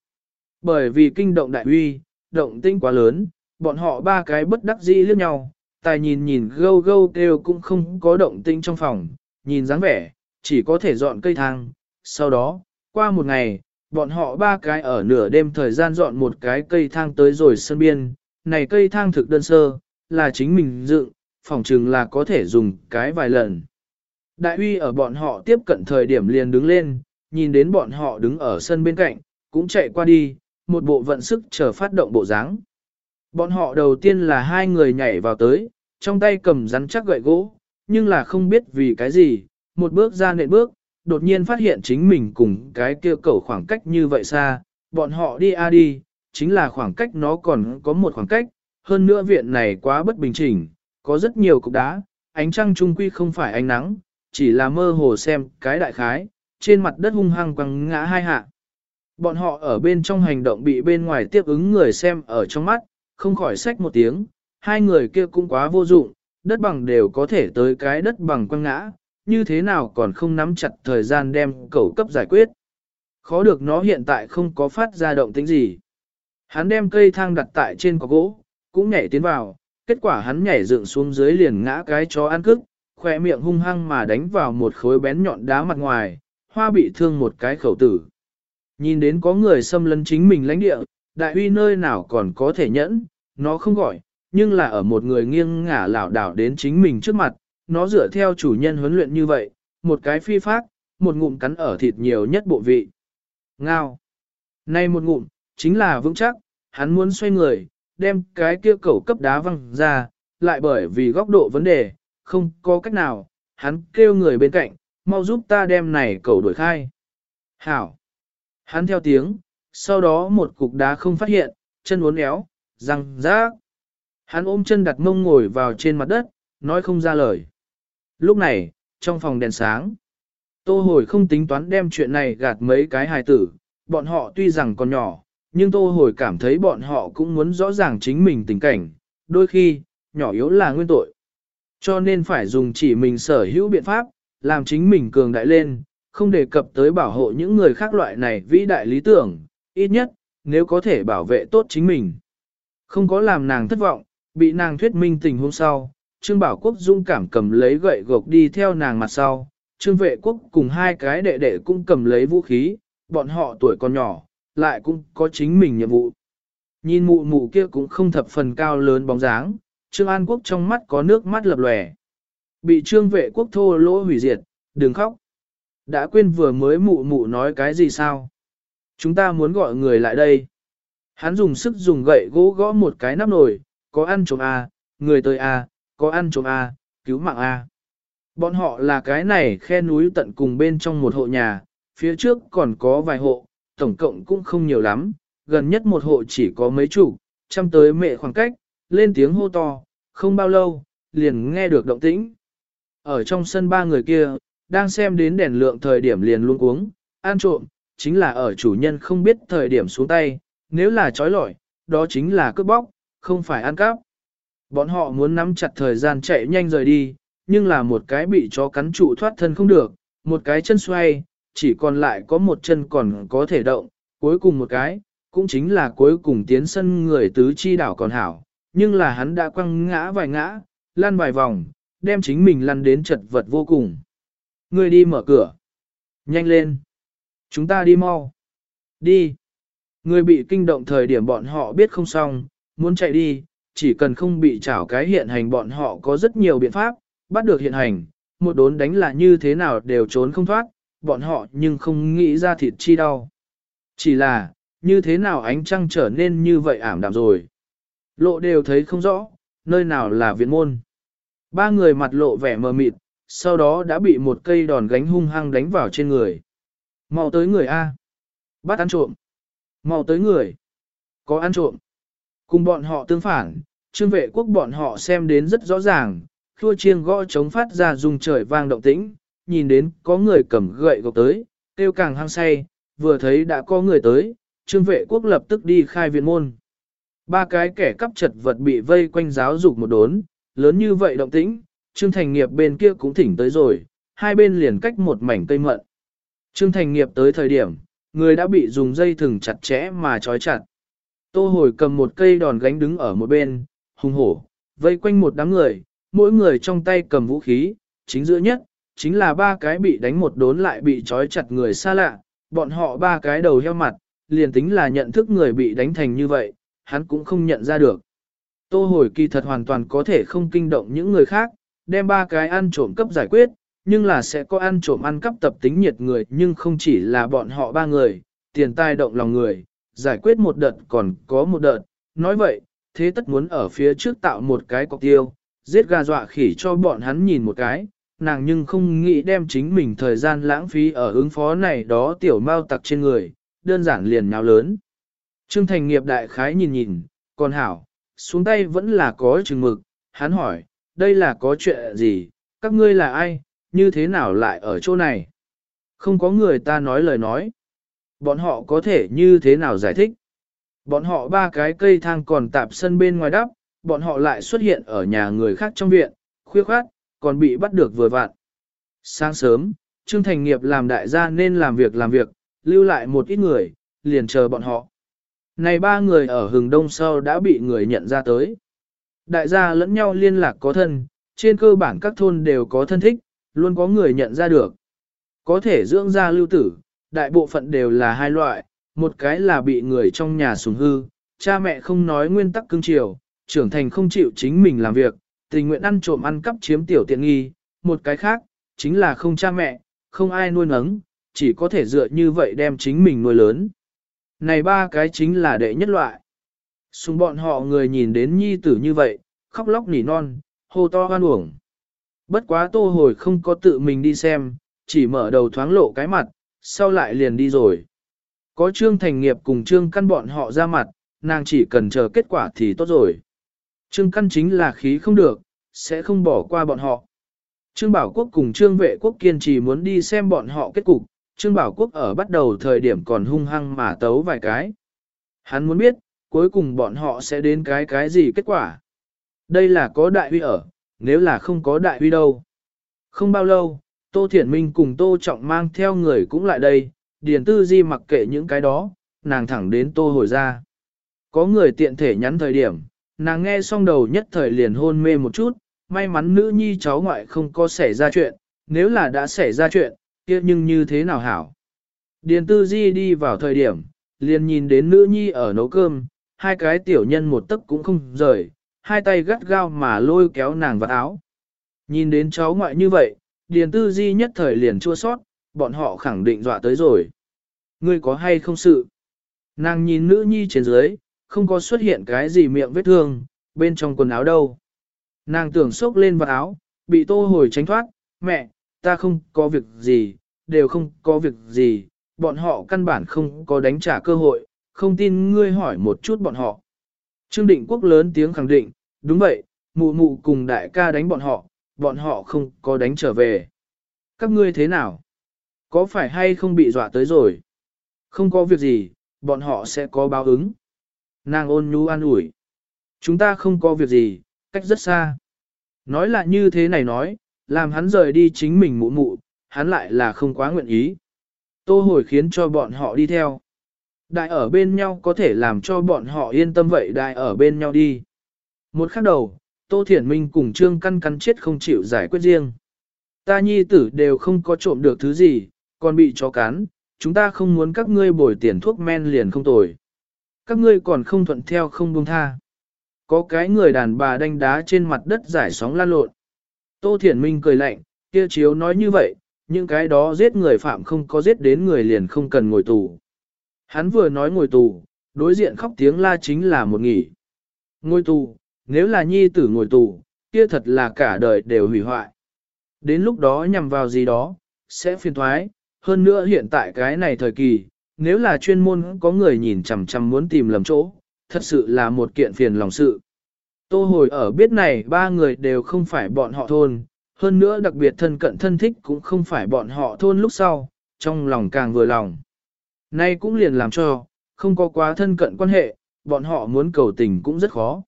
Bởi vì kinh động đại uy, động tinh quá lớn, bọn họ ba cái bất đắc dĩ liếc nhau, tài nhìn nhìn gâu gâu kêu cũng không có động tinh trong phòng, nhìn dáng vẻ, chỉ có thể dọn cây thang. Sau đó, qua một ngày, bọn họ ba cái ở nửa đêm thời gian dọn một cái cây thang tới rồi sân biên, này cây thang thực đơn sơ, là chính mình dựng, phòng chừng là có thể dùng cái vài lần. Đại uy ở bọn họ tiếp cận thời điểm liền đứng lên, nhìn đến bọn họ đứng ở sân bên cạnh, cũng chạy qua đi, một bộ vận sức chờ phát động bộ dáng. Bọn họ đầu tiên là hai người nhảy vào tới, trong tay cầm rắn chắc gậy gỗ, nhưng là không biết vì cái gì, một bước ra nện bước, đột nhiên phát hiện chính mình cùng cái kia cầu khoảng cách như vậy xa, bọn họ đi a đi, chính là khoảng cách nó còn có một khoảng cách, hơn nữa viện này quá bất bình chỉnh, có rất nhiều cục đá, ánh trăng trung quy không phải ánh nắng, chỉ là mơ hồ xem cái đại khái, trên mặt đất hung hăng quăng ngã hai hạ. Bọn họ ở bên trong hành động bị bên ngoài tiếp ứng người xem ở trong mắt, không khỏi sách một tiếng, hai người kia cũng quá vô dụng, đất bằng đều có thể tới cái đất bằng quăng ngã, như thế nào còn không nắm chặt thời gian đem cầu cấp giải quyết. Khó được nó hiện tại không có phát ra động tính gì. Hắn đem cây thang đặt tại trên có gỗ, cũng nhảy tiến vào, kết quả hắn nhảy dựng xuống dưới liền ngã cái chó ăn cức, khỏe miệng hung hăng mà đánh vào một khối bén nhọn đá mặt ngoài, hoa bị thương một cái khẩu tử. Nhìn đến có người xâm lấn chính mình lãnh địa, đại uy nơi nào còn có thể nhẫn, nó không gọi, nhưng là ở một người nghiêng ngả lảo đảo đến chính mình trước mặt, nó dựa theo chủ nhân huấn luyện như vậy, một cái phi phát, một ngụm cắn ở thịt nhiều nhất bộ vị. Ngao. Nay một ngụm, chính là vững chắc, hắn muốn xoay người, đem cái kia cẩu cấp đá văng ra, lại bởi vì góc độ vấn đề, không có cách nào, hắn kêu người bên cạnh, mau giúp ta đem này cầu đuổi khai. Hảo. Hắn theo tiếng, sau đó một cục đá không phát hiện, chân uốn éo, răng rác. Hắn ôm chân đặt mông ngồi vào trên mặt đất, nói không ra lời. Lúc này, trong phòng đèn sáng, Tô Hồi không tính toán đem chuyện này gạt mấy cái hài tử, bọn họ tuy rằng còn nhỏ, nhưng Tô Hồi cảm thấy bọn họ cũng muốn rõ ràng chính mình tình cảnh, đôi khi, nhỏ yếu là nguyên tội. Cho nên phải dùng chỉ mình sở hữu biện pháp, làm chính mình cường đại lên, không đề cập tới bảo hộ những người khác loại này vĩ đại lý tưởng, ít nhất, nếu có thể bảo vệ tốt chính mình. Không có làm nàng thất vọng, bị nàng thuyết minh tình hôm sau, Trương Bảo Quốc dung cảm cầm lấy gậy gộc đi theo nàng mặt sau, Trương Vệ Quốc cùng hai cái đệ đệ cũng cầm lấy vũ khí, bọn họ tuổi còn nhỏ, lại cũng có chính mình nhiệm vụ. Nhìn mụ mụ kia cũng không thập phần cao lớn bóng dáng, Trương An Quốc trong mắt có nước mắt lập lòe. Bị Trương Vệ Quốc thô lỗ hủy diệt, đừng khóc. Đã quên vừa mới mụ mụ nói cái gì sao? Chúng ta muốn gọi người lại đây. Hắn dùng sức dùng gậy gỗ gõ một cái nắp nồi, có ăn trộm à? người tới à? có ăn trộm à? cứu mạng à? Bọn họ là cái này khe núi tận cùng bên trong một hộ nhà, phía trước còn có vài hộ, tổng cộng cũng không nhiều lắm, gần nhất một hộ chỉ có mấy chủ, chăm tới mẹ khoảng cách, lên tiếng hô to, không bao lâu, liền nghe được động tĩnh. Ở trong sân ba người kia, đang xem đến đèn lượng thời điểm liền luôn uống, an trộm, chính là ở chủ nhân không biết thời điểm xuống tay, nếu là trói lỏi, đó chính là cướp bóc, không phải ăn cắp. Bọn họ muốn nắm chặt thời gian chạy nhanh rời đi, nhưng là một cái bị chó cắn trụ thoát thân không được, một cái chân xoay, chỉ còn lại có một chân còn có thể động, cuối cùng một cái, cũng chính là cuối cùng tiến sân người tứ chi đảo còn hảo, nhưng là hắn đã quăng ngã vài ngã, lăn vài vòng, đem chính mình lăn đến chật vật vô cùng. Người đi mở cửa. Nhanh lên. Chúng ta đi mau. Đi. Người bị kinh động thời điểm bọn họ biết không xong, muốn chạy đi, chỉ cần không bị trảo cái hiện hành bọn họ có rất nhiều biện pháp, bắt được hiện hành, một đốn đánh là như thế nào đều trốn không thoát, bọn họ nhưng không nghĩ ra thịt chi đau. Chỉ là, như thế nào ánh trăng trở nên như vậy ảm đạm rồi. Lộ đều thấy không rõ, nơi nào là viện môn. Ba người mặt lộ vẻ mờ mịt, sau đó đã bị một cây đòn gánh hung hăng đánh vào trên người. Mau tới người A. Bắt ăn trộm. Mau tới người. Có ăn trộm. Cùng bọn họ tương phản, trương vệ quốc bọn họ xem đến rất rõ ràng, khua chiêng gõ chống phát ra dùng trời vang động tĩnh, nhìn đến có người cầm gậy gộc tới, tiêu càng hăng say, vừa thấy đã có người tới, trương vệ quốc lập tức đi khai viện môn. Ba cái kẻ cắp chật vật bị vây quanh giáo dục một đốn, lớn như vậy động tĩnh, trương thành nghiệp bên kia cũng thỉnh tới rồi, hai bên liền cách một mảnh cây mận. Trương thành nghiệp tới thời điểm, người đã bị dùng dây thừng chặt chẽ mà trói chặt. Tô hồi cầm một cây đòn gánh đứng ở một bên, hùng hổ, vây quanh một đám người, mỗi người trong tay cầm vũ khí, chính giữa nhất, chính là ba cái bị đánh một đốn lại bị trói chặt người xa lạ, bọn họ ba cái đầu heo mặt, liền tính là nhận thức người bị đánh thành như vậy, hắn cũng không nhận ra được. Tô hồi kỳ thật hoàn toàn có thể không kinh động những người khác, đem ba cái ăn trộm cấp giải quyết, nhưng là sẽ có ăn trộm ăn cắp tập tính nhiệt người nhưng không chỉ là bọn họ ba người, tiền tai động lòng người, giải quyết một đợt còn có một đợt, nói vậy, thế tất muốn ở phía trước tạo một cái cọc tiêu, giết gà dọa khỉ cho bọn hắn nhìn một cái, nàng nhưng không nghĩ đem chính mình thời gian lãng phí ở ứng phó này đó tiểu mau tặc trên người, đơn giản liền nhào lớn. Trương Thành nghiệp đại khái nhìn nhìn, còn hảo, xuống tay vẫn là có chừng mực, hắn hỏi, đây là có chuyện gì, các ngươi là ai, như thế nào lại ở chỗ này? Không có người ta nói lời nói. Bọn họ có thể như thế nào giải thích? Bọn họ ba cái cây thang còn tạp sân bên ngoài đắp, bọn họ lại xuất hiện ở nhà người khác trong viện, khuya khoát, còn bị bắt được vừa vặn. Sáng sớm, Trương Thành Nghiệp làm đại gia nên làm việc làm việc, lưu lại một ít người, liền chờ bọn họ. Này ba người ở hừng đông sau đã bị người nhận ra tới. Đại gia lẫn nhau liên lạc có thân, trên cơ bản các thôn đều có thân thích, luôn có người nhận ra được. Có thể dưỡng ra lưu tử, đại bộ phận đều là hai loại, một cái là bị người trong nhà sủng hư, cha mẹ không nói nguyên tắc cưng chiều, trưởng thành không chịu chính mình làm việc, tình nguyện ăn trộm ăn cắp chiếm tiểu tiện nghi, một cái khác, chính là không cha mẹ, không ai nuôi nấng, chỉ có thể dựa như vậy đem chính mình nuôi lớn. Này ba cái chính là đệ nhất loại. Xung bọn họ người nhìn đến nhi tử như vậy, khóc lóc nỉ non, hô to hoan uổng. Bất quá tô hồi không có tự mình đi xem, chỉ mở đầu thoáng lộ cái mặt, sau lại liền đi rồi. Có trương thành nghiệp cùng trương căn bọn họ ra mặt, nàng chỉ cần chờ kết quả thì tốt rồi. Trương căn chính là khí không được, sẽ không bỏ qua bọn họ. Trương Bảo Quốc cùng Trương Vệ Quốc kiên trì muốn đi xem bọn họ kết cục, Trương Bảo Quốc ở bắt đầu thời điểm còn hung hăng mà tấu vài cái. Hắn muốn biết, cuối cùng bọn họ sẽ đến cái cái gì kết quả. Đây là có đại huy ở, nếu là không có đại huy đâu. Không bao lâu, Tô Thiển Minh cùng Tô Trọng mang theo người cũng lại đây, Điền Tư Di mặc kệ những cái đó, nàng thẳng đến Tô hồi ra. Có người tiện thể nhắn thời điểm, nàng nghe xong đầu nhất thời liền hôn mê một chút, may mắn nữ nhi cháu ngoại không có xảy ra chuyện, nếu là đã xảy ra chuyện, kia nhưng như thế nào hảo. Điền Tư Di đi vào thời điểm, liền nhìn đến nữ nhi ở nấu cơm, hai cái tiểu nhân một tấc cũng không rời, hai tay gắt gao mà lôi kéo nàng vào áo. Nhìn đến cháu ngoại như vậy, Điền Tư Di nhất thời liền chua sót, bọn họ khẳng định dọa tới rồi. Ngươi có hay không sự? Nàng nhìn nữ nhi trên dưới, không có xuất hiện cái gì miệng vết thương, bên trong quần áo đâu. Nàng tưởng sốc lên vào áo, bị tô hồi tránh thoát, mẹ, ta không có việc gì, đều không có việc gì, bọn họ căn bản không có đánh trả cơ hội, không tin ngươi hỏi một chút bọn họ. Trương Định Quốc lớn tiếng khẳng định, đúng vậy, mụ mụ cùng đại ca đánh bọn họ, bọn họ không có đánh trở về. Các ngươi thế nào? Có phải hay không bị dọa tới rồi? Không có việc gì, bọn họ sẽ có báo ứng. Nàng ôn nhu an ủi. Chúng ta không có việc gì, cách rất xa. Nói là như thế này nói, làm hắn rời đi chính mình mụ mụ, hắn lại là không quá nguyện ý. Tô hồi khiến cho bọn họ đi theo. Đại ở bên nhau có thể làm cho bọn họ yên tâm vậy đại ở bên nhau đi. Một khắc đầu, Tô Thiển Minh cùng Trương Căn căn chết không chịu giải quyết riêng. Ta nhi tử đều không có trộm được thứ gì, còn bị chó cắn, chúng ta không muốn các ngươi bồi tiền thuốc men liền không tồi. Các ngươi còn không thuận theo không buông tha. Có cái người đàn bà đánh đá trên mặt đất giải sóng lan lộn. Tô Thiển Minh cười lạnh, kia chiếu nói như vậy, những cái đó giết người phạm không có giết đến người liền không cần ngồi tù. Hắn vừa nói ngồi tù, đối diện khóc tiếng la chính là một nghỉ. Ngồi tù, nếu là nhi tử ngồi tù, kia thật là cả đời đều hủy hoại. Đến lúc đó nhằm vào gì đó, sẽ phiền thoái, hơn nữa hiện tại cái này thời kỳ, nếu là chuyên môn có người nhìn chằm chằm muốn tìm lầm chỗ, thật sự là một kiện phiền lòng sự. Tô hồi ở biết này ba người đều không phải bọn họ thôn, hơn nữa đặc biệt thân cận thân thích cũng không phải bọn họ thôn lúc sau, trong lòng càng vừa lòng. Nay cũng liền làm cho, không có quá thân cận quan hệ, bọn họ muốn cầu tình cũng rất khó.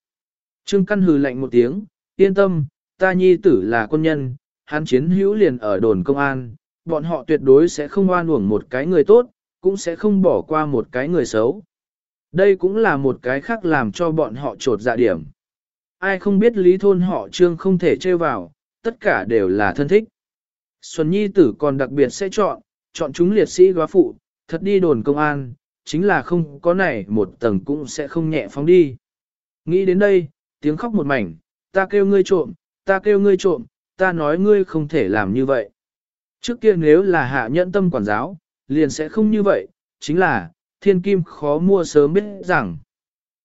Trương Căn hừ lạnh một tiếng, yên tâm, ta nhi tử là quân nhân, hắn chiến hữu liền ở đồn công an, bọn họ tuyệt đối sẽ không oan uổng một cái người tốt, cũng sẽ không bỏ qua một cái người xấu. Đây cũng là một cái khác làm cho bọn họ trột dạ điểm. Ai không biết lý thôn họ trương không thể chơi vào, tất cả đều là thân thích. Xuân Nhi tử còn đặc biệt sẽ chọn, chọn chúng liệt sĩ góa phụ, thật đi đồn công an, chính là không có này một tầng cũng sẽ không nhẹ phóng đi. Nghĩ đến đây, tiếng khóc một mảnh, ta kêu ngươi trộm, ta kêu ngươi trộm, ta nói ngươi không thể làm như vậy. Trước kia nếu là hạ nhẫn tâm quản giáo, liền sẽ không như vậy, chính là, thiên kim khó mua sớm biết rằng.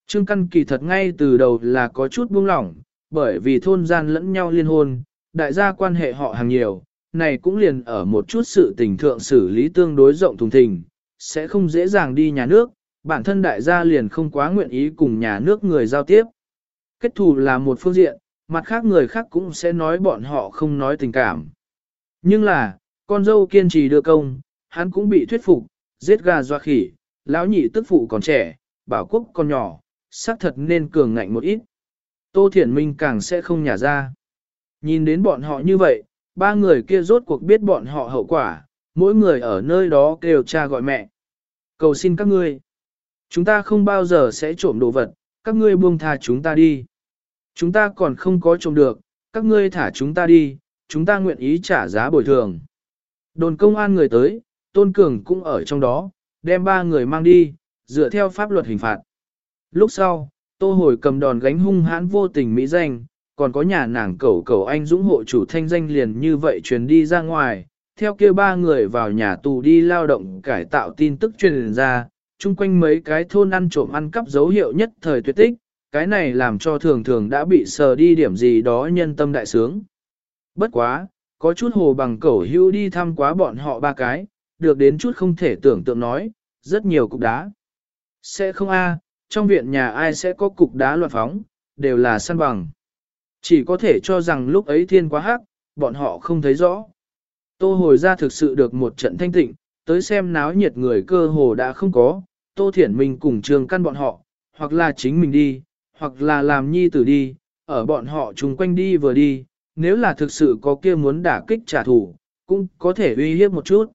Trương Căn kỳ thật ngay từ đầu là có chút buông lỏng, bởi vì thôn gian lẫn nhau liên hôn, đại gia quan hệ họ hàng nhiều, này cũng liền ở một chút sự tình thượng xử lý tương đối rộng thùng thình, sẽ không dễ dàng đi nhà nước, bản thân đại gia liền không quá nguyện ý cùng nhà nước người giao tiếp. Kết thù là một phương diện, mặt khác người khác cũng sẽ nói bọn họ không nói tình cảm. Nhưng là, con dâu kiên trì đưa công, hắn cũng bị thuyết phục, giết gà doa khỉ, lão nhị tức phụ còn trẻ, bảo quốc còn nhỏ, xác thật nên cường ngạnh một ít. Tô Thiển Minh càng sẽ không nhả ra. Nhìn đến bọn họ như vậy, ba người kia rốt cuộc biết bọn họ hậu quả, mỗi người ở nơi đó kêu cha gọi mẹ. Cầu xin các ngươi. Chúng ta không bao giờ sẽ trộm đồ vật, các ngươi buông tha chúng ta đi. Chúng ta còn không có trộm được, các ngươi thả chúng ta đi, chúng ta nguyện ý trả giá bồi thường. Đồn công an người tới, Tôn Cường cũng ở trong đó, đem ba người mang đi, dựa theo pháp luật hình phạt. Lúc sau, Tô Hồi cầm đòn gánh hung hãn vô tình mỹ danh, còn có nhà nàng cẩu cẩu anh dũng hộ chủ thanh danh liền như vậy truyền đi ra ngoài, theo kia ba người vào nhà tù đi lao động cải tạo tin tức truyền ra, chung quanh mấy cái thôn ăn trộm ăn cắp dấu hiệu nhất thời tuyệt tích, cái này làm cho thường thường đã bị sờ đi điểm gì đó nhân tâm đại sướng. Bất quá, có chút hồ bằng cẩu hưu đi thăm quá bọn họ ba cái, được đến chút không thể tưởng tượng nói, rất nhiều cục đá. Sẽ không a, trong viện nhà ai sẽ có cục đá loạn phóng, đều là săn bằng. Chỉ có thể cho rằng lúc ấy thiên quá hắc, bọn họ không thấy rõ. Tô hồi ra thực sự được một trận thanh tịnh, tới xem náo nhiệt người cơ hồ đã không có, Tô Thiển Minh cùng trường căn bọn họ, hoặc là chính mình đi, hoặc là làm nhi tử đi, ở bọn họ chung quanh đi vừa đi, nếu là thực sự có kia muốn đả kích trả thù, cũng có thể uy hiếp một chút.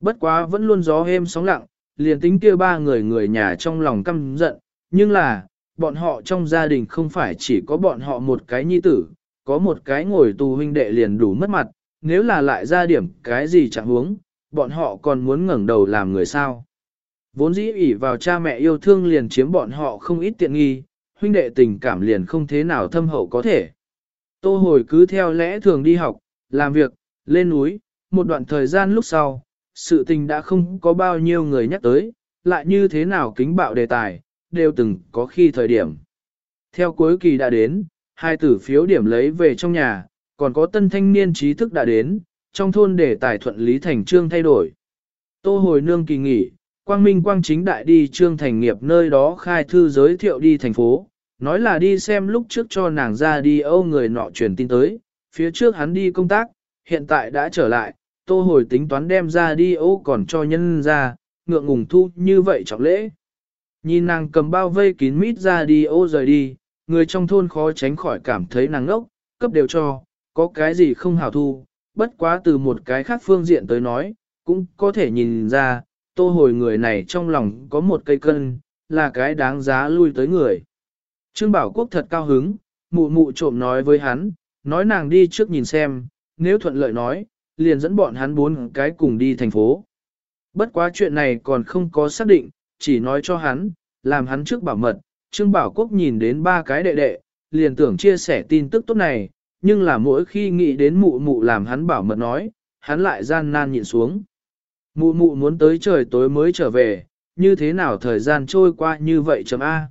Bất quá vẫn luôn gió êm sóng lặng, liền tính kia ba người người nhà trong lòng căm giận, nhưng là, bọn họ trong gia đình không phải chỉ có bọn họ một cái nhi tử, có một cái ngồi tù huynh đệ liền đủ mất mặt, nếu là lại ra điểm cái gì chẳng huống, bọn họ còn muốn ngẩng đầu làm người sao. Vốn dĩ ỷ vào cha mẹ yêu thương liền chiếm bọn họ không ít tiện nghi, huynh đệ tình cảm liền không thế nào thâm hậu có thể. Tô hồi cứ theo lẽ thường đi học, làm việc, lên núi, một đoạn thời gian lúc sau, sự tình đã không có bao nhiêu người nhắc tới, lại như thế nào kính bạo đề tài, đều từng có khi thời điểm. Theo cuối kỳ đã đến, hai tử phiếu điểm lấy về trong nhà, còn có tân thanh niên trí thức đã đến, trong thôn để tài thuận lý thành trương thay đổi. Tô hồi nương kỳ nghỉ, quang minh quang chính đại đi trương thành nghiệp nơi đó khai thư giới thiệu đi thành phố, nói là đi xem lúc trước cho nàng ra đi âu người nọ truyền tin tới, phía trước hắn đi công tác, hiện tại đã trở lại, tô hồi tính toán đem ra đi âu còn cho nhân ra, ngượng ngùng thu như vậy trọng lễ. Nhìn nàng cầm bao vây kín mít ra đi ô rời đi, người trong thôn khó tránh khỏi cảm thấy nàng ngốc, cấp đều cho, có cái gì không hảo thu, bất quá từ một cái khác phương diện tới nói, cũng có thể nhìn ra, tô hồi người này trong lòng có một cây cân, là cái đáng giá lui tới người. Trương Bảo Quốc thật cao hứng, mụ mụ trộm nói với hắn, nói nàng đi trước nhìn xem, nếu thuận lợi nói, liền dẫn bọn hắn bốn cái cùng đi thành phố. Bất quá chuyện này còn không có xác định, chỉ nói cho hắn, làm hắn trước bảo mật, Trương Bảo Quốc nhìn đến ba cái đệ đệ, liền tưởng chia sẻ tin tức tốt này, nhưng là mỗi khi nghĩ đến mụ mụ làm hắn bảo mật nói, hắn lại gian nan nhịn xuống. Mụ mụ muốn tới trời tối mới trở về, như thế nào thời gian trôi qua như vậy chấm A.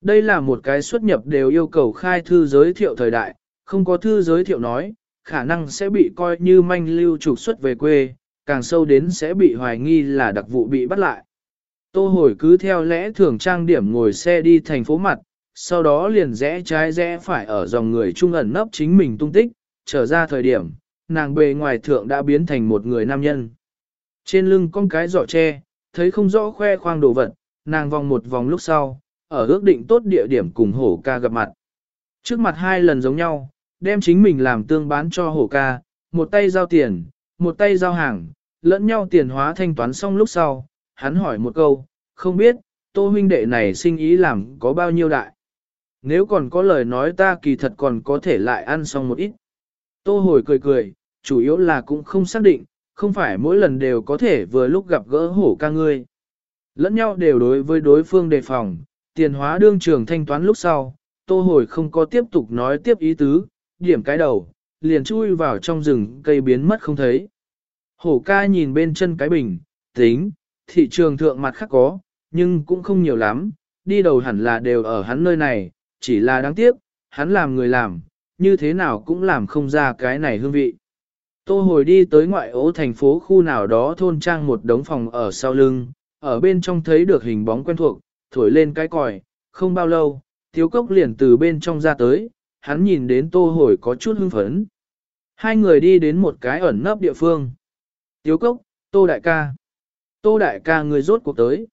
Đây là một cái xuất nhập đều yêu cầu khai thư giới thiệu thời đại, không có thư giới thiệu nói, khả năng sẽ bị coi như manh lưu trục xuất về quê, càng sâu đến sẽ bị hoài nghi là đặc vụ bị bắt lại. Tô hồi cứ theo lẽ thường trang điểm ngồi xe đi thành phố mặt, sau đó liền rẽ trái rẽ phải ở dòng người trung ẩn nấp chính mình tung tích, trở ra thời điểm, nàng bề ngoài thượng đã biến thành một người nam nhân. Trên lưng con cái giỏ tre, thấy không rõ khoe khoang đồ vật, nàng vòng một vòng lúc sau, ở ước định tốt địa điểm cùng hổ ca gặp mặt. Trước mặt hai lần giống nhau, đem chính mình làm tương bán cho hổ ca, một tay giao tiền, một tay giao hàng, lẫn nhau tiền hóa thanh toán xong lúc sau, hắn hỏi một câu, không biết, tô huynh đệ này sinh ý làm có bao nhiêu đại. Nếu còn có lời nói ta kỳ thật còn có thể lại ăn xong một ít. Tô hồi cười cười, chủ yếu là cũng không xác định, không phải mỗi lần đều có thể vừa lúc gặp gỡ hổ ca ngươi. Lẫn nhau đều đối với đối phương đề phòng, tiền hóa đương trường thanh toán lúc sau, tô hồi không có tiếp tục nói tiếp ý tứ, điểm cái đầu, liền chui vào trong rừng cây biến mất không thấy. Hổ ca nhìn bên chân cái bình, tính, thị trường thượng mặt khác có, nhưng cũng không nhiều lắm, đi đầu hẳn là đều ở hắn nơi này, chỉ là đáng tiếc, hắn làm người làm, như thế nào cũng làm không ra cái này hương vị. Tô hồi đi tới ngoại ố thành phố khu nào đó thôn trang một đống phòng ở sau lưng, ở bên trong thấy được hình bóng quen thuộc, thổi lên cái còi, không bao lâu, thiếu cốc liền từ bên trong ra tới, hắn nhìn đến tô hồi có chút hưng phấn. Hai người đi đến một cái ẩn nấp địa phương. Tiếu cốc, tô đại ca. Tô đại ca người rốt cuộc tới.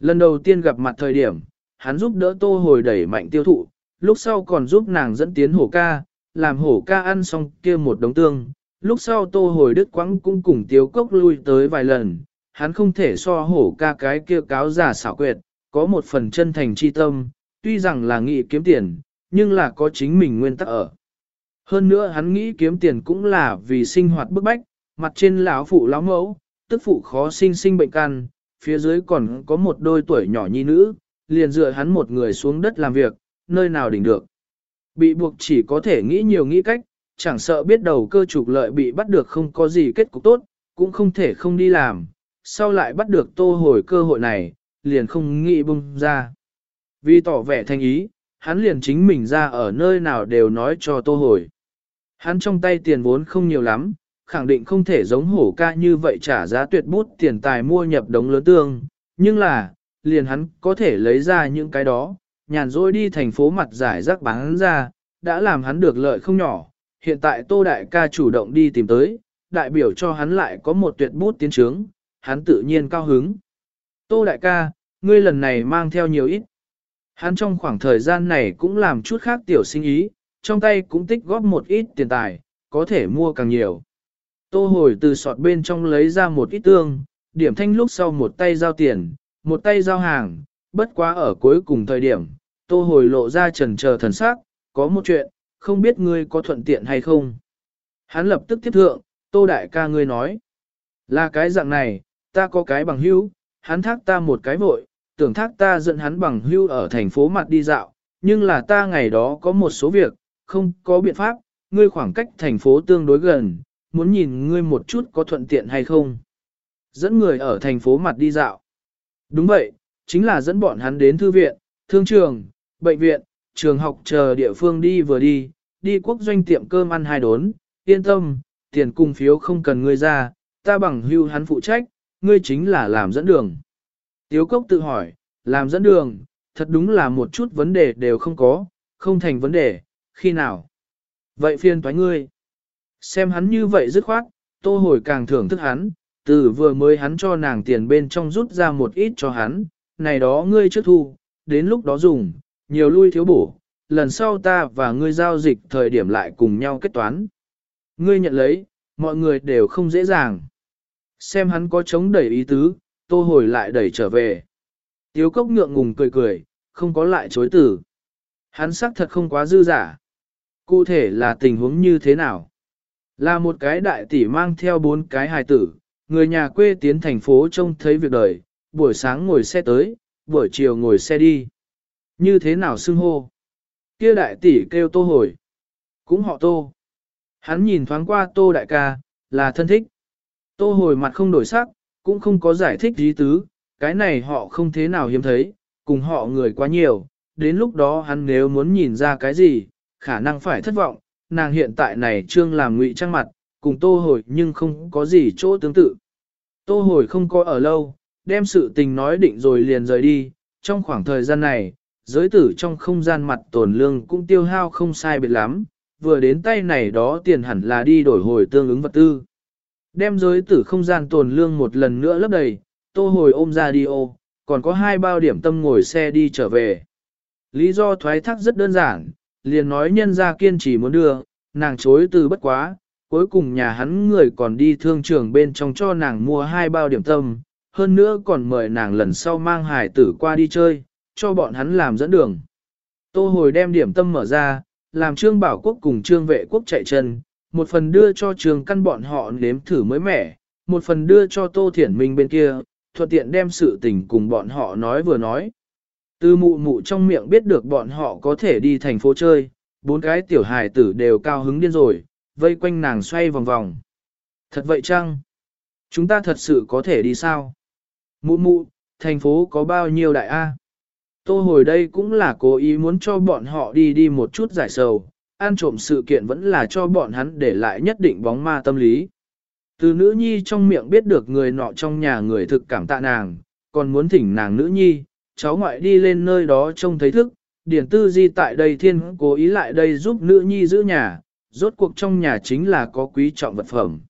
Lần đầu tiên gặp mặt thời điểm, hắn giúp đỡ tô hồi đẩy mạnh tiêu thụ, lúc sau còn giúp nàng dẫn tiến hổ ca, làm hổ ca ăn xong kia một đống tương. Lúc sau tô hồi đứt quãng cũng cùng Tiêu cốc lui tới vài lần, hắn không thể so hổ ca cái kia cáo giả xảo quyệt, có một phần chân thành chi tâm, tuy rằng là nghĩ kiếm tiền, nhưng là có chính mình nguyên tắc ở. Hơn nữa hắn nghĩ kiếm tiền cũng là vì sinh hoạt bức bách, mặt trên lão phụ lão mẫu, tức phụ khó sinh sinh bệnh căn, phía dưới còn có một đôi tuổi nhỏ nhi nữ, liền dựa hắn một người xuống đất làm việc, nơi nào đỉnh được. Bị buộc chỉ có thể nghĩ nhiều nghĩ cách, chẳng sợ biết đầu cơ trục lợi bị bắt được không có gì kết cục tốt, cũng không thể không đi làm, sau lại bắt được tô hồi cơ hội này, liền không nghĩ bung ra. Vì tỏ vẻ thanh ý, hắn liền chính mình ra ở nơi nào đều nói cho tô hồi. Hắn trong tay tiền vốn không nhiều lắm, khẳng định không thể giống hổ ca như vậy trả giá tuyệt bút tiền tài mua nhập đống lớn tương, nhưng là, liền hắn có thể lấy ra những cái đó, nhàn rỗi đi thành phố mặt giải rác bán ra, đã làm hắn được lợi không nhỏ. Hiện tại Tô Đại ca chủ động đi tìm tới, đại biểu cho hắn lại có một tuyệt bút tiến trướng, hắn tự nhiên cao hứng. Tô Đại ca, ngươi lần này mang theo nhiều ít. Hắn trong khoảng thời gian này cũng làm chút khác tiểu sinh ý, trong tay cũng tích góp một ít tiền tài, có thể mua càng nhiều. Tô hồi từ sọt bên trong lấy ra một ít tương, điểm thanh lúc sau một tay giao tiền, một tay giao hàng, bất quá ở cuối cùng thời điểm, tô hồi lộ ra trần chờ thần sắc, có một chuyện, không biết ngươi có thuận tiện hay không. Hắn lập tức tiếp thượng, tô đại ca ngươi nói, là cái dạng này, ta có cái bằng hữu, hắn thác ta một cái vội, tưởng thác ta dẫn hắn bằng hữu ở thành phố mặt đi dạo, nhưng là ta ngày đó có một số việc, không có biện pháp, ngươi khoảng cách thành phố tương đối gần, muốn nhìn ngươi một chút có thuận tiện hay không. Dẫn người ở thành phố mặt đi dạo. Đúng vậy, chính là dẫn bọn hắn đến thư viện, thương trường, bệnh viện, trường học chờ địa phương đi vừa đi, đi quốc doanh tiệm cơm ăn hai đốn, yên tâm, tiền cùng phiếu không cần ngươi ra, ta bằng hưu hắn phụ trách, ngươi chính là làm dẫn đường. Tiếu cốc tự hỏi, làm dẫn đường, thật đúng là một chút vấn đề đều không có, không thành vấn đề, khi nào? Vậy phiền toái ngươi. Xem hắn như vậy dứt khoát, tô hồi càng thưởng thức hắn, từ vừa mới hắn cho nàng tiền bên trong rút ra một ít cho hắn, này đó ngươi trước thu, đến lúc đó dùng, nhiều lui thiếu bổ, lần sau ta và ngươi giao dịch thời điểm lại cùng nhau kết toán. Ngươi nhận lấy, mọi người đều không dễ dàng. Xem hắn có chống đẩy ý tứ, tô hồi lại đẩy trở về. Tiếu cốc ngượng ngùng cười cười, không có lại chối tử. Hắn xác thật không quá dư giả. Cụ thể là tình huống như thế nào? Là một cái đại tỷ mang theo bốn cái hài tử, người nhà quê tiến thành phố trông thấy việc đời, buổi sáng ngồi xe tới, buổi chiều ngồi xe đi. Như thế nào xưng hô? Kia đại tỷ kêu tô hồi. Cũng họ tô. Hắn nhìn thoáng qua tô đại ca, là thân thích. Tô hồi mặt không đổi sắc, cũng không có giải thích gì tứ, cái này họ không thế nào hiếm thấy, cùng họ người quá nhiều, đến lúc đó hắn nếu muốn nhìn ra cái gì, khả năng phải thất vọng, nàng hiện tại này trương làm ngụy trang mặt, cùng tô hồi nhưng không có gì chỗ tương tự. Tô hồi không có ở lâu, đem sự tình nói định rồi liền rời đi, trong khoảng thời gian này, giới tử trong không gian mặt tổn lương cũng tiêu hao không sai biệt lắm, vừa đến tay này đó tiền hẳn là đi đổi hồi tương ứng vật tư. Đem giới tử không gian tồn lương một lần nữa lấp đầy, tô hồi ôm ra đi ô, còn có hai bao điểm tâm ngồi xe đi trở về. Lý do thoái thác rất đơn giản, liền nói nhân ra kiên trì muốn đưa, nàng chối từ bất quá, cuối cùng nhà hắn người còn đi thương trường bên trong cho nàng mua hai bao điểm tâm, hơn nữa còn mời nàng lần sau mang hải tử qua đi chơi, cho bọn hắn làm dẫn đường. Tô hồi đem điểm tâm mở ra, làm trương bảo quốc cùng trương vệ quốc chạy chân, một phần đưa cho trường căn bọn họ nếm thử mới mẻ, một phần đưa cho tô thiển minh bên kia, thuận tiện đem sự tình cùng bọn họ nói vừa nói. Từ mụ mụ trong miệng biết được bọn họ có thể đi thành phố chơi, bốn cái tiểu hài tử đều cao hứng điên rồi, vây quanh nàng xoay vòng vòng. Thật vậy chăng? Chúng ta thật sự có thể đi sao? Mụ mụ, thành phố có bao nhiêu đại A? Tô hồi đây cũng là cố ý muốn cho bọn họ đi đi một chút giải sầu, ăn trộm sự kiện vẫn là cho bọn hắn để lại nhất định bóng ma tâm lý. Từ nữ nhi trong miệng biết được người nọ trong nhà người thực cảm tạ nàng, còn muốn thỉnh nàng nữ nhi, cháu ngoại đi lên nơi đó trông thấy thức, điển tư di tại đây thiên cố ý lại đây giúp nữ nhi giữ nhà, rốt cuộc trong nhà chính là có quý trọng vật phẩm.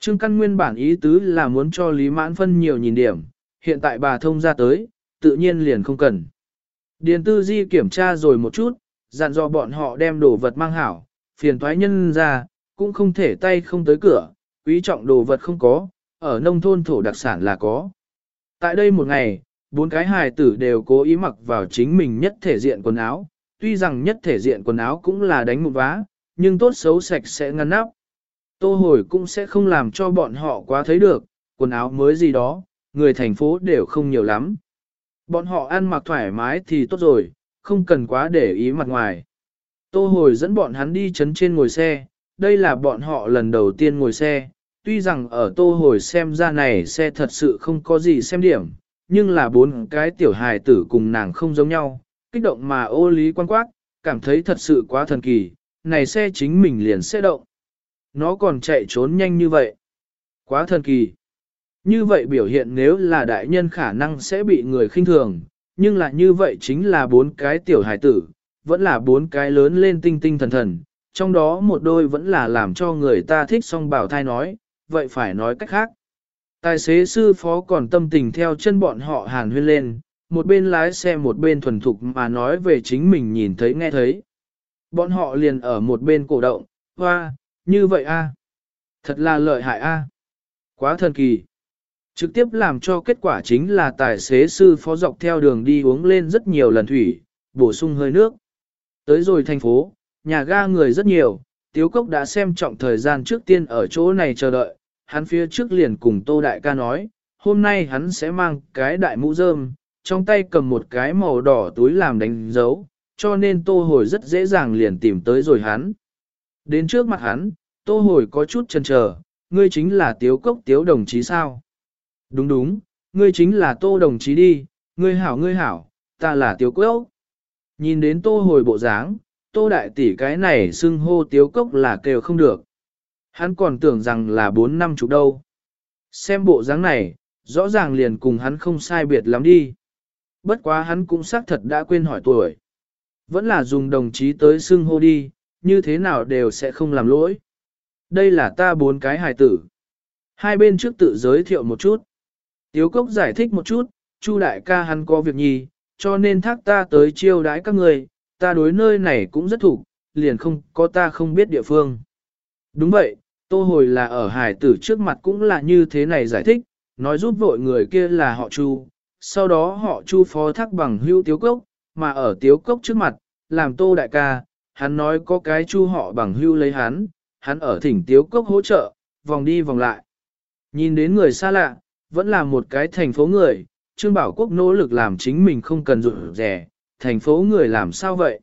Trương Căn nguyên bản ý tứ là muốn cho Lý Mãn phân nhiều nhìn điểm, hiện tại bà thông ra tới, tự nhiên liền không cần. Điền tư di kiểm tra rồi một chút, dặn dò bọn họ đem đồ vật mang hảo, phiền thoái nhân ra, cũng không thể tay không tới cửa, quý trọng đồ vật không có, ở nông thôn thổ đặc sản là có. Tại đây một ngày, bốn cái hài tử đều cố ý mặc vào chính mình nhất thể diện quần áo, tuy rằng nhất thể diện quần áo cũng là đánh một vá, nhưng tốt xấu sạch sẽ ngăn nắp. Tô hồi cũng sẽ không làm cho bọn họ quá thấy được, quần áo mới gì đó, người thành phố đều không nhiều lắm. Bọn họ ăn mặc thoải mái thì tốt rồi, không cần quá để ý mặt ngoài. Tô hồi dẫn bọn hắn đi chấn trên ngồi xe, đây là bọn họ lần đầu tiên ngồi xe, tuy rằng ở tô hồi xem ra này xe thật sự không có gì xem điểm, nhưng là bốn cái tiểu hài tử cùng nàng không giống nhau, kích động mà ô lý quan quát, cảm thấy thật sự quá thần kỳ, này xe chính mình liền xe động. Nó còn chạy trốn nhanh như vậy. Quá thần kỳ. Như vậy biểu hiện nếu là đại nhân khả năng sẽ bị người khinh thường, nhưng là như vậy chính là bốn cái tiểu hài tử, vẫn là bốn cái lớn lên tinh tinh thần thần, trong đó một đôi vẫn là làm cho người ta thích song bảo thai nói, vậy phải nói cách khác. Tài xế sư phó còn tâm tình theo chân bọn họ hàn huyên lên, một bên lái xe một bên thuần thục mà nói về chính mình nhìn thấy nghe thấy. Bọn họ liền ở một bên cổ động, hoa, như vậy a, Thật là lợi hại a, Quá thần kỳ. Trực tiếp làm cho kết quả chính là tài xế sư phó dọc theo đường đi uống lên rất nhiều lần thủy, bổ sung hơi nước. Tới rồi thành phố, nhà ga người rất nhiều, Tiếu Cốc đã xem trọng thời gian trước tiên ở chỗ này chờ đợi, hắn phía trước liền cùng Tô Đại ca nói, hôm nay hắn sẽ mang cái đại mũ rơm, trong tay cầm một cái màu đỏ túi làm đánh dấu, cho nên Tô Hồi rất dễ dàng liền tìm tới rồi hắn. Đến trước mặt hắn, Tô Hồi có chút chần chờ, ngươi chính là Tiếu Cốc Tiếu đồng chí sao? Đúng đúng, ngươi chính là Tô đồng chí đi, ngươi hảo ngươi hảo, ta là Tiếu Cốc. Nhìn đến Tô Hồi bộ dáng, Tô Đại Tỷ cái này xưng hô Tiếu Cốc là kêu không được. Hắn còn tưởng rằng là bốn năm chục đâu. Xem bộ dáng này, rõ ràng liền cùng hắn không sai biệt lắm đi. Bất quá hắn cũng xác thật đã quên hỏi tuổi. Vẫn là dùng đồng chí tới xưng hô đi, như thế nào đều sẽ không làm lỗi. Đây là ta bốn cái hài tử. Hai bên trước tự giới thiệu một chút. Tiếu cốc giải thích một chút, Chu đại ca hắn có việc nhì, cho nên thác ta tới chiêu đãi các người, ta đối nơi này cũng rất thủ, liền không có ta không biết địa phương. Đúng vậy, tô hồi là ở hải tử trước mặt cũng là như thế này giải thích, nói giúp vội người kia là họ Chu, sau đó họ Chu phó thác bằng hưu tiếu cốc, mà ở tiếu cốc trước mặt, làm tô đại ca, hắn nói có cái chu họ bằng hưu lấy hắn, hắn ở thỉnh tiếu cốc hỗ trợ, vòng đi vòng lại. Nhìn đến người xa lạ, vẫn là một cái thành phố người, Trương Bảo Quốc nỗ lực làm chính mình không cần rụt rẻ, thành phố người làm sao vậy?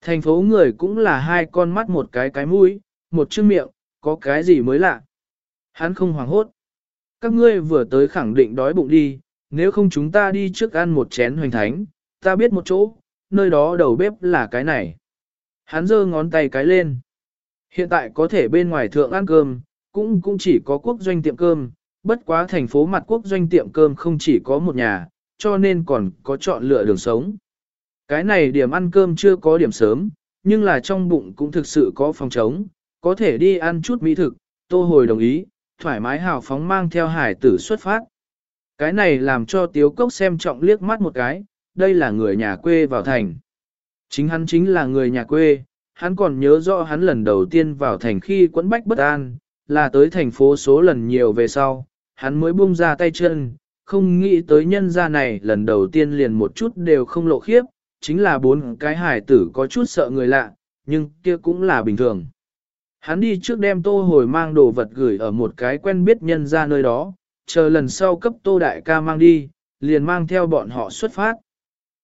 Thành phố người cũng là hai con mắt một cái cái mũi, một chiếc miệng, có cái gì mới lạ? Hắn không hoảng hốt. Các ngươi vừa tới khẳng định đói bụng đi, nếu không chúng ta đi trước ăn một chén hoành thánh, ta biết một chỗ, nơi đó đầu bếp là cái này. Hắn giơ ngón tay cái lên. Hiện tại có thể bên ngoài thượng ăn cơm, cũng cũng chỉ có quốc doanh tiệm cơm, bất quá thành phố mặt quốc doanh tiệm cơm không chỉ có một nhà, cho nên còn có chọn lựa đường sống. Cái này điểm ăn cơm chưa có điểm sớm, nhưng là trong bụng cũng thực sự có phòng trống, có thể đi ăn chút mỹ thực, tô hồi đồng ý, thoải mái hào phóng mang theo hải tử xuất phát. Cái này làm cho tiếu cốc xem trọng liếc mắt một cái, đây là người nhà quê vào thành. Chính hắn chính là người nhà quê, hắn còn nhớ rõ hắn lần đầu tiên vào thành khi quẫn bách bất an, là tới thành phố số lần nhiều về sau, hắn mới buông ra tay chân, không nghĩ tới nhân gia này lần đầu tiên liền một chút đều không lộ khiếp, chính là bốn cái hải tử có chút sợ người lạ, nhưng kia cũng là bình thường. Hắn đi trước đem tô hồi mang đồ vật gửi ở một cái quen biết nhân ra nơi đó, chờ lần sau cấp tô đại ca mang đi, liền mang theo bọn họ xuất phát.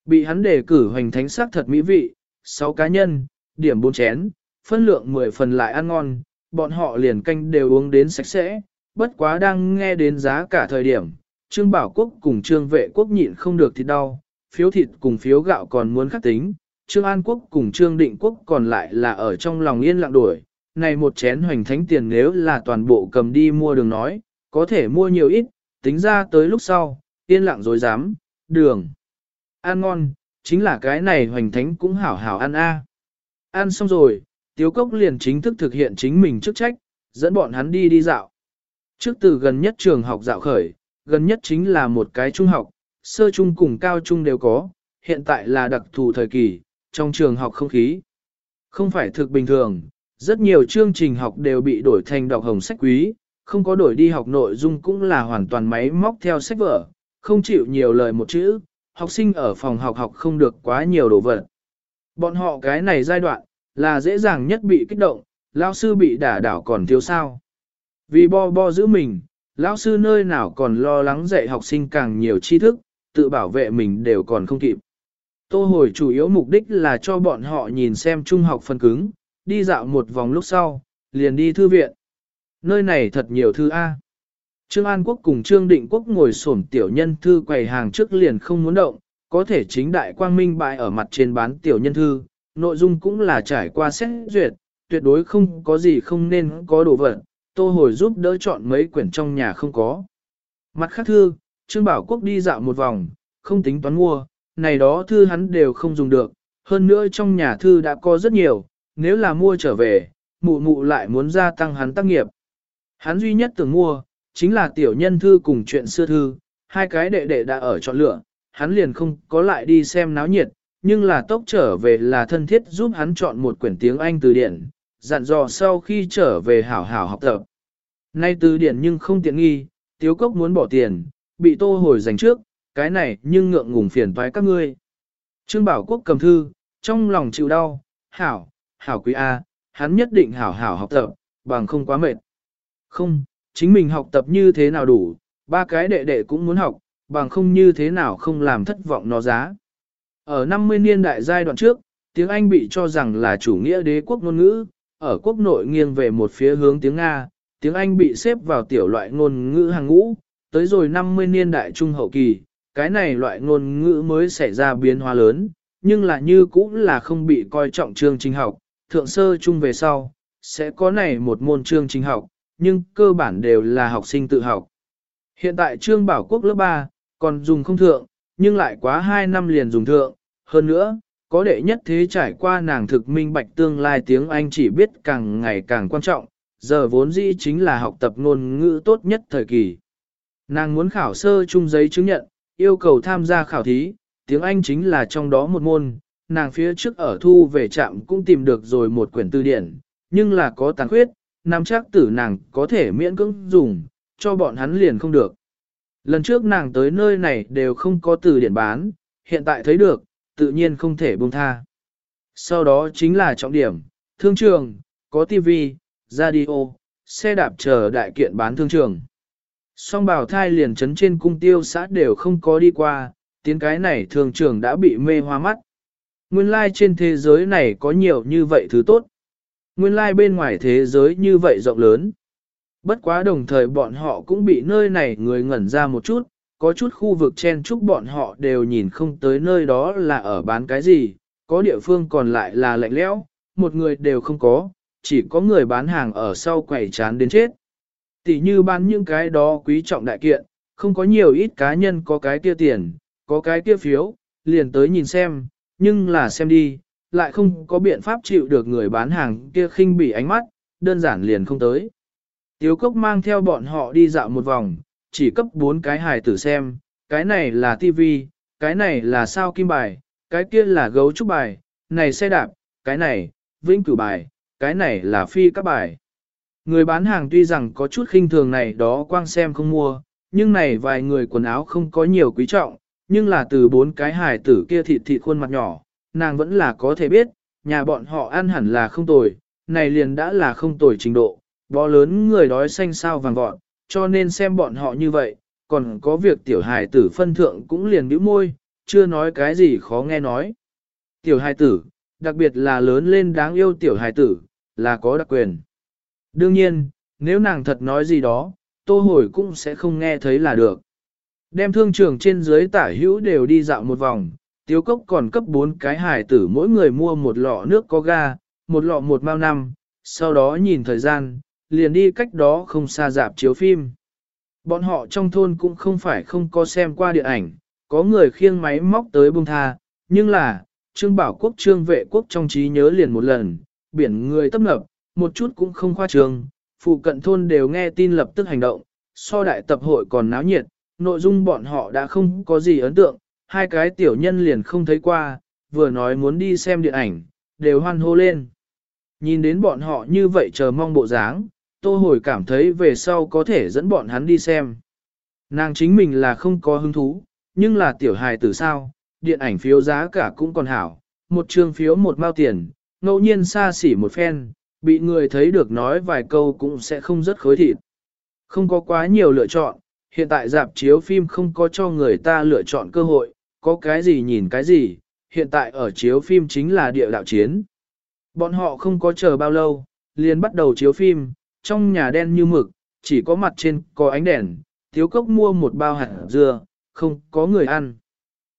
Bị hắn đề cử hoành thánh sắc thật mỹ vị, 6 cá nhân, điểm 4 chén, phân lượng 10 phần lại ăn ngon, bọn họ liền canh đều uống đến sạch sẽ, bất quá đang nghe đến giá cả thời điểm, Trương Bảo Quốc cùng Trương Vệ Quốc nhịn không được thì đau, phiếu thịt cùng phiếu gạo còn muốn khắc tính, Trương An Quốc cùng Trương Định Quốc còn lại là ở trong lòng yên lặng đuổi, này một chén hoành thánh tiền nếu là toàn bộ cầm đi mua đường nói, có thể mua nhiều ít, tính ra tới lúc sau, yên lặng dối dám, đường. Ăn ngon, chính là cái này hoành thánh cũng hảo hảo ăn a. Ăn xong rồi, Tiếu Cốc liền chính thức thực hiện chính mình chức trách, dẫn bọn hắn đi đi dạo. Trước từ gần nhất trường học dạo khởi, gần nhất chính là một cái trung học, sơ trung cùng cao trung đều có, hiện tại là đặc thù thời kỳ, trong trường học không khí. Không phải thực bình thường, rất nhiều chương trình học đều bị đổi thành đọc hồng sách quý, không có đổi đi học nội dung cũng là hoàn toàn máy móc theo sách vở, không chịu nhiều lời một chữ, học sinh ở phòng học học không được quá nhiều đồ vật. Bọn họ cái này giai đoạn, là dễ dàng nhất bị kích động, lao sư bị đả đảo còn thiếu sao. Vì bo bo giữ mình, lão sư nơi nào còn lo lắng dạy học sinh càng nhiều tri thức, tự bảo vệ mình đều còn không kịp. Tô hồi chủ yếu mục đích là cho bọn họ nhìn xem trung học phân cứng, đi dạo một vòng lúc sau, liền đi thư viện. Nơi này thật nhiều thư A. Trương An Quốc cùng Trương Định Quốc ngồi sổm tiểu nhân thư quầy hàng trước liền không muốn động, có thể chính đại quang minh bại ở mặt trên bán tiểu nhân thư, nội dung cũng là trải qua xét duyệt, tuyệt đối không có gì không nên có đồ vật, tô hồi giúp đỡ chọn mấy quyển trong nhà không có. Mặt khác thư, Trương Bảo Quốc đi dạo một vòng, không tính toán mua, này đó thư hắn đều không dùng được, hơn nữa trong nhà thư đã có rất nhiều, nếu là mua trở về, mụ mụ lại muốn gia tăng hắn tác nghiệp. Hắn duy nhất tưởng mua, chính là tiểu nhân thư cùng chuyện xưa thư, hai cái đệ đệ đã ở chọn lựa, hắn liền không có lại đi xem náo nhiệt, nhưng là tốc trở về là thân thiết giúp hắn chọn một quyển tiếng Anh từ điển, dặn dò sau khi trở về hảo hảo học tập. Nay từ điển nhưng không tiện nghi, tiếu cốc muốn bỏ tiền, bị tô hồi dành trước, cái này nhưng ngượng ngùng phiền toái các ngươi. Trương Bảo Quốc cầm thư, trong lòng chịu đau, hảo, hảo quý A, hắn nhất định hảo hảo học tập, bằng không quá mệt. Không, chính mình học tập như thế nào đủ, ba cái đệ đệ cũng muốn học, bằng không như thế nào không làm thất vọng nó giá. Ở 50 niên đại giai đoạn trước, tiếng Anh bị cho rằng là chủ nghĩa đế quốc ngôn ngữ, ở quốc nội nghiêng về một phía hướng tiếng Nga, tiếng Anh bị xếp vào tiểu loại ngôn ngữ hàng ngũ, tới rồi 50 niên đại trung hậu kỳ, cái này loại ngôn ngữ mới xảy ra biến hóa lớn, nhưng là như cũng là không bị coi trọng chương trình học, thượng sơ chung về sau, sẽ có này một môn chương trình học, nhưng cơ bản đều là học sinh tự học. Hiện tại trương bảo quốc lớp 3, còn dùng không thượng, nhưng lại quá 2 năm liền dùng thượng, hơn nữa, có đệ nhất thế trải qua nàng thực minh bạch tương lai tiếng Anh chỉ biết càng ngày càng quan trọng, giờ vốn dĩ chính là học tập ngôn ngữ tốt nhất thời kỳ. Nàng muốn khảo sơ chung giấy chứng nhận, yêu cầu tham gia khảo thí, tiếng Anh chính là trong đó một môn, nàng phía trước ở thu về trạm cũng tìm được rồi một quyển từ điển, nhưng là có tàn khuyết, nam chắc tử nàng có thể miễn cưỡng dùng, cho bọn hắn liền không được. Lần trước nàng tới nơi này đều không có từ điển bán, hiện tại thấy được, tự nhiên không thể buông tha. Sau đó chính là trọng điểm, thương trường, có TV, radio, xe đạp chờ đại kiện bán thương trường. Song bảo thai liền trấn trên cung tiêu xã đều không có đi qua, tiếng cái này thương trường đã bị mê hoa mắt. Nguyên lai like trên thế giới này có nhiều như vậy thứ tốt. Nguyên lai like bên ngoài thế giới như vậy rộng lớn. Bất quá đồng thời bọn họ cũng bị nơi này người ngẩn ra một chút, có chút khu vực chen chúc bọn họ đều nhìn không tới nơi đó là ở bán cái gì, có địa phương còn lại là lạnh lẽo, một người đều không có, chỉ có người bán hàng ở sau quầy chán đến chết. Tỷ như bán những cái đó quý trọng đại kiện, không có nhiều ít cá nhân có cái kia tiền, có cái kia phiếu, liền tới nhìn xem, nhưng là xem đi, lại không có biện pháp chịu được người bán hàng kia khinh bỉ ánh mắt, đơn giản liền không tới. Tiếu cốc mang theo bọn họ đi dạo một vòng, chỉ cấp bốn cái hài tử xem, cái này là tivi, cái này là sao kim bài, cái kia là gấu trúc bài, này xe đạp, cái này, vĩnh cửu bài, cái này là phi các bài. Người bán hàng tuy rằng có chút khinh thường này đó quang xem không mua, nhưng này vài người quần áo không có nhiều quý trọng, nhưng là từ bốn cái hài tử kia thịt thịt khuôn mặt nhỏ, nàng vẫn là có thể biết, nhà bọn họ ăn hẳn là không tồi, này liền đã là không tồi trình độ, bó lớn người đói xanh sao vàng vọt, cho nên xem bọn họ như vậy, còn có việc tiểu hài tử phân thượng cũng liền bĩu môi, chưa nói cái gì khó nghe nói. Tiểu hài tử, đặc biệt là lớn lên đáng yêu tiểu hài tử, là có đặc quyền. Đương nhiên, nếu nàng thật nói gì đó, tô hồi cũng sẽ không nghe thấy là được. Đem thương trường trên dưới tả hữu đều đi dạo một vòng, tiếu cốc còn cấp 4 cái hải tử mỗi người mua một lọ nước có ga, một lọ một mao năm, sau đó nhìn thời gian, liền đi cách đó không xa dạp chiếu phim. Bọn họ trong thôn cũng không phải không có xem qua điện ảnh, có người khiêng máy móc tới bông tha, nhưng là, Trương Bảo Quốc Trương Vệ Quốc trong trí nhớ liền một lần, biển người tấp nập, một chút cũng không khoa trương, phụ cận thôn đều nghe tin lập tức hành động, so đại tập hội còn náo nhiệt, nội dung bọn họ đã không có gì ấn tượng, hai cái tiểu nhân liền không thấy qua, vừa nói muốn đi xem điện ảnh, đều hoan hô lên. Nhìn đến bọn họ như vậy chờ mong bộ dáng, tô hồi cảm thấy về sau có thể dẫn bọn hắn đi xem. Nàng chính mình là không có hứng thú, nhưng là tiểu hài tử sao, điện ảnh phiếu giá cả cũng còn hảo, một trường phiếu một mao tiền, ngẫu nhiên xa xỉ một phen, bị người thấy được nói vài câu cũng sẽ không rất khối thịt. Không có quá nhiều lựa chọn, hiện tại dạp chiếu phim không có cho người ta lựa chọn cơ hội, có cái gì nhìn cái gì, hiện tại ở chiếu phim chính là địa đạo chiến. Bọn họ không có chờ bao lâu, liền bắt đầu chiếu phim, trong nhà đen như mực, chỉ có mặt trên có ánh đèn, thiếu cốc mua một bao hạt dưa, không có người ăn.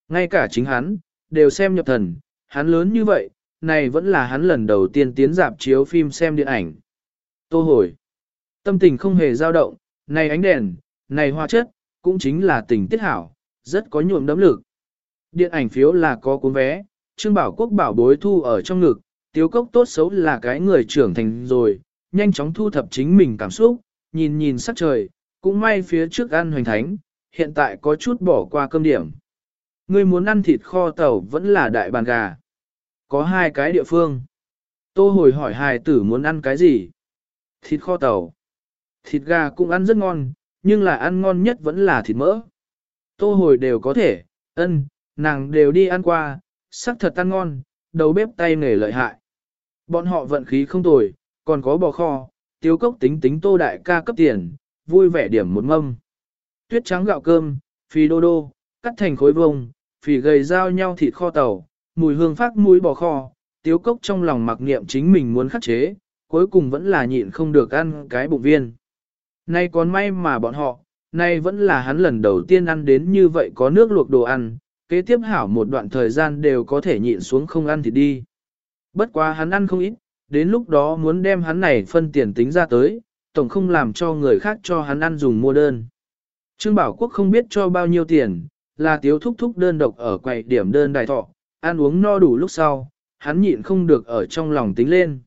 Ngay cả chính hắn, đều xem nhập thần, hắn lớn như vậy, này vẫn là hắn lần đầu tiên tiến dạp chiếu phim xem điện ảnh. Tô hồi, tâm tình không hề dao động, này ánh đèn, này hoa chất, cũng chính là tình tiết hảo, rất có nhuộm đấm lực. Điện ảnh phiếu là có cuốn vé, Trương Bảo Quốc bảo bối thu ở trong ngực, tiếu cốc tốt xấu là cái người trưởng thành rồi, nhanh chóng thu thập chính mình cảm xúc, nhìn nhìn sắc trời, cũng may phía trước ăn hoành thánh, hiện tại có chút bỏ qua cơm điểm. người muốn ăn thịt kho tàu vẫn là đại bàn gà. Có hai cái địa phương. Tô hồi hỏi hài tử muốn ăn cái gì? Thịt kho tàu. Thịt gà cũng ăn rất ngon, nhưng là ăn ngon nhất vẫn là thịt mỡ. Tô hồi đều có thể, ân, nàng đều đi ăn qua, sắc thật ăn ngon, đầu bếp tay nghề lợi hại. Bọn họ vận khí không tồi, còn có bò kho, tiêu cốc tính tính tô đại ca cấp tiền, vui vẻ điểm một mâm. Tuyết trắng gạo cơm, phì đô đô, cắt thành khối vông, phì gầy giao nhau thịt kho tàu, mùi hương phát mũi bò kho, tiêu cốc trong lòng mặc niệm chính mình muốn khắc chế, cuối cùng vẫn là nhịn không được ăn cái bụng viên. Nay còn may mà bọn họ, nay vẫn là hắn lần đầu tiên ăn đến như vậy có nước luộc đồ ăn, kế tiếp hảo một đoạn thời gian đều có thể nhịn xuống không ăn thì đi. Bất quá hắn ăn không ít, đến lúc đó muốn đem hắn này phân tiền tính ra tới, tổng không làm cho người khác cho hắn ăn dùng mua đơn. Trương Bảo Quốc không biết cho bao nhiêu tiền, là tiếu thúc thúc đơn độc ở quầy điểm đơn đài thọ, ăn uống no đủ lúc sau, hắn nhịn không được ở trong lòng tính lên.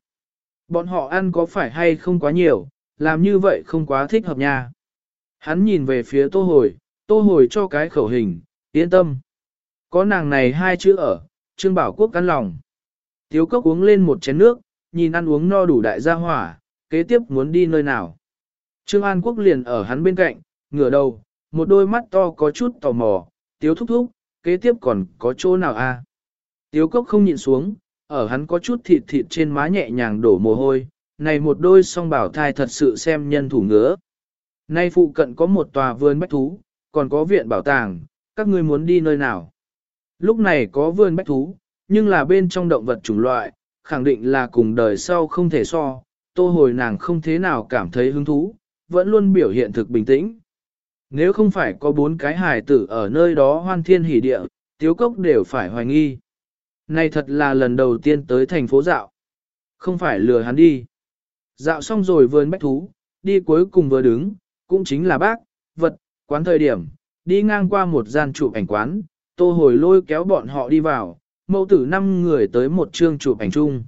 Bọn họ ăn có phải hay không quá nhiều, làm như vậy không quá thích hợp nha. Hắn nhìn về phía tô hồi, tô hồi cho cái khẩu hình, yên tâm. Có nàng này hai chữ ở, Trương Bảo Quốc cắn lòng. Tiếu cốc uống lên một chén nước, nhìn ăn uống no đủ đại gia hỏa, kế tiếp muốn đi nơi nào. Trương An Quốc liền ở hắn bên cạnh, ngửa đầu, một đôi mắt to có chút tò mò, tiếu thúc thúc, kế tiếp còn có chỗ nào a? À? Tiếu cốc không nhịn xuống, ở hắn có chút thịt thịt trên má nhẹ nhàng đổ mồ hôi, này một đôi song bảo thai thật sự xem nhân thủ ngứa. Nay phụ cận có một tòa vườn bách thú, còn có viện bảo tàng, các ngươi muốn đi nơi nào? Lúc này có vườn bách thú, nhưng là bên trong động vật chủng loại, khẳng định là cùng đời sau không thể so, tô hồi nàng không thế nào cảm thấy hứng thú, vẫn luôn biểu hiện thực bình tĩnh. Nếu không phải có bốn cái hài tử ở nơi đó hoan thiên hỷ địa, tiếu cốc đều phải hoài nghi. Này thật là lần đầu tiên tới thành phố dạo. Không phải lừa hắn đi. Dạo xong rồi vườn bách thú, đi cuối cùng vừa đứng, cũng chính là bác, vật, quán thời điểm, đi ngang qua một gian chụp ảnh quán, tô hồi lôi kéo bọn họ đi vào, mẫu tử năm người tới một chương chụp ảnh chung.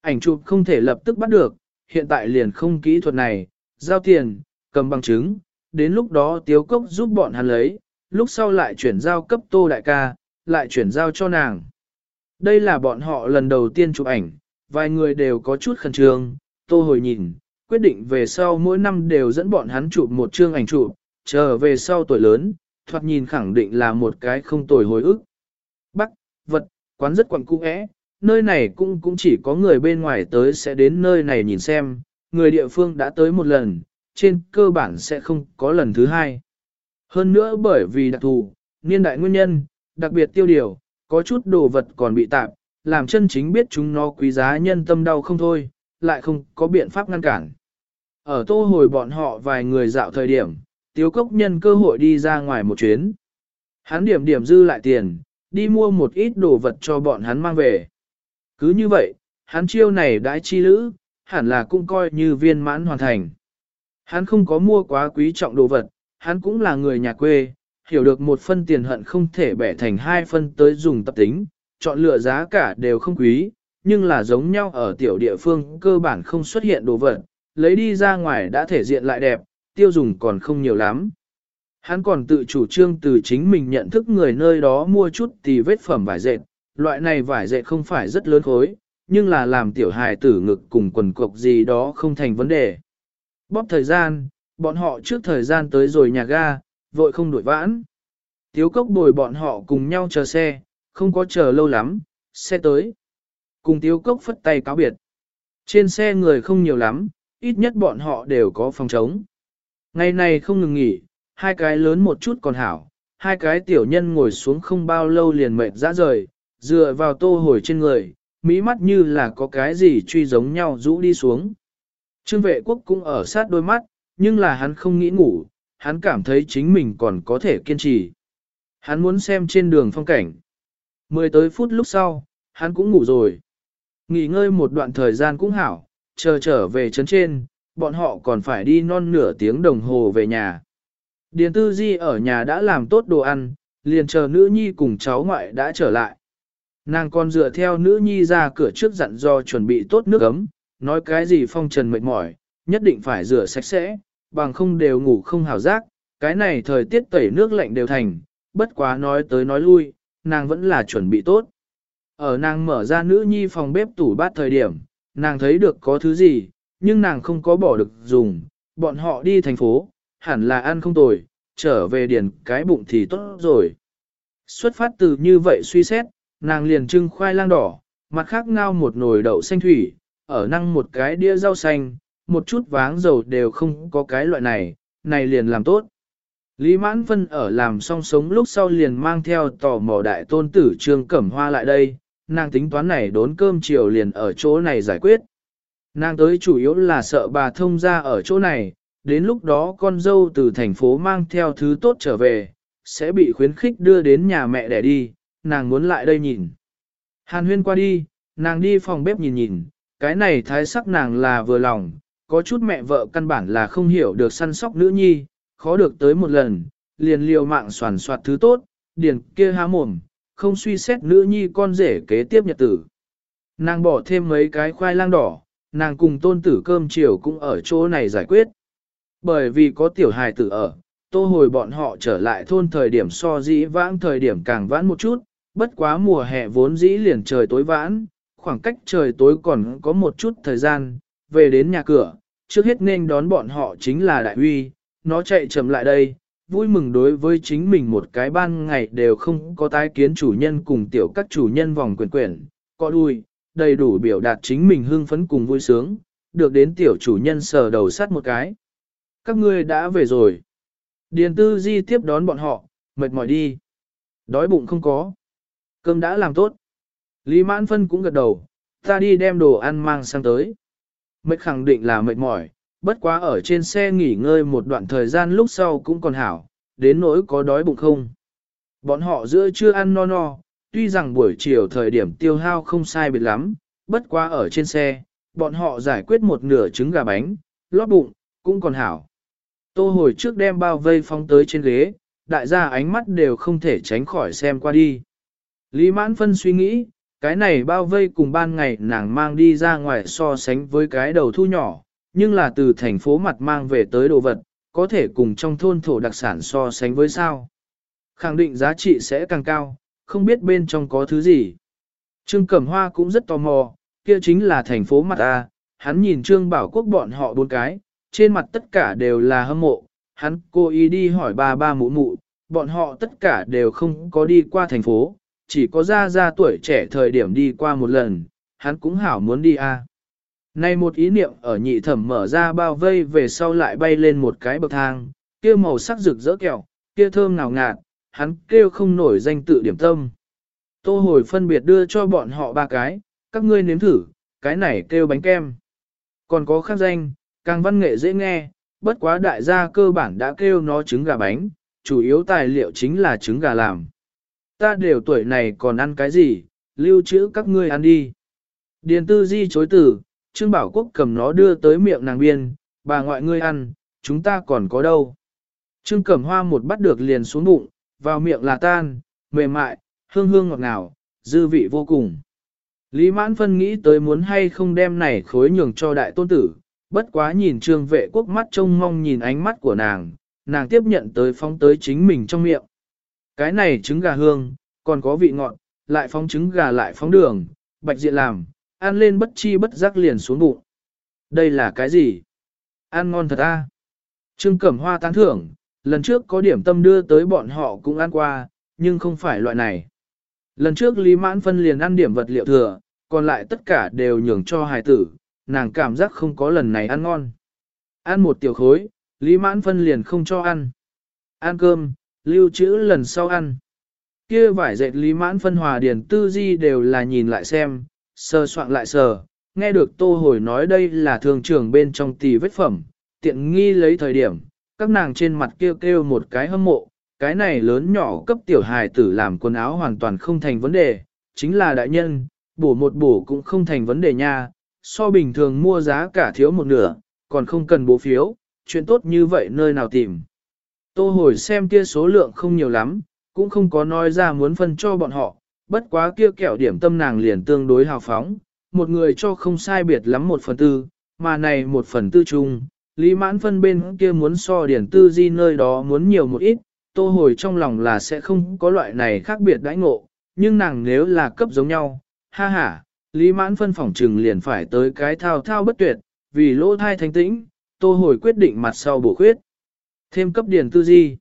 Ảnh chụp không thể lập tức bắt được, hiện tại liền không kỹ thuật này, giao tiền, cầm bằng chứng, đến lúc đó tiếu cốc giúp bọn hắn lấy, lúc sau lại chuyển giao cấp tô đại ca, lại chuyển giao cho nàng. Đây là bọn họ lần đầu tiên chụp ảnh, vài người đều có chút khẩn trương, tô hồi nhìn, quyết định về sau mỗi năm đều dẫn bọn hắn chụp một chương ảnh chụp, chờ về sau tuổi lớn, thoạt nhìn khẳng định là một cái không tồi hồi ức. Bắc, vật, quán rất quặng cũ ẽ, nơi này cũng cũng chỉ có người bên ngoài tới sẽ đến nơi này nhìn xem, người địa phương đã tới một lần, trên cơ bản sẽ không có lần thứ hai. Hơn nữa bởi vì đặc thù, niên đại nguyên nhân, đặc biệt tiêu điều, có chút đồ vật còn bị tạp, làm chân chính biết chúng nó quý giá nhân tâm đau không thôi, lại không có biện pháp ngăn cản. Ở tô hồi bọn họ vài người dạo thời điểm, tiếu cốc nhân cơ hội đi ra ngoài một chuyến. Hắn điểm điểm dư lại tiền, đi mua một ít đồ vật cho bọn hắn mang về. Cứ như vậy, hắn chiêu này đãi chi lữ, hẳn là cũng coi như viên mãn hoàn thành. Hắn không có mua quá quý trọng đồ vật, hắn cũng là người nhà quê, hiểu được một phân tiền hận không thể bẻ thành hai phân tới dùng tập tính, chọn lựa giá cả đều không quý, nhưng là giống nhau ở tiểu địa phương cơ bản không xuất hiện đồ vật, lấy đi ra ngoài đã thể diện lại đẹp, tiêu dùng còn không nhiều lắm. Hắn còn tự chủ trương từ chính mình nhận thức người nơi đó mua chút tì vết phẩm vải dệt, loại này vải dệt không phải rất lớn khối, nhưng là làm tiểu hài tử ngực cùng quần cộc gì đó không thành vấn đề. Bóp thời gian, bọn họ trước thời gian tới rồi nhà ga, vội không đuổi vãn. Tiếu cốc bồi bọn họ cùng nhau chờ xe, không có chờ lâu lắm, xe tới. Cùng tiêu cốc phất tay cáo biệt. Trên xe người không nhiều lắm, ít nhất bọn họ đều có phòng trống. Ngày này không ngừng nghỉ, hai cái lớn một chút còn hảo, hai cái tiểu nhân ngồi xuống không bao lâu liền mệt ra rời, dựa vào tô hồi trên người, mỹ mắt như là có cái gì truy giống nhau rũ đi xuống. Trương vệ quốc cũng ở sát đôi mắt, nhưng là hắn không nghĩ ngủ, hắn cảm thấy chính mình còn có thể kiên trì. Hắn muốn xem trên đường phong cảnh. Mười tới phút lúc sau, hắn cũng ngủ rồi. Nghỉ ngơi một đoạn thời gian cũng hảo, chờ trở về trấn trên, bọn họ còn phải đi non nửa tiếng đồng hồ về nhà. Điền tư di ở nhà đã làm tốt đồ ăn, liền chờ nữ nhi cùng cháu ngoại đã trở lại. Nàng còn dựa theo nữ nhi ra cửa trước dặn do chuẩn bị tốt nước ấm, nói cái gì phong trần mệt mỏi, nhất định phải rửa sạch sẽ, bằng không đều ngủ không hào giác, cái này thời tiết tẩy nước lạnh đều thành, bất quá nói tới nói lui, nàng vẫn là chuẩn bị tốt. Ở nàng mở ra nữ nhi phòng bếp tủ bát thời điểm, nàng thấy được có thứ gì, nhưng nàng không có bỏ được dùng, bọn họ đi thành phố, hẳn là ăn không tồi, trở về điền cái bụng thì tốt rồi. Xuất phát từ như vậy suy xét, nàng liền trưng khoai lang đỏ, mặt khác ngao một nồi đậu xanh thủy, ở năng một cái đĩa rau xanh, một chút váng dầu đều không có cái loại này, này liền làm tốt. Lý Mãn Vân ở làm xong sống lúc sau liền mang theo tò mò đại tôn tử Trương Cẩm Hoa lại đây, nàng tính toán này đốn cơm chiều liền ở chỗ này giải quyết. Nàng tới chủ yếu là sợ bà thông ra ở chỗ này, đến lúc đó con dâu từ thành phố mang theo thứ tốt trở về, sẽ bị khuyến khích đưa đến nhà mẹ để đi, nàng muốn lại đây nhìn. Hàn huyên qua đi, nàng đi phòng bếp nhìn nhìn, cái này thái sắc nàng là vừa lòng, có chút mẹ vợ căn bản là không hiểu được săn sóc nữ nhi, khó được tới một lần, liền liều mạng soàn soạt thứ tốt, điền kia há mồm, không suy xét nữ nhi con rể kế tiếp nhật tử. Nàng bỏ thêm mấy cái khoai lang đỏ, nàng cùng tôn tử cơm chiều cũng ở chỗ này giải quyết. Bởi vì có tiểu hài tử ở, tô hồi bọn họ trở lại thôn thời điểm so dĩ vãng thời điểm càng vãn một chút, bất quá mùa hè vốn dĩ liền trời tối vãn, khoảng cách trời tối còn có một chút thời gian, về đến nhà cửa, trước hết nên đón bọn họ chính là đại huy, nó chạy chậm lại đây, vui mừng đối với chính mình một cái ban ngày đều không có tái kiến chủ nhân cùng tiểu các chủ nhân vòng quyền quyển, có đuôi, đầy đủ biểu đạt chính mình hưng phấn cùng vui sướng, được đến tiểu chủ nhân sờ đầu sắt một cái. Các ngươi đã về rồi. Điền tư di tiếp đón bọn họ, mệt mỏi đi. Đói bụng không có. Cơm đã làm tốt. Lý mãn phân cũng gật đầu, ta đi đem đồ ăn mang sang tới. Mệt khẳng định là mệt mỏi, bất quá ở trên xe nghỉ ngơi một đoạn thời gian lúc sau cũng còn hảo, đến nỗi có đói bụng không. Bọn họ giữa chưa ăn no no, tuy rằng buổi chiều thời điểm tiêu hao không sai biệt lắm, bất quá ở trên xe, bọn họ giải quyết một nửa trứng gà bánh, lót bụng, cũng còn hảo. Tô hồi trước đem bao vây phong tới trên ghế, đại gia ánh mắt đều không thể tránh khỏi xem qua đi. Lý mãn phân suy nghĩ, cái này bao vây cùng ban ngày nàng mang đi ra ngoài so sánh với cái đầu thu nhỏ, nhưng là từ thành phố mặt mang về tới đồ vật, có thể cùng trong thôn thổ đặc sản so sánh với sao. Khẳng định giá trị sẽ càng cao, không biết bên trong có thứ gì. Trương Cẩm Hoa cũng rất tò mò, kia chính là thành phố mặt A, hắn nhìn Trương Bảo Quốc bọn họ bốn cái, trên mặt tất cả đều là hâm mộ, hắn cố ý đi hỏi ba ba mụ mụ, bọn họ tất cả đều không có đi qua thành phố, chỉ có ra ra tuổi trẻ thời điểm đi qua một lần, hắn cũng hảo muốn đi A. Này một ý niệm ở nhị thẩm mở ra bao vây về sau lại bay lên một cái bậc thang, kia màu sắc rực rỡ kẹo, kia thơm ngào ngạt, hắn kêu không nổi danh tự điểm tâm. Tô hồi phân biệt đưa cho bọn họ ba cái, các ngươi nếm thử, cái này kêu bánh kem. Còn có khác danh, càng văn nghệ dễ nghe, bất quá đại gia cơ bản đã kêu nó trứng gà bánh, chủ yếu tài liệu chính là trứng gà làm. Ta đều tuổi này còn ăn cái gì, lưu trữ các ngươi ăn đi. Điền tư di chối từ, Trương Bảo Quốc cầm nó đưa tới miệng nàng biên, bà ngoại ngươi ăn, chúng ta còn có đâu. Trương Cẩm Hoa một bắt được liền xuống bụng, vào miệng là tan, mềm mại, hương hương ngọt ngào, dư vị vô cùng. Lý Mãn Phân nghĩ tới muốn hay không đem này khối nhường cho đại tôn tử, bất quá nhìn trương vệ quốc mắt trông mong nhìn ánh mắt của nàng, nàng tiếp nhận tới phóng tới chính mình trong miệng. Cái này trứng gà hương, còn có vị ngọt, lại phóng trứng gà lại phóng đường, bạch diện làm, ăn lên bất chi bất giác liền xuống bụng. Đây là cái gì? Ăn ngon thật a. Trương Cẩm Hoa tán thưởng, lần trước có điểm tâm đưa tới bọn họ cũng ăn qua, nhưng không phải loại này. Lần trước Lý Mãn Phân liền ăn điểm vật liệu thừa, còn lại tất cả đều nhường cho hài tử, nàng cảm giác không có lần này ăn ngon. Ăn một tiểu khối, Lý Mãn Phân liền không cho ăn. Ăn cơm, lưu trữ lần sau ăn. Kia vải dệt Lý Mãn Phân hòa Điền tư di đều là nhìn lại xem, sơ soạn lại sờ, nghe được tô hồi nói đây là thường trưởng bên trong tỷ vết phẩm, tiện nghi lấy thời điểm, các nàng trên mặt kêu kêu một cái hâm mộ, cái này lớn nhỏ cấp tiểu hài tử làm quần áo hoàn toàn không thành vấn đề, chính là đại nhân, bổ một bổ cũng không thành vấn đề nha, so bình thường mua giá cả thiếu một nửa, còn không cần bố phiếu, chuyện tốt như vậy nơi nào tìm. Tô hồi xem kia số lượng không nhiều lắm, cũng không có nói ra muốn phân cho bọn họ, bất quá kia kẹo điểm tâm nàng liền tương đối hào phóng, một người cho không sai biệt lắm một phần tư, mà này một phần tư chung, Lý mãn phân bên kia muốn so điển tư di nơi đó muốn nhiều một ít, tô hồi trong lòng là sẽ không có loại này khác biệt đãi ngộ, nhưng nàng nếu là cấp giống nhau, ha ha, Lý mãn phân phỏng trừng liền phải tới cái thao thao bất tuyệt, vì lỗ thai thanh tĩnh, tô hồi quyết định mặt sau bổ khuyết. Thêm cấp điển tư di.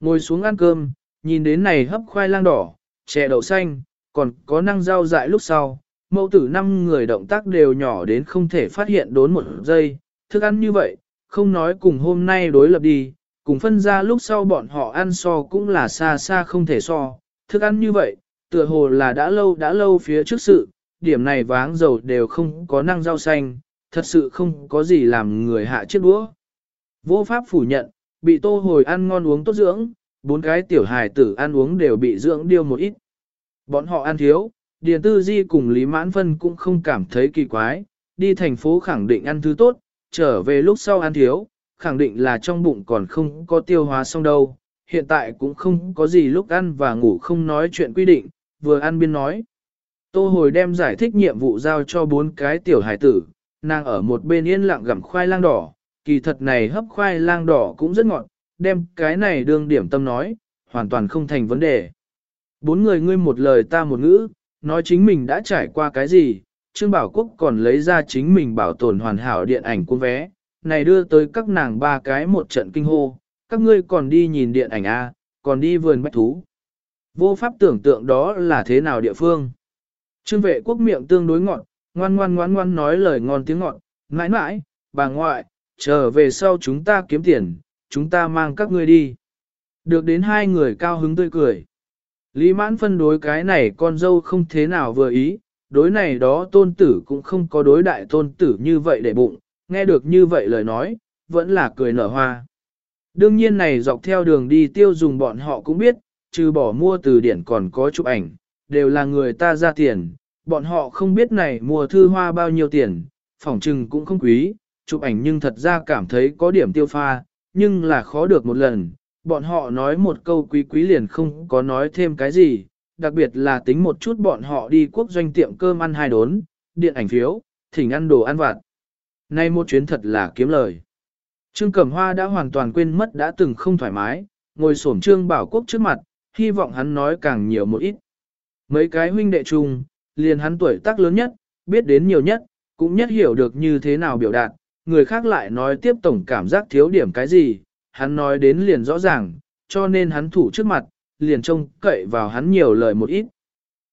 Ngồi xuống ăn cơm, nhìn đến này hấp khoai lang đỏ, chè đậu xanh, còn có năng rau dại lúc sau, mẫu tử năm người động tác đều nhỏ đến không thể phát hiện đốn một giây, thức ăn như vậy, không nói cùng hôm nay đối lập đi, cùng phân ra lúc sau bọn họ ăn so cũng là xa xa không thể so, thức ăn như vậy, tựa hồ là đã lâu đã lâu phía trước sự, điểm này váng dầu đều không có năng rau xanh, thật sự không có gì làm người hạ chiếc đũa. Vô pháp phủ nhận, bị tô hồi ăn ngon uống tốt dưỡng, bốn cái tiểu hài tử ăn uống đều bị dưỡng điêu một ít. Bọn họ ăn thiếu, Điền Tư Di cùng Lý Mãn Phân cũng không cảm thấy kỳ quái, đi thành phố khẳng định ăn thứ tốt, trở về lúc sau ăn thiếu, khẳng định là trong bụng còn không có tiêu hóa xong đâu, hiện tại cũng không có gì lúc ăn và ngủ không nói chuyện quy định, vừa ăn biên nói. Tô hồi đem giải thích nhiệm vụ giao cho bốn cái tiểu hải tử, nàng ở một bên yên lặng gặm khoai lang đỏ, kỳ thật này hấp khoai lang đỏ cũng rất ngọt, đem cái này đương điểm tâm nói, hoàn toàn không thành vấn đề. Bốn người ngươi một lời ta một ngữ, nói chính mình đã trải qua cái gì, Trương Bảo Quốc còn lấy ra chính mình bảo tồn hoàn hảo điện ảnh cuốn vé, này đưa tới các nàng ba cái một trận kinh hô, các ngươi còn đi nhìn điện ảnh A, còn đi vườn bách thú. Vô pháp tưởng tượng đó là thế nào địa phương. Trương vệ quốc miệng tương đối ngọn, ngoan ngoan ngoan ngoan nói lời ngon tiếng ngọn, mãi mãi, bà ngoại, trở về sau chúng ta kiếm tiền, chúng ta mang các ngươi đi. Được đến hai người cao hứng tươi cười. Lý mãn phân đối cái này con dâu không thế nào vừa ý, đối này đó tôn tử cũng không có đối đại tôn tử như vậy để bụng, nghe được như vậy lời nói, vẫn là cười nở hoa. Đương nhiên này dọc theo đường đi tiêu dùng bọn họ cũng biết, trừ bỏ mua từ điển còn có chụp ảnh, đều là người ta ra tiền, bọn họ không biết này mua thư hoa bao nhiêu tiền, phỏng trừng cũng không quý, chụp ảnh nhưng thật ra cảm thấy có điểm tiêu pha, nhưng là khó được một lần, bọn họ nói một câu quý quý liền không có nói thêm cái gì, đặc biệt là tính một chút bọn họ đi quốc doanh tiệm cơm ăn hai đốn, điện ảnh phiếu, thỉnh ăn đồ ăn vặt. Nay một chuyến thật là kiếm lời. Trương Cẩm Hoa đã hoàn toàn quên mất đã từng không thoải mái, ngồi xổm Trương Bảo Quốc trước mặt, hy vọng hắn nói càng nhiều một ít. Mấy cái huynh đệ chung, liền hắn tuổi tác lớn nhất, biết đến nhiều nhất, cũng nhất hiểu được như thế nào biểu đạt, người khác lại nói tiếp tổng cảm giác thiếu điểm cái gì, hắn nói đến liền rõ ràng, cho nên hắn thủ trước mặt, liền trông cậy vào hắn nhiều lời một ít.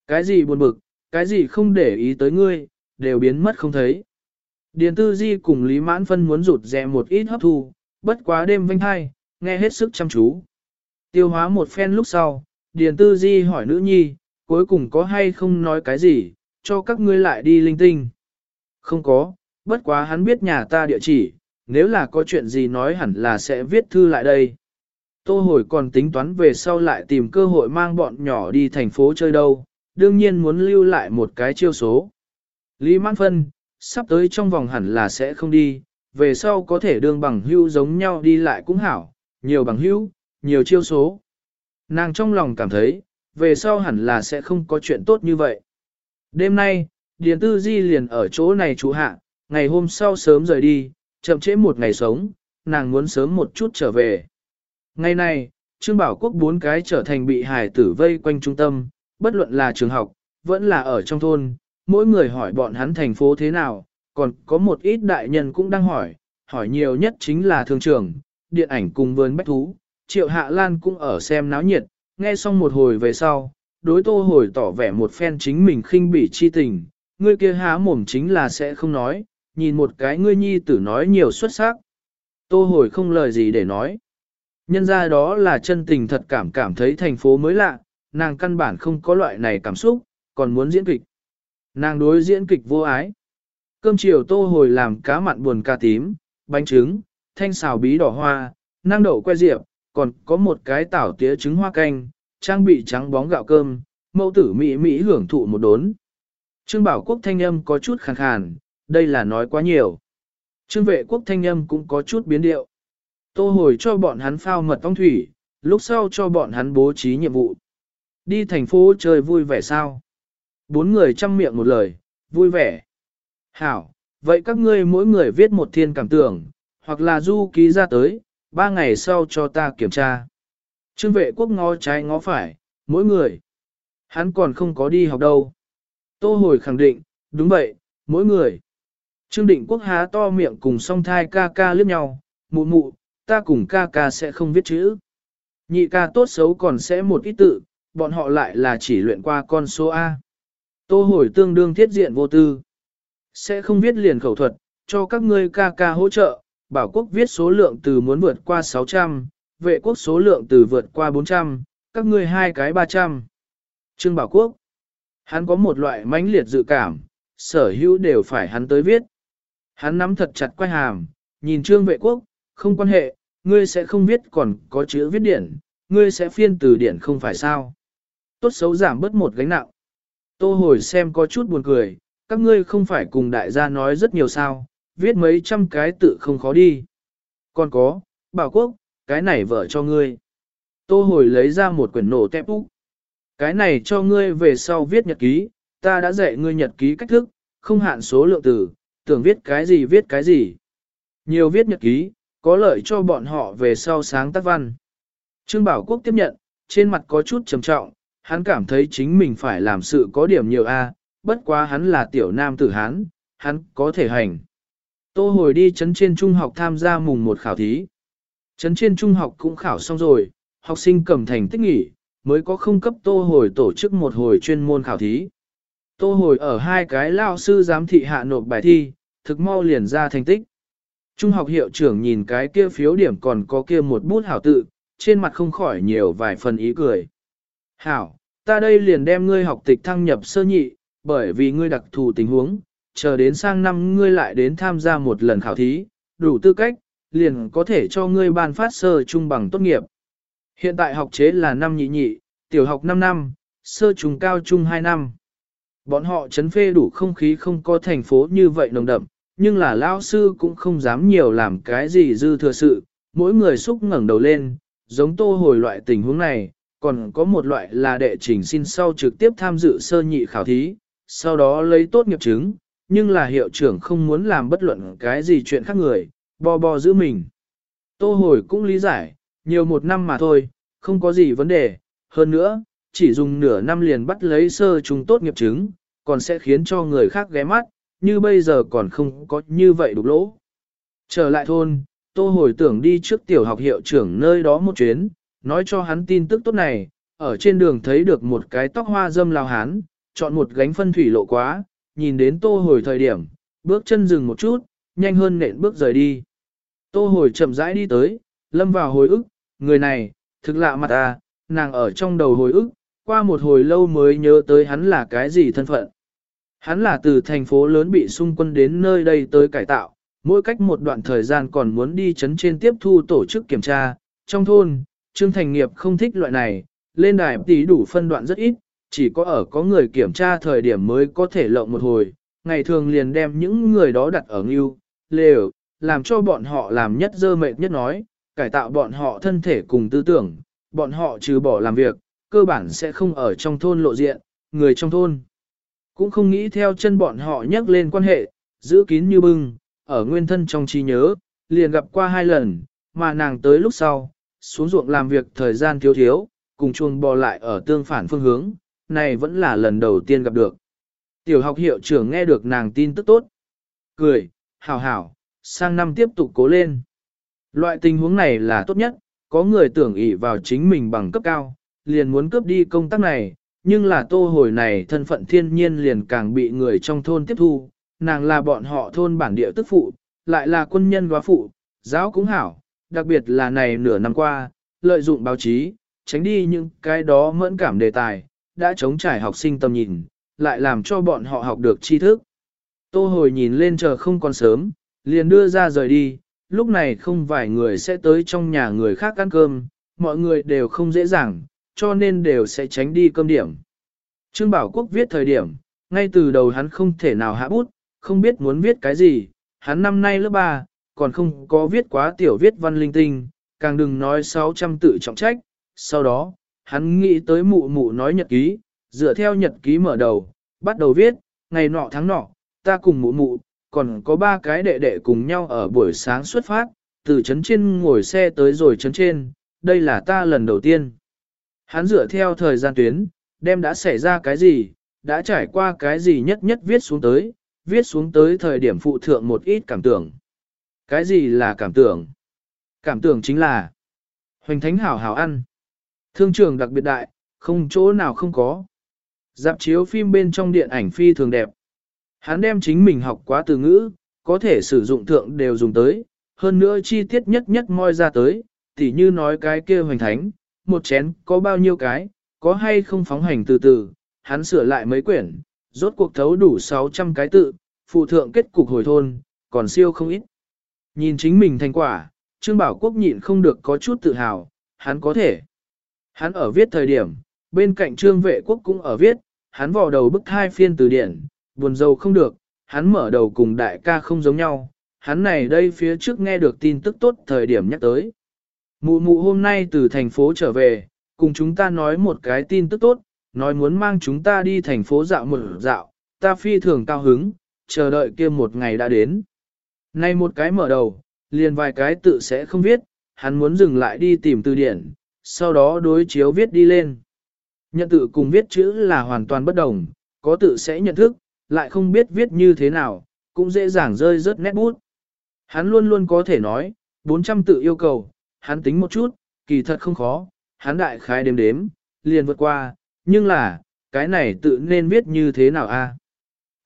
Cái gì buồn bực, cái gì không để ý tới ngươi, đều biến mất không thấy. Điền tư di cùng Lý Mãn Phân muốn rụt rè một ít hấp thu, bất quá đêm vinh hai, nghe hết sức chăm chú. Tiêu hóa một phen lúc sau, Điền tư di hỏi nữ nhi, cuối cùng có hay không nói cái gì, cho các ngươi lại đi linh tinh. Không có, bất quá hắn biết nhà ta địa chỉ, nếu là có chuyện gì nói hẳn là sẽ viết thư lại đây. Tô hồi còn tính toán về sau lại tìm cơ hội mang bọn nhỏ đi thành phố chơi đâu, đương nhiên muốn lưu lại một cái chiêu số. Lý Mãn Phân, sắp tới trong vòng hẳn là sẽ không đi, về sau có thể đương bằng hữu giống nhau đi lại cũng hảo, nhiều bằng hữu, nhiều chiêu số. Nàng trong lòng cảm thấy, về sau hẳn là sẽ không có chuyện tốt như vậy. Đêm nay, Điền Tư Di liền ở chỗ này trú hạ, ngày hôm sau sớm rời đi, chậm trễ một ngày sống, nàng muốn sớm một chút trở về. Ngày này, Trương Bảo Quốc bốn cái trở thành bị hải tử vây quanh trung tâm, bất luận là trường học, vẫn là ở trong thôn, mỗi người hỏi bọn hắn thành phố thế nào, còn có một ít đại nhân cũng đang hỏi, hỏi nhiều nhất chính là thương trường, điện ảnh cùng vườn bách thú, Triệu Hạ Lan cũng ở xem náo nhiệt, nghe xong một hồi về sau, đối tô hồi tỏ vẻ một phen chính mình khinh bỉ chi tình, người kia há mồm chính là sẽ không nói, nhìn một cái ngươi nhi tử nói nhiều xuất sắc. Tô hồi không lời gì để nói. Nhân ra đó là chân tình thật cảm cảm thấy thành phố mới lạ, nàng căn bản không có loại này cảm xúc, còn muốn diễn kịch. Nàng đối diễn kịch vô ái. Cơm chiều tô hồi làm cá mặn buồn ca tím, bánh trứng, thanh xào bí đỏ hoa, năng đậu que diệp, còn có một cái tảo tía trứng hoa canh, trang bị trắng bóng gạo cơm, mẫu tử Mỹ Mỹ hưởng thụ một đốn. Trương Bảo Quốc thanh âm có chút khàn khàn, đây là nói quá nhiều. Trương vệ quốc thanh âm cũng có chút biến điệu. Tô hồi cho bọn hắn phao mật ong thủy, lúc sau cho bọn hắn bố trí nhiệm vụ. Đi thành phố chơi vui vẻ sao? Bốn người chăm miệng một lời, vui vẻ. Hảo, vậy các ngươi mỗi người viết một thiên cảm tưởng, hoặc là du ký ra tới, ba ngày sau cho ta kiểm tra. Trương vệ quốc ngó trái ngó phải, mỗi người. Hắn còn không có đi học đâu. Tô hồi khẳng định, đúng vậy, mỗi người. Trương định quốc há to miệng cùng song thai ca ca liếc nhau, mụ mụ, ta cùng ca ca sẽ không viết chữ. Nhị ca tốt xấu còn sẽ một ít tự, bọn họ lại là chỉ luyện qua con số A. Tô hồi tương đương thiết diện vô tư. Sẽ không viết liền khẩu thuật, cho các ngươi ca ca hỗ trợ, bảo quốc viết số lượng từ muốn vượt qua 600, vệ quốc số lượng từ vượt qua 400, các ngươi hai cái 300. Trương Bảo Quốc, hắn có một loại mãnh liệt dự cảm, sở hữu đều phải hắn tới viết. Hắn nắm thật chặt quay hàm, nhìn Trương Vệ Quốc, không quan hệ, ngươi sẽ không viết còn có chữ viết điển, ngươi sẽ phiên từ điển không phải sao. Tốt xấu giảm bớt một gánh nặng. Tô hồi xem có chút buồn cười, các ngươi không phải cùng đại gia nói rất nhiều sao, viết mấy trăm cái tự không khó đi. Còn có, bảo quốc, cái này vợ cho ngươi. Tô hồi lấy ra một quyển nổ tép úc. Cái này cho ngươi về sau viết nhật ký, ta đã dạy ngươi nhật ký cách thức, không hạn số lượng từ, tưởng viết cái gì viết cái gì. Nhiều viết nhật ký, có lợi cho bọn họ về sau sáng tác văn. Trương Bảo Quốc tiếp nhận, trên mặt có chút trầm trọng, hắn cảm thấy chính mình phải làm sự có điểm nhiều A, bất quá hắn là tiểu nam tử hắn hắn có thể hành. Tô hồi đi chấn trên trung học tham gia mùng một khảo thí. Chấn trên trung học cũng khảo xong rồi, học sinh cầm thành tích nghỉ, mới có không cấp tô hồi tổ chức một hồi chuyên môn khảo thí. Tô hồi ở hai cái lao sư giám thị hạ nộp bài thi, thực mau liền ra thành tích. Trung học hiệu trưởng nhìn cái kia phiếu điểm còn có kia một bút hảo tự, trên mặt không khỏi nhiều vài phần ý cười. Hảo, ta đây liền đem ngươi học tịch thăng nhập sơ nhị, bởi vì ngươi đặc thù tình huống, chờ đến sang năm ngươi lại đến tham gia một lần khảo thí, đủ tư cách, liền có thể cho ngươi ban phát sơ trung bằng tốt nghiệp. Hiện tại học chế là năm nhị nhị, tiểu học 5 năm, sơ trung cao trung 2 năm. Bọn họ chấn phê đủ không khí không có thành phố như vậy nồng đậm, nhưng là lao sư cũng không dám nhiều làm cái gì dư thừa sự, mỗi người xúc ngẩng đầu lên, giống tô hồi loại tình huống này, còn có một loại là đệ trình xin sau trực tiếp tham dự sơ nhị khảo thí, sau đó lấy tốt nghiệp chứng, nhưng là hiệu trưởng không muốn làm bất luận cái gì chuyện khác người, bò bò giữ mình. Tô hồi cũng lý giải, nhiều một năm mà thôi, không có gì vấn đề, hơn nữa, chỉ dùng nửa năm liền bắt lấy sơ trung tốt nghiệp chứng, còn sẽ khiến cho người khác ghé mắt, như bây giờ còn không có như vậy đục lỗ. Trở lại thôn, tô hồi tưởng đi trước tiểu học hiệu trưởng nơi đó một chuyến, nói cho hắn tin tức tốt này, ở trên đường thấy được một cái tóc hoa dâm lao hán, chọn một gánh phân thủy lộ quá, nhìn đến tô hồi thời điểm, bước chân dừng một chút, nhanh hơn nện bước rời đi. Tô hồi chậm rãi đi tới, lâm vào hồi ức, người này, thực lạ mặt à, nàng ở trong đầu hồi ức, qua một hồi lâu mới nhớ tới hắn là cái gì thân phận. Hắn là từ thành phố lớn bị xung quân đến nơi đây tới cải tạo, mỗi cách một đoạn thời gian còn muốn đi chấn trên tiếp thu tổ chức kiểm tra. Trong thôn, Trương Thành Nghiệp không thích loại này, lên đài tí đủ phân đoạn rất ít, chỉ có ở có người kiểm tra thời điểm mới có thể lộng một hồi, ngày thường liền đem những người đó đặt ở ngưu, lều, làm cho bọn họ làm nhất dơ mệt nhất nói, cải tạo bọn họ thân thể cùng tư tưởng, bọn họ trừ bỏ làm việc, cơ bản sẽ không ở trong thôn lộ diện, người trong thôn. Cũng không nghĩ theo chân bọn họ nhắc lên quan hệ, giữ kín như bưng, ở nguyên thân trong trí nhớ, liền gặp qua hai lần, mà nàng tới lúc sau, xuống ruộng làm việc thời gian thiếu thiếu, cùng chuồng bò lại ở tương phản phương hướng, này vẫn là lần đầu tiên gặp được. Tiểu học hiệu trưởng nghe được nàng tin tức tốt. Cười, hảo hảo, sang năm tiếp tục cố lên. Loại tình huống này là tốt nhất, có người tưởng ỷ vào chính mình bằng cấp cao, liền muốn cướp đi công tác này, nhưng là tô hồi này thân phận thiên nhiên liền càng bị người trong thôn tiếp thu, nàng là bọn họ thôn bản địa tức phụ, lại là quân nhân góa phụ, giáo cũng hảo, đặc biệt là này nửa năm qua, lợi dụng báo chí, tránh đi những cái đó mẫn cảm đề tài, đã chống trải học sinh tầm nhìn, lại làm cho bọn họ học được tri thức. Tô hồi nhìn lên chờ không còn sớm, liền đưa ra rời đi, lúc này không vài người sẽ tới trong nhà người khác ăn cơm, mọi người đều không dễ dàng, cho nên đều sẽ tránh đi cơm điểm. Trương Bảo Quốc viết thời điểm, ngay từ đầu hắn không thể nào hạ bút, không biết muốn viết cái gì, hắn năm nay lớp 3, còn không có viết quá tiểu viết văn linh tinh, càng đừng nói 600 tự trọng trách. Sau đó, hắn nghĩ tới mụ mụ nói nhật ký, dựa theo nhật ký mở đầu, bắt đầu viết, ngày nọ tháng nọ, ta cùng mụ mụ, còn có ba cái đệ đệ cùng nhau ở buổi sáng xuất phát, từ trấn trên ngồi xe tới rồi trấn trên, đây là ta lần đầu tiên. Hắn dựa theo thời gian tuyến, đem đã xảy ra cái gì, đã trải qua cái gì nhất nhất viết xuống tới, viết xuống tới thời điểm phụ thượng một ít cảm tưởng. Cái gì là cảm tưởng? Cảm tưởng chính là hoành thánh hảo hảo ăn. Thương trường đặc biệt đại, không chỗ nào không có. Dạp chiếu phim bên trong điện ảnh phi thường đẹp. Hắn đem chính mình học quá từ ngữ, có thể sử dụng thượng đều dùng tới, hơn nữa chi tiết nhất nhất moi ra tới, tỉ như nói cái kia hoành thánh, một chén có bao nhiêu cái, có hay không phóng hành từ từ, hắn sửa lại mấy quyển, rốt cuộc thấu đủ 600 cái tự, phụ thượng kết cục hồi thôn, còn siêu không ít. Nhìn chính mình thành quả, Trương Bảo Quốc nhịn không được có chút tự hào, hắn có thể. Hắn ở viết thời điểm, bên cạnh Trương Vệ Quốc cũng ở viết, hắn vò đầu bức hai phiên từ điển, buồn rầu không được, hắn mở đầu cùng đại ca không giống nhau, hắn này đây phía trước nghe được tin tức tốt thời điểm nhắc tới. Mụ mụ hôm nay từ thành phố trở về, cùng chúng ta nói một cái tin tức tốt, nói muốn mang chúng ta đi thành phố dạo một dạo, ta phi thường cao hứng, chờ đợi kia một ngày đã đến. Nay một cái mở đầu, liền vài cái tự sẽ không viết, hắn muốn dừng lại đi tìm từ điển, sau đó đối chiếu viết đi lên. Nhận tự cùng viết chữ là hoàn toàn bất đồng, có tự sẽ nhận thức, lại không biết viết như thế nào, cũng dễ dàng rơi rớt nét bút. Hắn luôn luôn có thể nói, 400 tự yêu cầu, hắn tính một chút, kỳ thật không khó, hắn đại khái đếm đếm, liền vượt qua, nhưng là, cái này tự nên viết như thế nào a?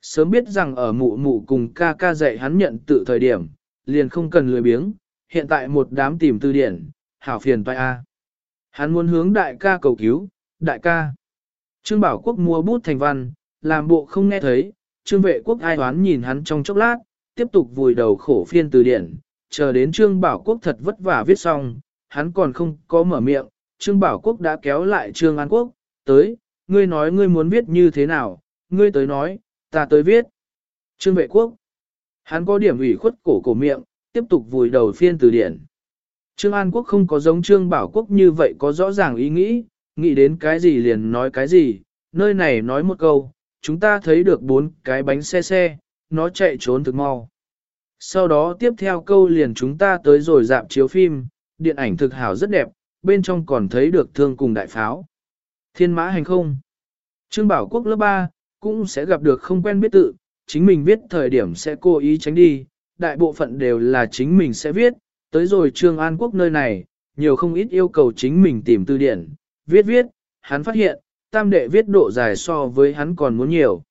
Sớm biết rằng ở mụ mụ cùng ca ca dạy hắn nhận tự thời điểm, liền không cần lười biếng, hiện tại một đám tìm tư điển, hảo phiền toại a. Hắn muốn hướng đại ca cầu cứu, đại ca. Trương Bảo Quốc mua bút thành văn, làm bộ không nghe thấy, Trương Vệ Quốc ai đoán nhìn hắn trong chốc lát, tiếp tục vùi đầu khổ phiên từ điển, chờ đến Trương Bảo Quốc thật vất vả viết xong, hắn còn không có mở miệng, Trương Bảo Quốc đã kéo lại Trương An Quốc, tới, ngươi nói ngươi muốn viết như thế nào, ngươi tới nói, ta tới viết. Trương Vệ Quốc, hắn có điểm ủy khuất cổ cổ miệng, tiếp tục vùi đầu phiên từ điển. Trương An Quốc không có giống Trương Bảo Quốc như vậy có rõ ràng ý nghĩ, nghĩ đến cái gì liền nói cái gì, nơi này nói một câu, chúng ta thấy được bốn cái bánh xe xe, nó chạy trốn thực mau. Sau đó tiếp theo câu liền chúng ta tới rồi dạp chiếu phim, điện ảnh thực hảo rất đẹp, bên trong còn thấy được thương cùng đại pháo. Thiên mã hành không? Trương Bảo Quốc lớp 3, cũng sẽ gặp được không quen biết tự, chính mình viết thời điểm sẽ cố ý tránh đi, đại bộ phận đều là chính mình sẽ viết, tới rồi Trương An Quốc nơi này, nhiều không ít yêu cầu chính mình tìm từ điển, viết viết, hắn phát hiện, tam đệ viết độ dài so với hắn còn muốn nhiều.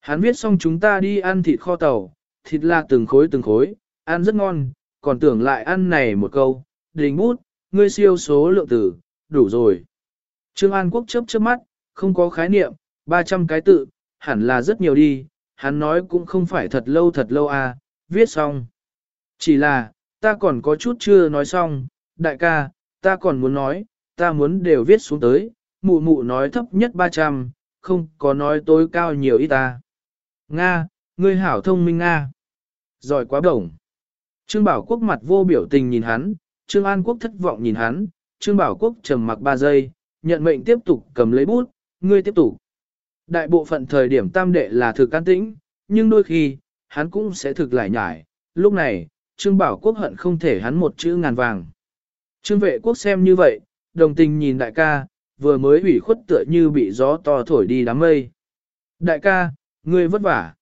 Hắn viết xong chúng ta đi ăn thịt kho tàu, thịt là từng khối từng khối, ăn rất ngon, còn tưởng lại ăn này một câu, đình bút, ngươi siêu số lượng tử, đủ rồi. Trương An Quốc chớp chớp mắt, không có khái niệm, 300 cái tự, hẳn là rất nhiều đi, hắn nói cũng không phải thật lâu thật lâu à, viết xong. Chỉ là, ta còn có chút chưa nói xong, đại ca, ta còn muốn nói, ta muốn đều viết xuống tới, mụ mụ nói thấp nhất 300, không có nói tối cao nhiều ít ta. Nga, ngươi hảo thông minh a, Giỏi quá đồng. Trương Bảo Quốc mặt vô biểu tình nhìn hắn, Trương An Quốc thất vọng nhìn hắn, Trương Bảo Quốc trầm mặc 3 giây, nhận mệnh tiếp tục cầm lấy bút, ngươi tiếp tục. Đại bộ phận thời điểm tam đệ là thực can tĩnh, nhưng đôi khi, hắn cũng sẽ thực lại nhải. Lúc này, Trương Bảo Quốc hận không thể hắn một chữ ngàn vàng. Trương vệ quốc xem như vậy, đồng tình nhìn đại ca, vừa mới ủy khuất tựa như bị gió to thổi đi đám mây. Đại ca, ngươi vất vả.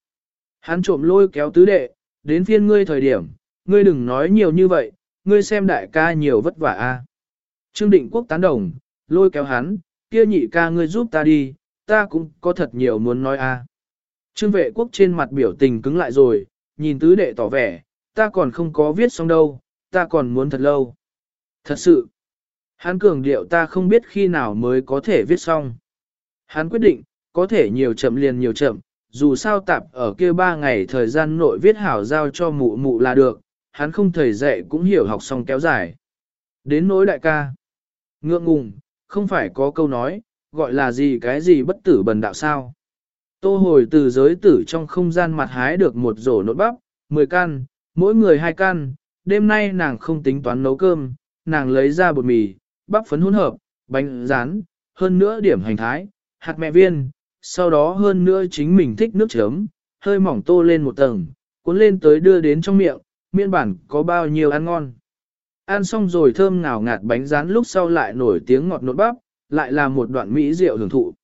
Hắn trộm lôi kéo tứ đệ, đến phiên ngươi thời điểm, ngươi đừng nói nhiều như vậy, ngươi xem đại ca nhiều vất vả a. Trương Định Quốc tán đồng, lôi kéo hắn, kia nhị ca ngươi giúp ta đi, ta cũng có thật nhiều muốn nói a. Trương vệ quốc trên mặt biểu tình cứng lại rồi, nhìn tứ đệ tỏ vẻ, ta còn không có viết xong đâu, ta còn muốn thật lâu. Thật sự, hắn cường điệu ta không biết khi nào mới có thể viết xong. Hắn quyết định, có thể nhiều chậm liền nhiều chậm, dù sao tạp ở kia ba ngày thời gian nội viết hảo giao cho mụ mụ là được, hắn không thầy dạy cũng hiểu học xong kéo dài. Đến nỗi đại ca, ngượng ngùng, không phải có câu nói, gọi là gì cái gì bất tử bần đạo sao. Tô hồi từ giới tử trong không gian mặt hái được một rổ nốt bắp, 10 căn, mỗi người hai căn, đêm nay nàng không tính toán nấu cơm, nàng lấy ra bột mì, bắp phấn hỗn hợp, bánh rán, hơn nữa điểm hành thái, hạt mẹ viên, sau đó hơn nữa chính mình thích nước chấm, hơi mỏng tô lên một tầng, cuốn lên tới đưa đến trong miệng, miên bản có bao nhiêu ăn ngon. Ăn xong rồi thơm ngào ngạt bánh rán lúc sau lại nổi tiếng ngọt nốt bắp, lại là một đoạn mỹ rượu hưởng thụ.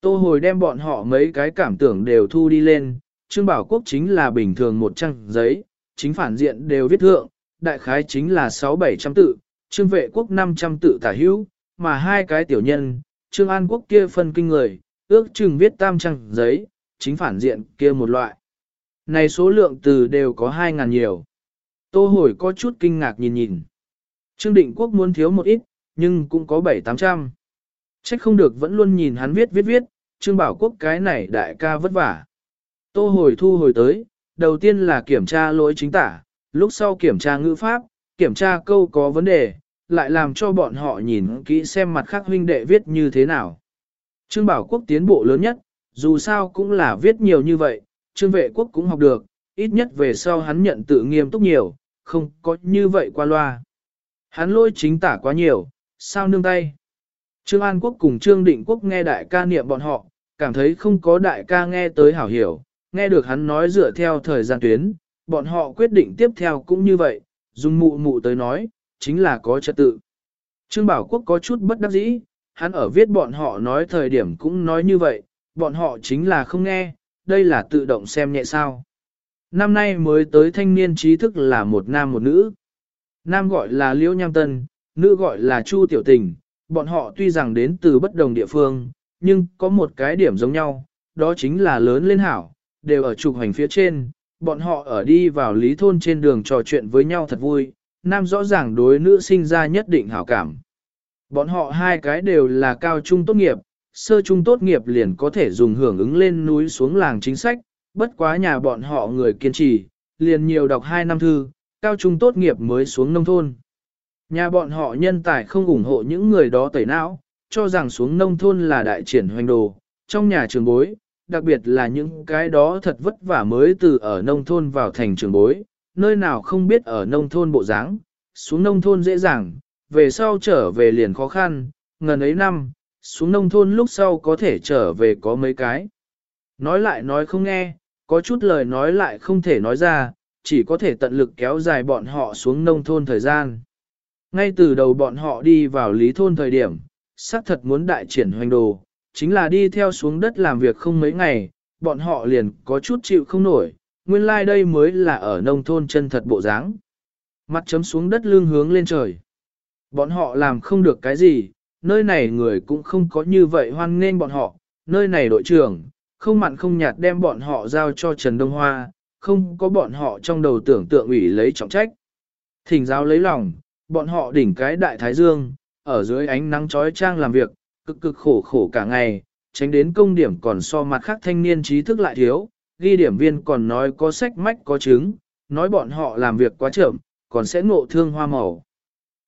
Tô hồi đem bọn họ mấy cái cảm tưởng đều thu đi lên, Trương Bảo Quốc chính là bình thường một trang giấy, chính phản diện đều viết thượng, đại khái chính là 6-700 tự, Trương Vệ Quốc 500 tự tả hữu, mà hai cái tiểu nhân, Trương An Quốc kia phân kinh người, ước chừng viết tam trang giấy, chính phản diện kia một loại. Này số lượng từ đều có 2.000 nhiều. Tô hồi có chút kinh ngạc nhìn nhìn. Trương Định Quốc muốn thiếu một ít, nhưng cũng có 7-800. Trách không được vẫn luôn nhìn hắn viết viết viết, Trương Bảo Quốc cái này đại ca vất vả. Tô hồi thu hồi tới, đầu tiên là kiểm tra lỗi chính tả, lúc sau kiểm tra ngữ pháp, kiểm tra câu có vấn đề, lại làm cho bọn họ nhìn kỹ xem mặt khác huynh đệ viết như thế nào. Trương Bảo Quốc tiến bộ lớn nhất, dù sao cũng là viết nhiều như vậy, Trương Vệ Quốc cũng học được, ít nhất về sau hắn nhận tự nghiêm túc nhiều, không có như vậy qua loa. Hắn lôi chính tả quá nhiều, sao nương tay. Trương An Quốc cùng Trương Định Quốc nghe đại ca niệm bọn họ, cảm thấy không có đại ca nghe tới hảo hiểu, nghe được hắn nói dựa theo thời gian tuyến, bọn họ quyết định tiếp theo cũng như vậy, dùng mụ mụ tới nói, chính là có trật tự. Trương Bảo Quốc có chút bất đắc dĩ, hắn ở viết bọn họ nói thời điểm cũng nói như vậy, bọn họ chính là không nghe, đây là tự động xem nhẹ sao. Năm nay mới tới thanh niên trí thức là một nam một nữ. Nam gọi là Liễu Nham Tân, nữ gọi là Chu Tiểu Tình, bọn họ tuy rằng đến từ bất đồng địa phương, nhưng có một cái điểm giống nhau, đó chính là lớn lên hảo, đều ở trục hành phía trên, bọn họ ở đi vào lý thôn trên đường trò chuyện với nhau thật vui, nam rõ ràng đối nữ sinh ra nhất định hảo cảm. Bọn họ hai cái đều là cao trung tốt nghiệp, sơ trung tốt nghiệp liền có thể dùng hưởng ứng lên núi xuống làng chính sách, bất quá nhà bọn họ người kiên trì, liền nhiều đọc hai năm thư, cao trung tốt nghiệp mới xuống nông thôn. Nhà bọn họ nhân tài không ủng hộ những người đó tẩy não, cho rằng xuống nông thôn là đại triển hoành đồ, trong nhà trường bối, đặc biệt là những cái đó thật vất vả mới từ ở nông thôn vào thành trường bối, nơi nào không biết ở nông thôn bộ dáng, xuống nông thôn dễ dàng, về sau trở về liền khó khăn, ngần ấy năm, xuống nông thôn lúc sau có thể trở về có mấy cái. Nói lại nói không nghe, có chút lời nói lại không thể nói ra, chỉ có thể tận lực kéo dài bọn họ xuống nông thôn thời gian. Ngay từ đầu bọn họ đi vào lý thôn thời điểm, xác thật muốn đại triển hoành đồ, chính là đi theo xuống đất làm việc không mấy ngày, bọn họ liền có chút chịu không nổi, nguyên lai like đây mới là ở nông thôn chân thật bộ dáng. Mặt chấm xuống đất lương hướng lên trời. Bọn họ làm không được cái gì, nơi này người cũng không có như vậy hoan nghênh bọn họ, nơi này đội trưởng, không mặn không nhạt đem bọn họ giao cho Trần Đông Hoa, không có bọn họ trong đầu tưởng tượng ủy lấy trọng trách. Thỉnh giáo lấy lòng, bọn họ đỉnh cái đại thái dương, ở dưới ánh nắng chói trang làm việc, cực cực khổ khổ cả ngày, tránh đến công điểm còn so mặt khác thanh niên trí thức lại thiếu, ghi điểm viên còn nói có sách mách có chứng, nói bọn họ làm việc quá chậm, còn sẽ ngộ thương hoa màu.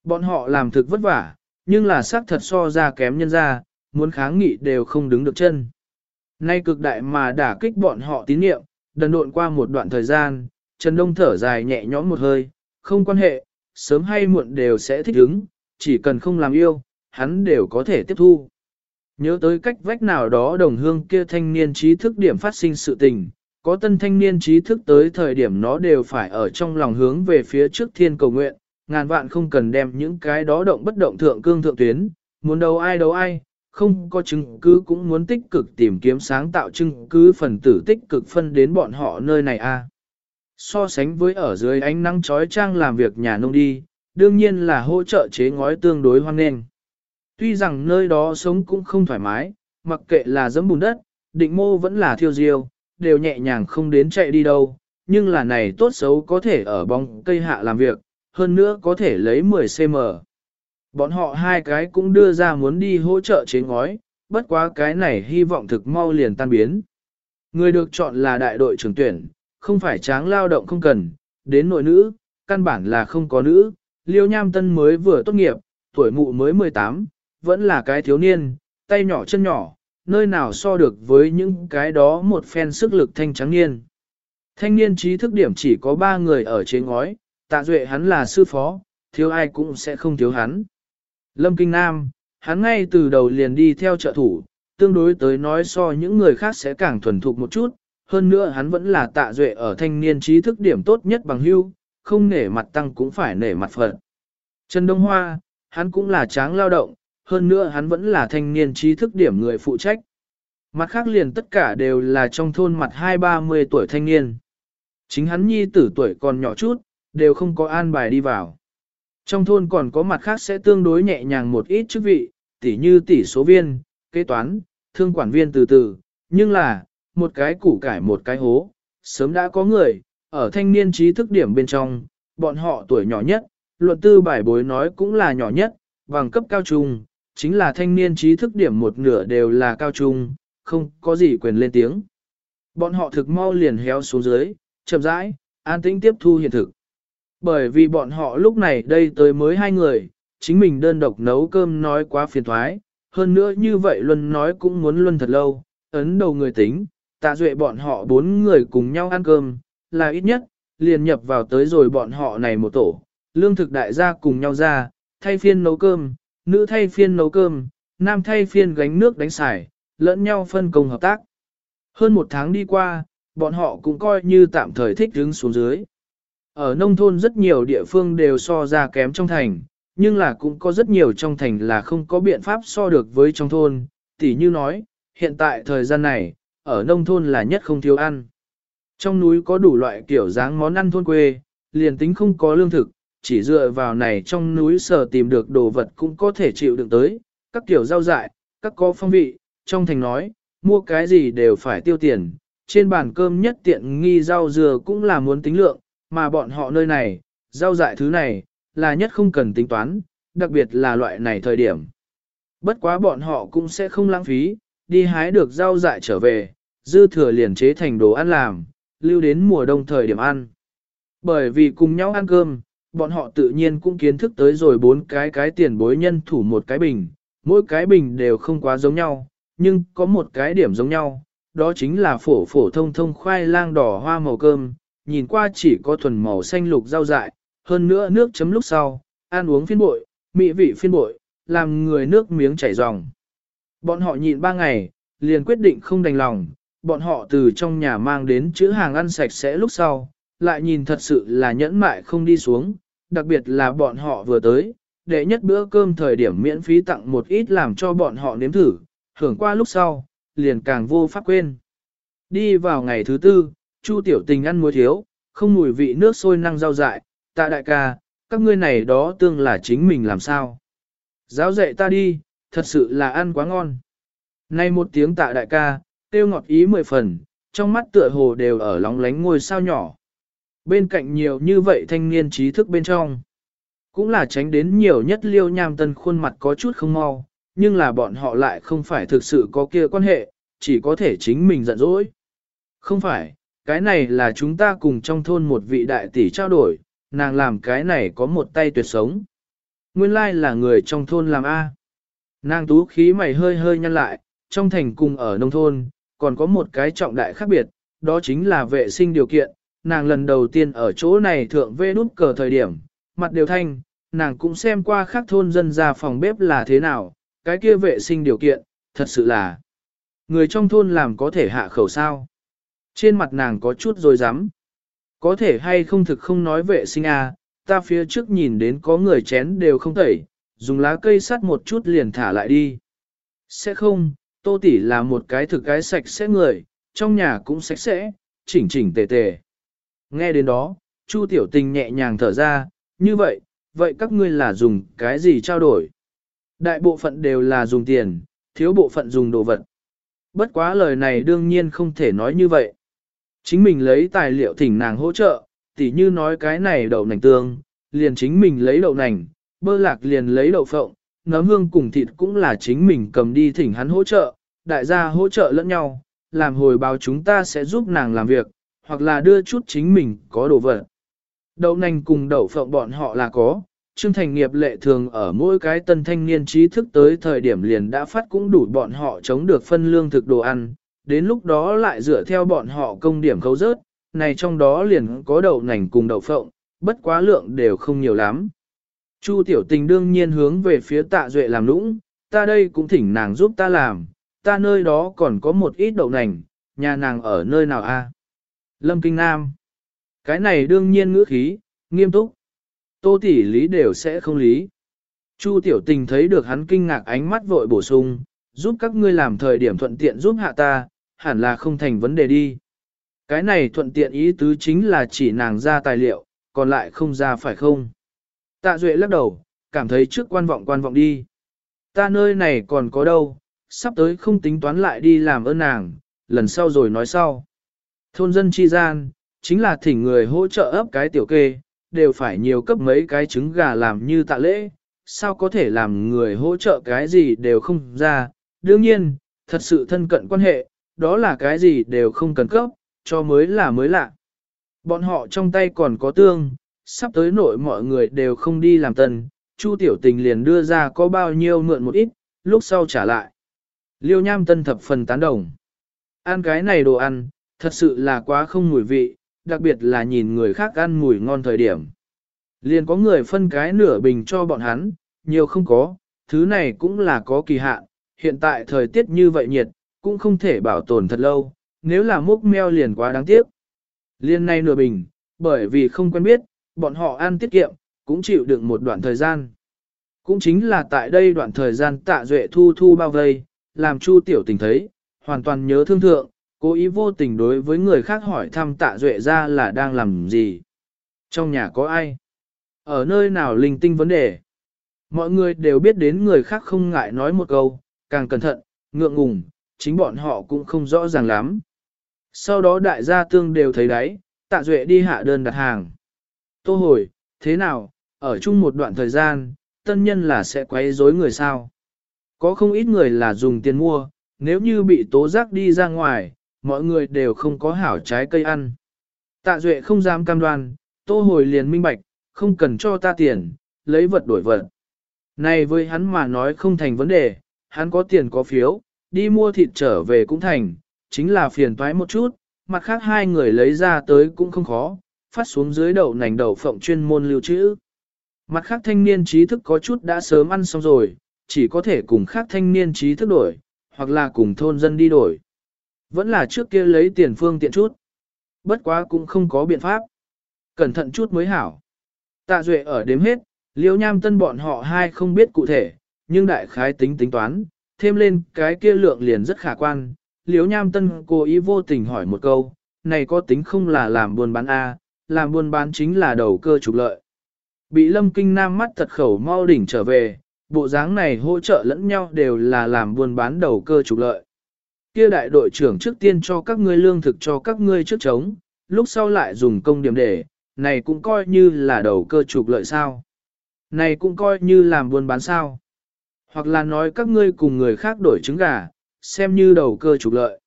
Bọn họ làm thực vất vả, nhưng là xác thật so ra kém nhân ra, muốn kháng nghị đều không đứng được chân. Nay cực đại mà đả kích bọn họ tín nhiệm, đần độn qua một đoạn thời gian, Trần Đông thở dài nhẹ nhõm một hơi, không quan hệ, sớm hay muộn đều sẽ thích ứng, chỉ cần không làm yêu, hắn đều có thể tiếp thu. Nhớ tới cách vách nào đó đồng hương kia thanh niên trí thức điểm phát sinh sự tình, có tân thanh niên trí thức tới thời điểm nó đều phải ở trong lòng hướng về phía trước thiên cầu nguyện, ngàn vạn không cần đem những cái đó động bất động thượng cương thượng tuyến, muốn đấu ai đấu ai, không có chứng cứ cũng muốn tích cực tìm kiếm sáng tạo chứng cứ phần tử tích cực phân đến bọn họ nơi này a. So sánh với ở dưới ánh nắng chói trang làm việc nhà nông đi, đương nhiên là hỗ trợ chế ngói tương đối hoang nghênh. Tuy rằng nơi đó sống cũng không thoải mái, mặc kệ là dẫm bùn đất, định mô vẫn là thiêu diêu, đều nhẹ nhàng không đến chạy đi đâu, nhưng là này tốt xấu có thể ở bóng cây hạ làm việc, hơn nữa có thể lấy 10cm. Bọn họ hai cái cũng đưa ra muốn đi hỗ trợ chế ngói, bất quá cái này hy vọng thực mau liền tan biến. Người được chọn là đại đội trưởng tuyển, không phải tráng lao động không cần, đến nội nữ, căn bản là không có nữ, liêu nham tân mới vừa tốt nghiệp, tuổi mụ mới 18, vẫn là cái thiếu niên, tay nhỏ chân nhỏ, nơi nào so được với những cái đó một phen sức lực thanh trắng niên. Thanh niên trí thức điểm chỉ có 3 người ở chế ngói, tạ duệ hắn là sư phó, thiếu ai cũng sẽ không thiếu hắn. Lâm Kinh Nam, hắn ngay từ đầu liền đi theo trợ thủ, tương đối tới nói so những người khác sẽ càng thuần thục một chút, hơn nữa hắn vẫn là tạ duệ ở thanh niên trí thức điểm tốt nhất bằng hưu, không nể mặt tăng cũng phải nể mặt phật. Trần Đông Hoa, hắn cũng là tráng lao động, hơn nữa hắn vẫn là thanh niên trí thức điểm người phụ trách. Mặt khác liền tất cả đều là trong thôn mặt hai ba mươi tuổi thanh niên. Chính hắn nhi tử tuổi còn nhỏ chút, đều không có an bài đi vào. Trong thôn còn có mặt khác sẽ tương đối nhẹ nhàng một ít chức vị, tỉ như tỷ số viên, kế toán, thương quản viên từ từ, nhưng là, một cái củ cải một cái hố, sớm đã có người, ở thanh niên trí thức điểm bên trong, bọn họ tuổi nhỏ nhất, luận tư bài bối nói cũng là nhỏ nhất, bằng cấp cao trung, chính là thanh niên trí thức điểm một nửa đều là cao trung, không có gì quyền lên tiếng. Bọn họ thực mau liền héo xuống dưới, chậm rãi, an tĩnh tiếp thu hiện thực. Bởi vì bọn họ lúc này đây tới mới hai người, chính mình đơn độc nấu cơm nói quá phiền thoái, hơn nữa như vậy Luân nói cũng muốn Luân thật lâu, ấn đầu người tính, tạ duệ bọn họ bốn người cùng nhau ăn cơm, là ít nhất, liền nhập vào tới rồi bọn họ này một tổ, lương thực đại gia cùng nhau ra, thay phiên nấu cơm, nữ thay phiên nấu cơm, nam thay phiên gánh nước đánh xài, lẫn nhau phân công hợp tác. Hơn một tháng đi qua, bọn họ cũng coi như tạm thời thích đứng xuống dưới. Ở nông thôn rất nhiều địa phương đều so ra kém trong thành, nhưng là cũng có rất nhiều trong thành là không có biện pháp so được với trong thôn, tỉ như nói, hiện tại thời gian này, ở nông thôn là nhất không thiếu ăn. Trong núi có đủ loại kiểu dáng món ăn thôn quê, liền tính không có lương thực, chỉ dựa vào này trong núi sở tìm được đồ vật cũng có thể chịu đựng tới, các kiểu rau dại, các có phong vị, trong thành nói, mua cái gì đều phải tiêu tiền, trên bàn cơm nhất tiện nghi rau dừa cũng là muốn tính lượng, mà bọn họ nơi này, rau dại thứ này, là nhất không cần tính toán, đặc biệt là loại này thời điểm. Bất quá bọn họ cũng sẽ không lãng phí, đi hái được rau dại trở về, dư thừa liền chế thành đồ ăn làm, lưu đến mùa đông thời điểm ăn. Bởi vì cùng nhau ăn cơm, bọn họ tự nhiên cũng kiến thức tới rồi bốn cái cái tiền bối nhân thủ một cái bình, mỗi cái bình đều không quá giống nhau, nhưng có một cái điểm giống nhau, đó chính là phổ phổ thông thông khoai lang đỏ hoa màu cơm, nhìn qua chỉ có thuần màu xanh lục rau dại, hơn nữa nước chấm lúc sau, ăn uống phiên bội, mỹ vị phiên bội, làm người nước miếng chảy ròng. Bọn họ nhịn ba ngày, liền quyết định không đành lòng, bọn họ từ trong nhà mang đến chữ hàng ăn sạch sẽ lúc sau, lại nhìn thật sự là nhẫn mại không đi xuống, đặc biệt là bọn họ vừa tới, để nhất bữa cơm thời điểm miễn phí tặng một ít làm cho bọn họ nếm thử, hưởng qua lúc sau, liền càng vô pháp quên. Đi vào ngày thứ tư, Chu tiểu tình ăn muối thiếu, không mùi vị nước sôi năng rau dại, tạ đại ca, các ngươi này đó tương là chính mình làm sao. Giáo dạy ta đi, thật sự là ăn quá ngon. Nay một tiếng tạ đại ca, tiêu ngọt ý mười phần, trong mắt tựa hồ đều ở lóng lánh ngôi sao nhỏ. Bên cạnh nhiều như vậy thanh niên trí thức bên trong. Cũng là tránh đến nhiều nhất liêu nham tân khuôn mặt có chút không mau, nhưng là bọn họ lại không phải thực sự có kia quan hệ, chỉ có thể chính mình giận dỗi. Không phải, cái này là chúng ta cùng trong thôn một vị đại tỷ trao đổi, nàng làm cái này có một tay tuyệt sống. Nguyên lai là người trong thôn làm A. Nàng tú khí mày hơi hơi nhăn lại, trong thành cùng ở nông thôn, còn có một cái trọng đại khác biệt, đó chính là vệ sinh điều kiện. Nàng lần đầu tiên ở chỗ này thượng vê nút cờ thời điểm, mặt đều thanh, nàng cũng xem qua khác thôn dân ra phòng bếp là thế nào, cái kia vệ sinh điều kiện, thật sự là người trong thôn làm có thể hạ khẩu sao. Trên mặt nàng có chút rồi dám. Có thể hay không thực không nói vệ sinh à, ta phía trước nhìn đến có người chén đều không tẩy, dùng lá cây sắt một chút liền thả lại đi. Sẽ không, tô tỷ là một cái thực cái sạch sẽ người, trong nhà cũng sạch sẽ, chỉnh chỉnh tề tề. Nghe đến đó, Chu tiểu tình nhẹ nhàng thở ra, như vậy, vậy các ngươi là dùng cái gì trao đổi? Đại bộ phận đều là dùng tiền, thiếu bộ phận dùng đồ vật. Bất quá lời này đương nhiên không thể nói như vậy. Chính mình lấy tài liệu thỉnh nàng hỗ trợ, tỉ như nói cái này đậu nành tương, liền chính mình lấy đậu nành, bơ lạc liền lấy đậu phộng, nấm hương cùng thịt cũng là chính mình cầm đi thỉnh hắn hỗ trợ, đại gia hỗ trợ lẫn nhau, làm hồi báo chúng ta sẽ giúp nàng làm việc, hoặc là đưa chút chính mình có đồ vật. Đậu nành cùng đậu phộng bọn họ là có, Trương Thành nghiệp lệ thường ở mỗi cái tân thanh niên trí thức tới thời điểm liền đã phát cũng đủ bọn họ chống được phân lương thực đồ ăn, đến lúc đó lại dựa theo bọn họ công điểm khấu rớt, này trong đó liền có đậu nành cùng đậu phộng, bất quá lượng đều không nhiều lắm. Chu tiểu tình đương nhiên hướng về phía tạ duệ làm lũng, ta đây cũng thỉnh nàng giúp ta làm, ta nơi đó còn có một ít đậu nành, nhà nàng ở nơi nào a? Lâm Kinh Nam. Cái này đương nhiên ngữ khí, nghiêm túc. Tô tỷ lý đều sẽ không lý. Chu tiểu tình thấy được hắn kinh ngạc ánh mắt vội bổ sung, giúp các ngươi làm thời điểm thuận tiện giúp hạ ta, hẳn là không thành vấn đề đi. Cái này thuận tiện ý tứ chính là chỉ nàng ra tài liệu, còn lại không ra phải không? Tạ Duệ lắc đầu, cảm thấy trước quan vọng quan vọng đi. Ta nơi này còn có đâu, sắp tới không tính toán lại đi làm ơn nàng, lần sau rồi nói sau. Thôn dân chi gian, chính là thỉnh người hỗ trợ ấp cái tiểu kê, đều phải nhiều cấp mấy cái trứng gà làm như tạ lễ, sao có thể làm người hỗ trợ cái gì đều không ra. Đương nhiên, thật sự thân cận quan hệ, đó là cái gì đều không cần cấp, cho mới là mới lạ. Bọn họ trong tay còn có tương, sắp tới nội mọi người đều không đi làm tần, Chu Tiểu Tình liền đưa ra có bao nhiêu mượn một ít, lúc sau trả lại. Liêu Nham Tân thập phần tán đồng. Ăn cái này đồ ăn, thật sự là quá không mùi vị, đặc biệt là nhìn người khác ăn mùi ngon thời điểm. Liền có người phân cái nửa bình cho bọn hắn, nhiều không có, thứ này cũng là có kỳ hạn, hiện tại thời tiết như vậy nhiệt, cũng không thể bảo tồn thật lâu, nếu là múc meo liền quá đáng tiếc. Liên này nửa bình, bởi vì không quen biết, bọn họ ăn tiết kiệm, cũng chịu đựng một đoạn thời gian. Cũng chính là tại đây đoạn thời gian tạ duệ thu thu bao vây, làm chu tiểu tình thấy, hoàn toàn nhớ thương thượng, cố ý vô tình đối với người khác hỏi thăm tạ duệ ra là đang làm gì. Trong nhà có ai? Ở nơi nào linh tinh vấn đề? Mọi người đều biết đến người khác không ngại nói một câu, càng cẩn thận, ngượng ngùng, chính bọn họ cũng không rõ ràng lắm. Sau đó đại gia tương đều thấy đấy, tạ duệ đi hạ đơn đặt hàng. Tô hồi, thế nào, ở chung một đoạn thời gian, tân nhân là sẽ quấy rối người sao? Có không ít người là dùng tiền mua, nếu như bị tố giác đi ra ngoài, mọi người đều không có hảo trái cây ăn. Tạ Duệ không dám cam đoan, tô hồi liền minh bạch, không cần cho ta tiền, lấy vật đổi vật. Này với hắn mà nói không thành vấn đề, hắn có tiền có phiếu, đi mua thịt trở về cũng thành, chính là phiền toái một chút, mặt khác hai người lấy ra tới cũng không khó, phát xuống dưới đậu nành đậu phộng chuyên môn lưu trữ. Mặt khác thanh niên trí thức có chút đã sớm ăn xong rồi, chỉ có thể cùng khác thanh niên trí thức đổi, hoặc là cùng thôn dân đi đổi. Vẫn là trước kia lấy tiền phương tiện chút. Bất quá cũng không có biện pháp. Cẩn thận chút mới hảo. Tạ Duệ ở đếm hết, liêu nham tân bọn họ hai không biết cụ thể, nhưng đại khái tính tính toán, thêm lên cái kia lượng liền rất khả quan. Liếu nham tân cố ý vô tình hỏi một câu, này có tính không là làm buôn bán A, làm buôn bán chính là đầu cơ trục lợi. Bị lâm kinh nam mắt thật khẩu mau đỉnh trở về, bộ dáng này hỗ trợ lẫn nhau đều là làm buôn bán đầu cơ trục lợi. Kia đại đội trưởng trước tiên cho các ngươi lương thực cho các ngươi trước chống, lúc sau lại dùng công điểm để, này cũng coi như là đầu cơ trục lợi sao. Này cũng coi như làm buôn bán sao. Hoặc là nói các ngươi cùng người khác đổi trứng gà, xem như đầu cơ trục lợi.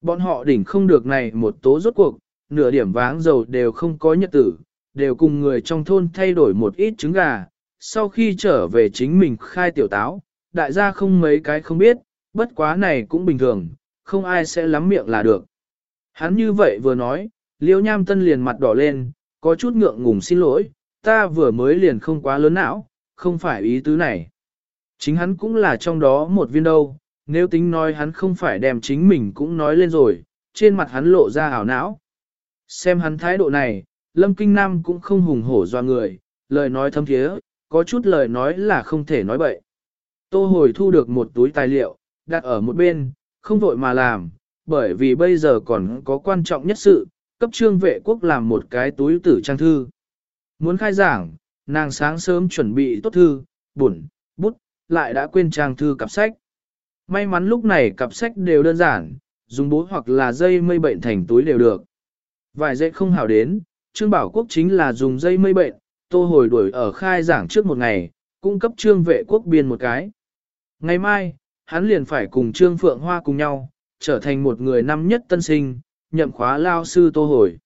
Bọn họ đỉnh không được này một tố rốt cuộc, nửa điểm váng dầu đều không có nhật tử, đều cùng người trong thôn thay đổi một ít trứng gà, sau khi trở về chính mình khai tiểu táo, đại gia không mấy cái không biết, bất quá này cũng bình thường, không ai sẽ lắm miệng là được. Hắn như vậy vừa nói, liêu nham tân liền mặt đỏ lên, có chút ngượng ngùng xin lỗi, ta vừa mới liền không quá lớn não, không phải ý tứ này. Chính hắn cũng là trong đó một viên đâu, nếu tính nói hắn không phải đem chính mình cũng nói lên rồi, trên mặt hắn lộ ra hảo não. Xem hắn thái độ này, Lâm Kinh Nam cũng không hùng hổ doa người, lời nói thâm thiế, có chút lời nói là không thể nói bậy. Tô hồi thu được một túi tài liệu, đặt ở một bên, không vội mà làm, bởi vì bây giờ còn có quan trọng nhất sự, cấp trương vệ quốc làm một cái túi tử trang thư. Muốn khai giảng, nàng sáng sớm chuẩn bị tốt thư, bổn, lại đã quên trang thư cặp sách. May mắn lúc này cặp sách đều đơn giản, dùng bố hoặc là dây mây bệnh thành túi đều được. Vài dây không hảo đến, Trương Bảo Quốc chính là dùng dây mây bệnh, tô hồi đuổi ở khai giảng trước một ngày, cung cấp trương vệ quốc biên một cái. Ngày mai, hắn liền phải cùng trương phượng hoa cùng nhau, trở thành một người năm nhất tân sinh, nhậm khóa lao sư tô hồi.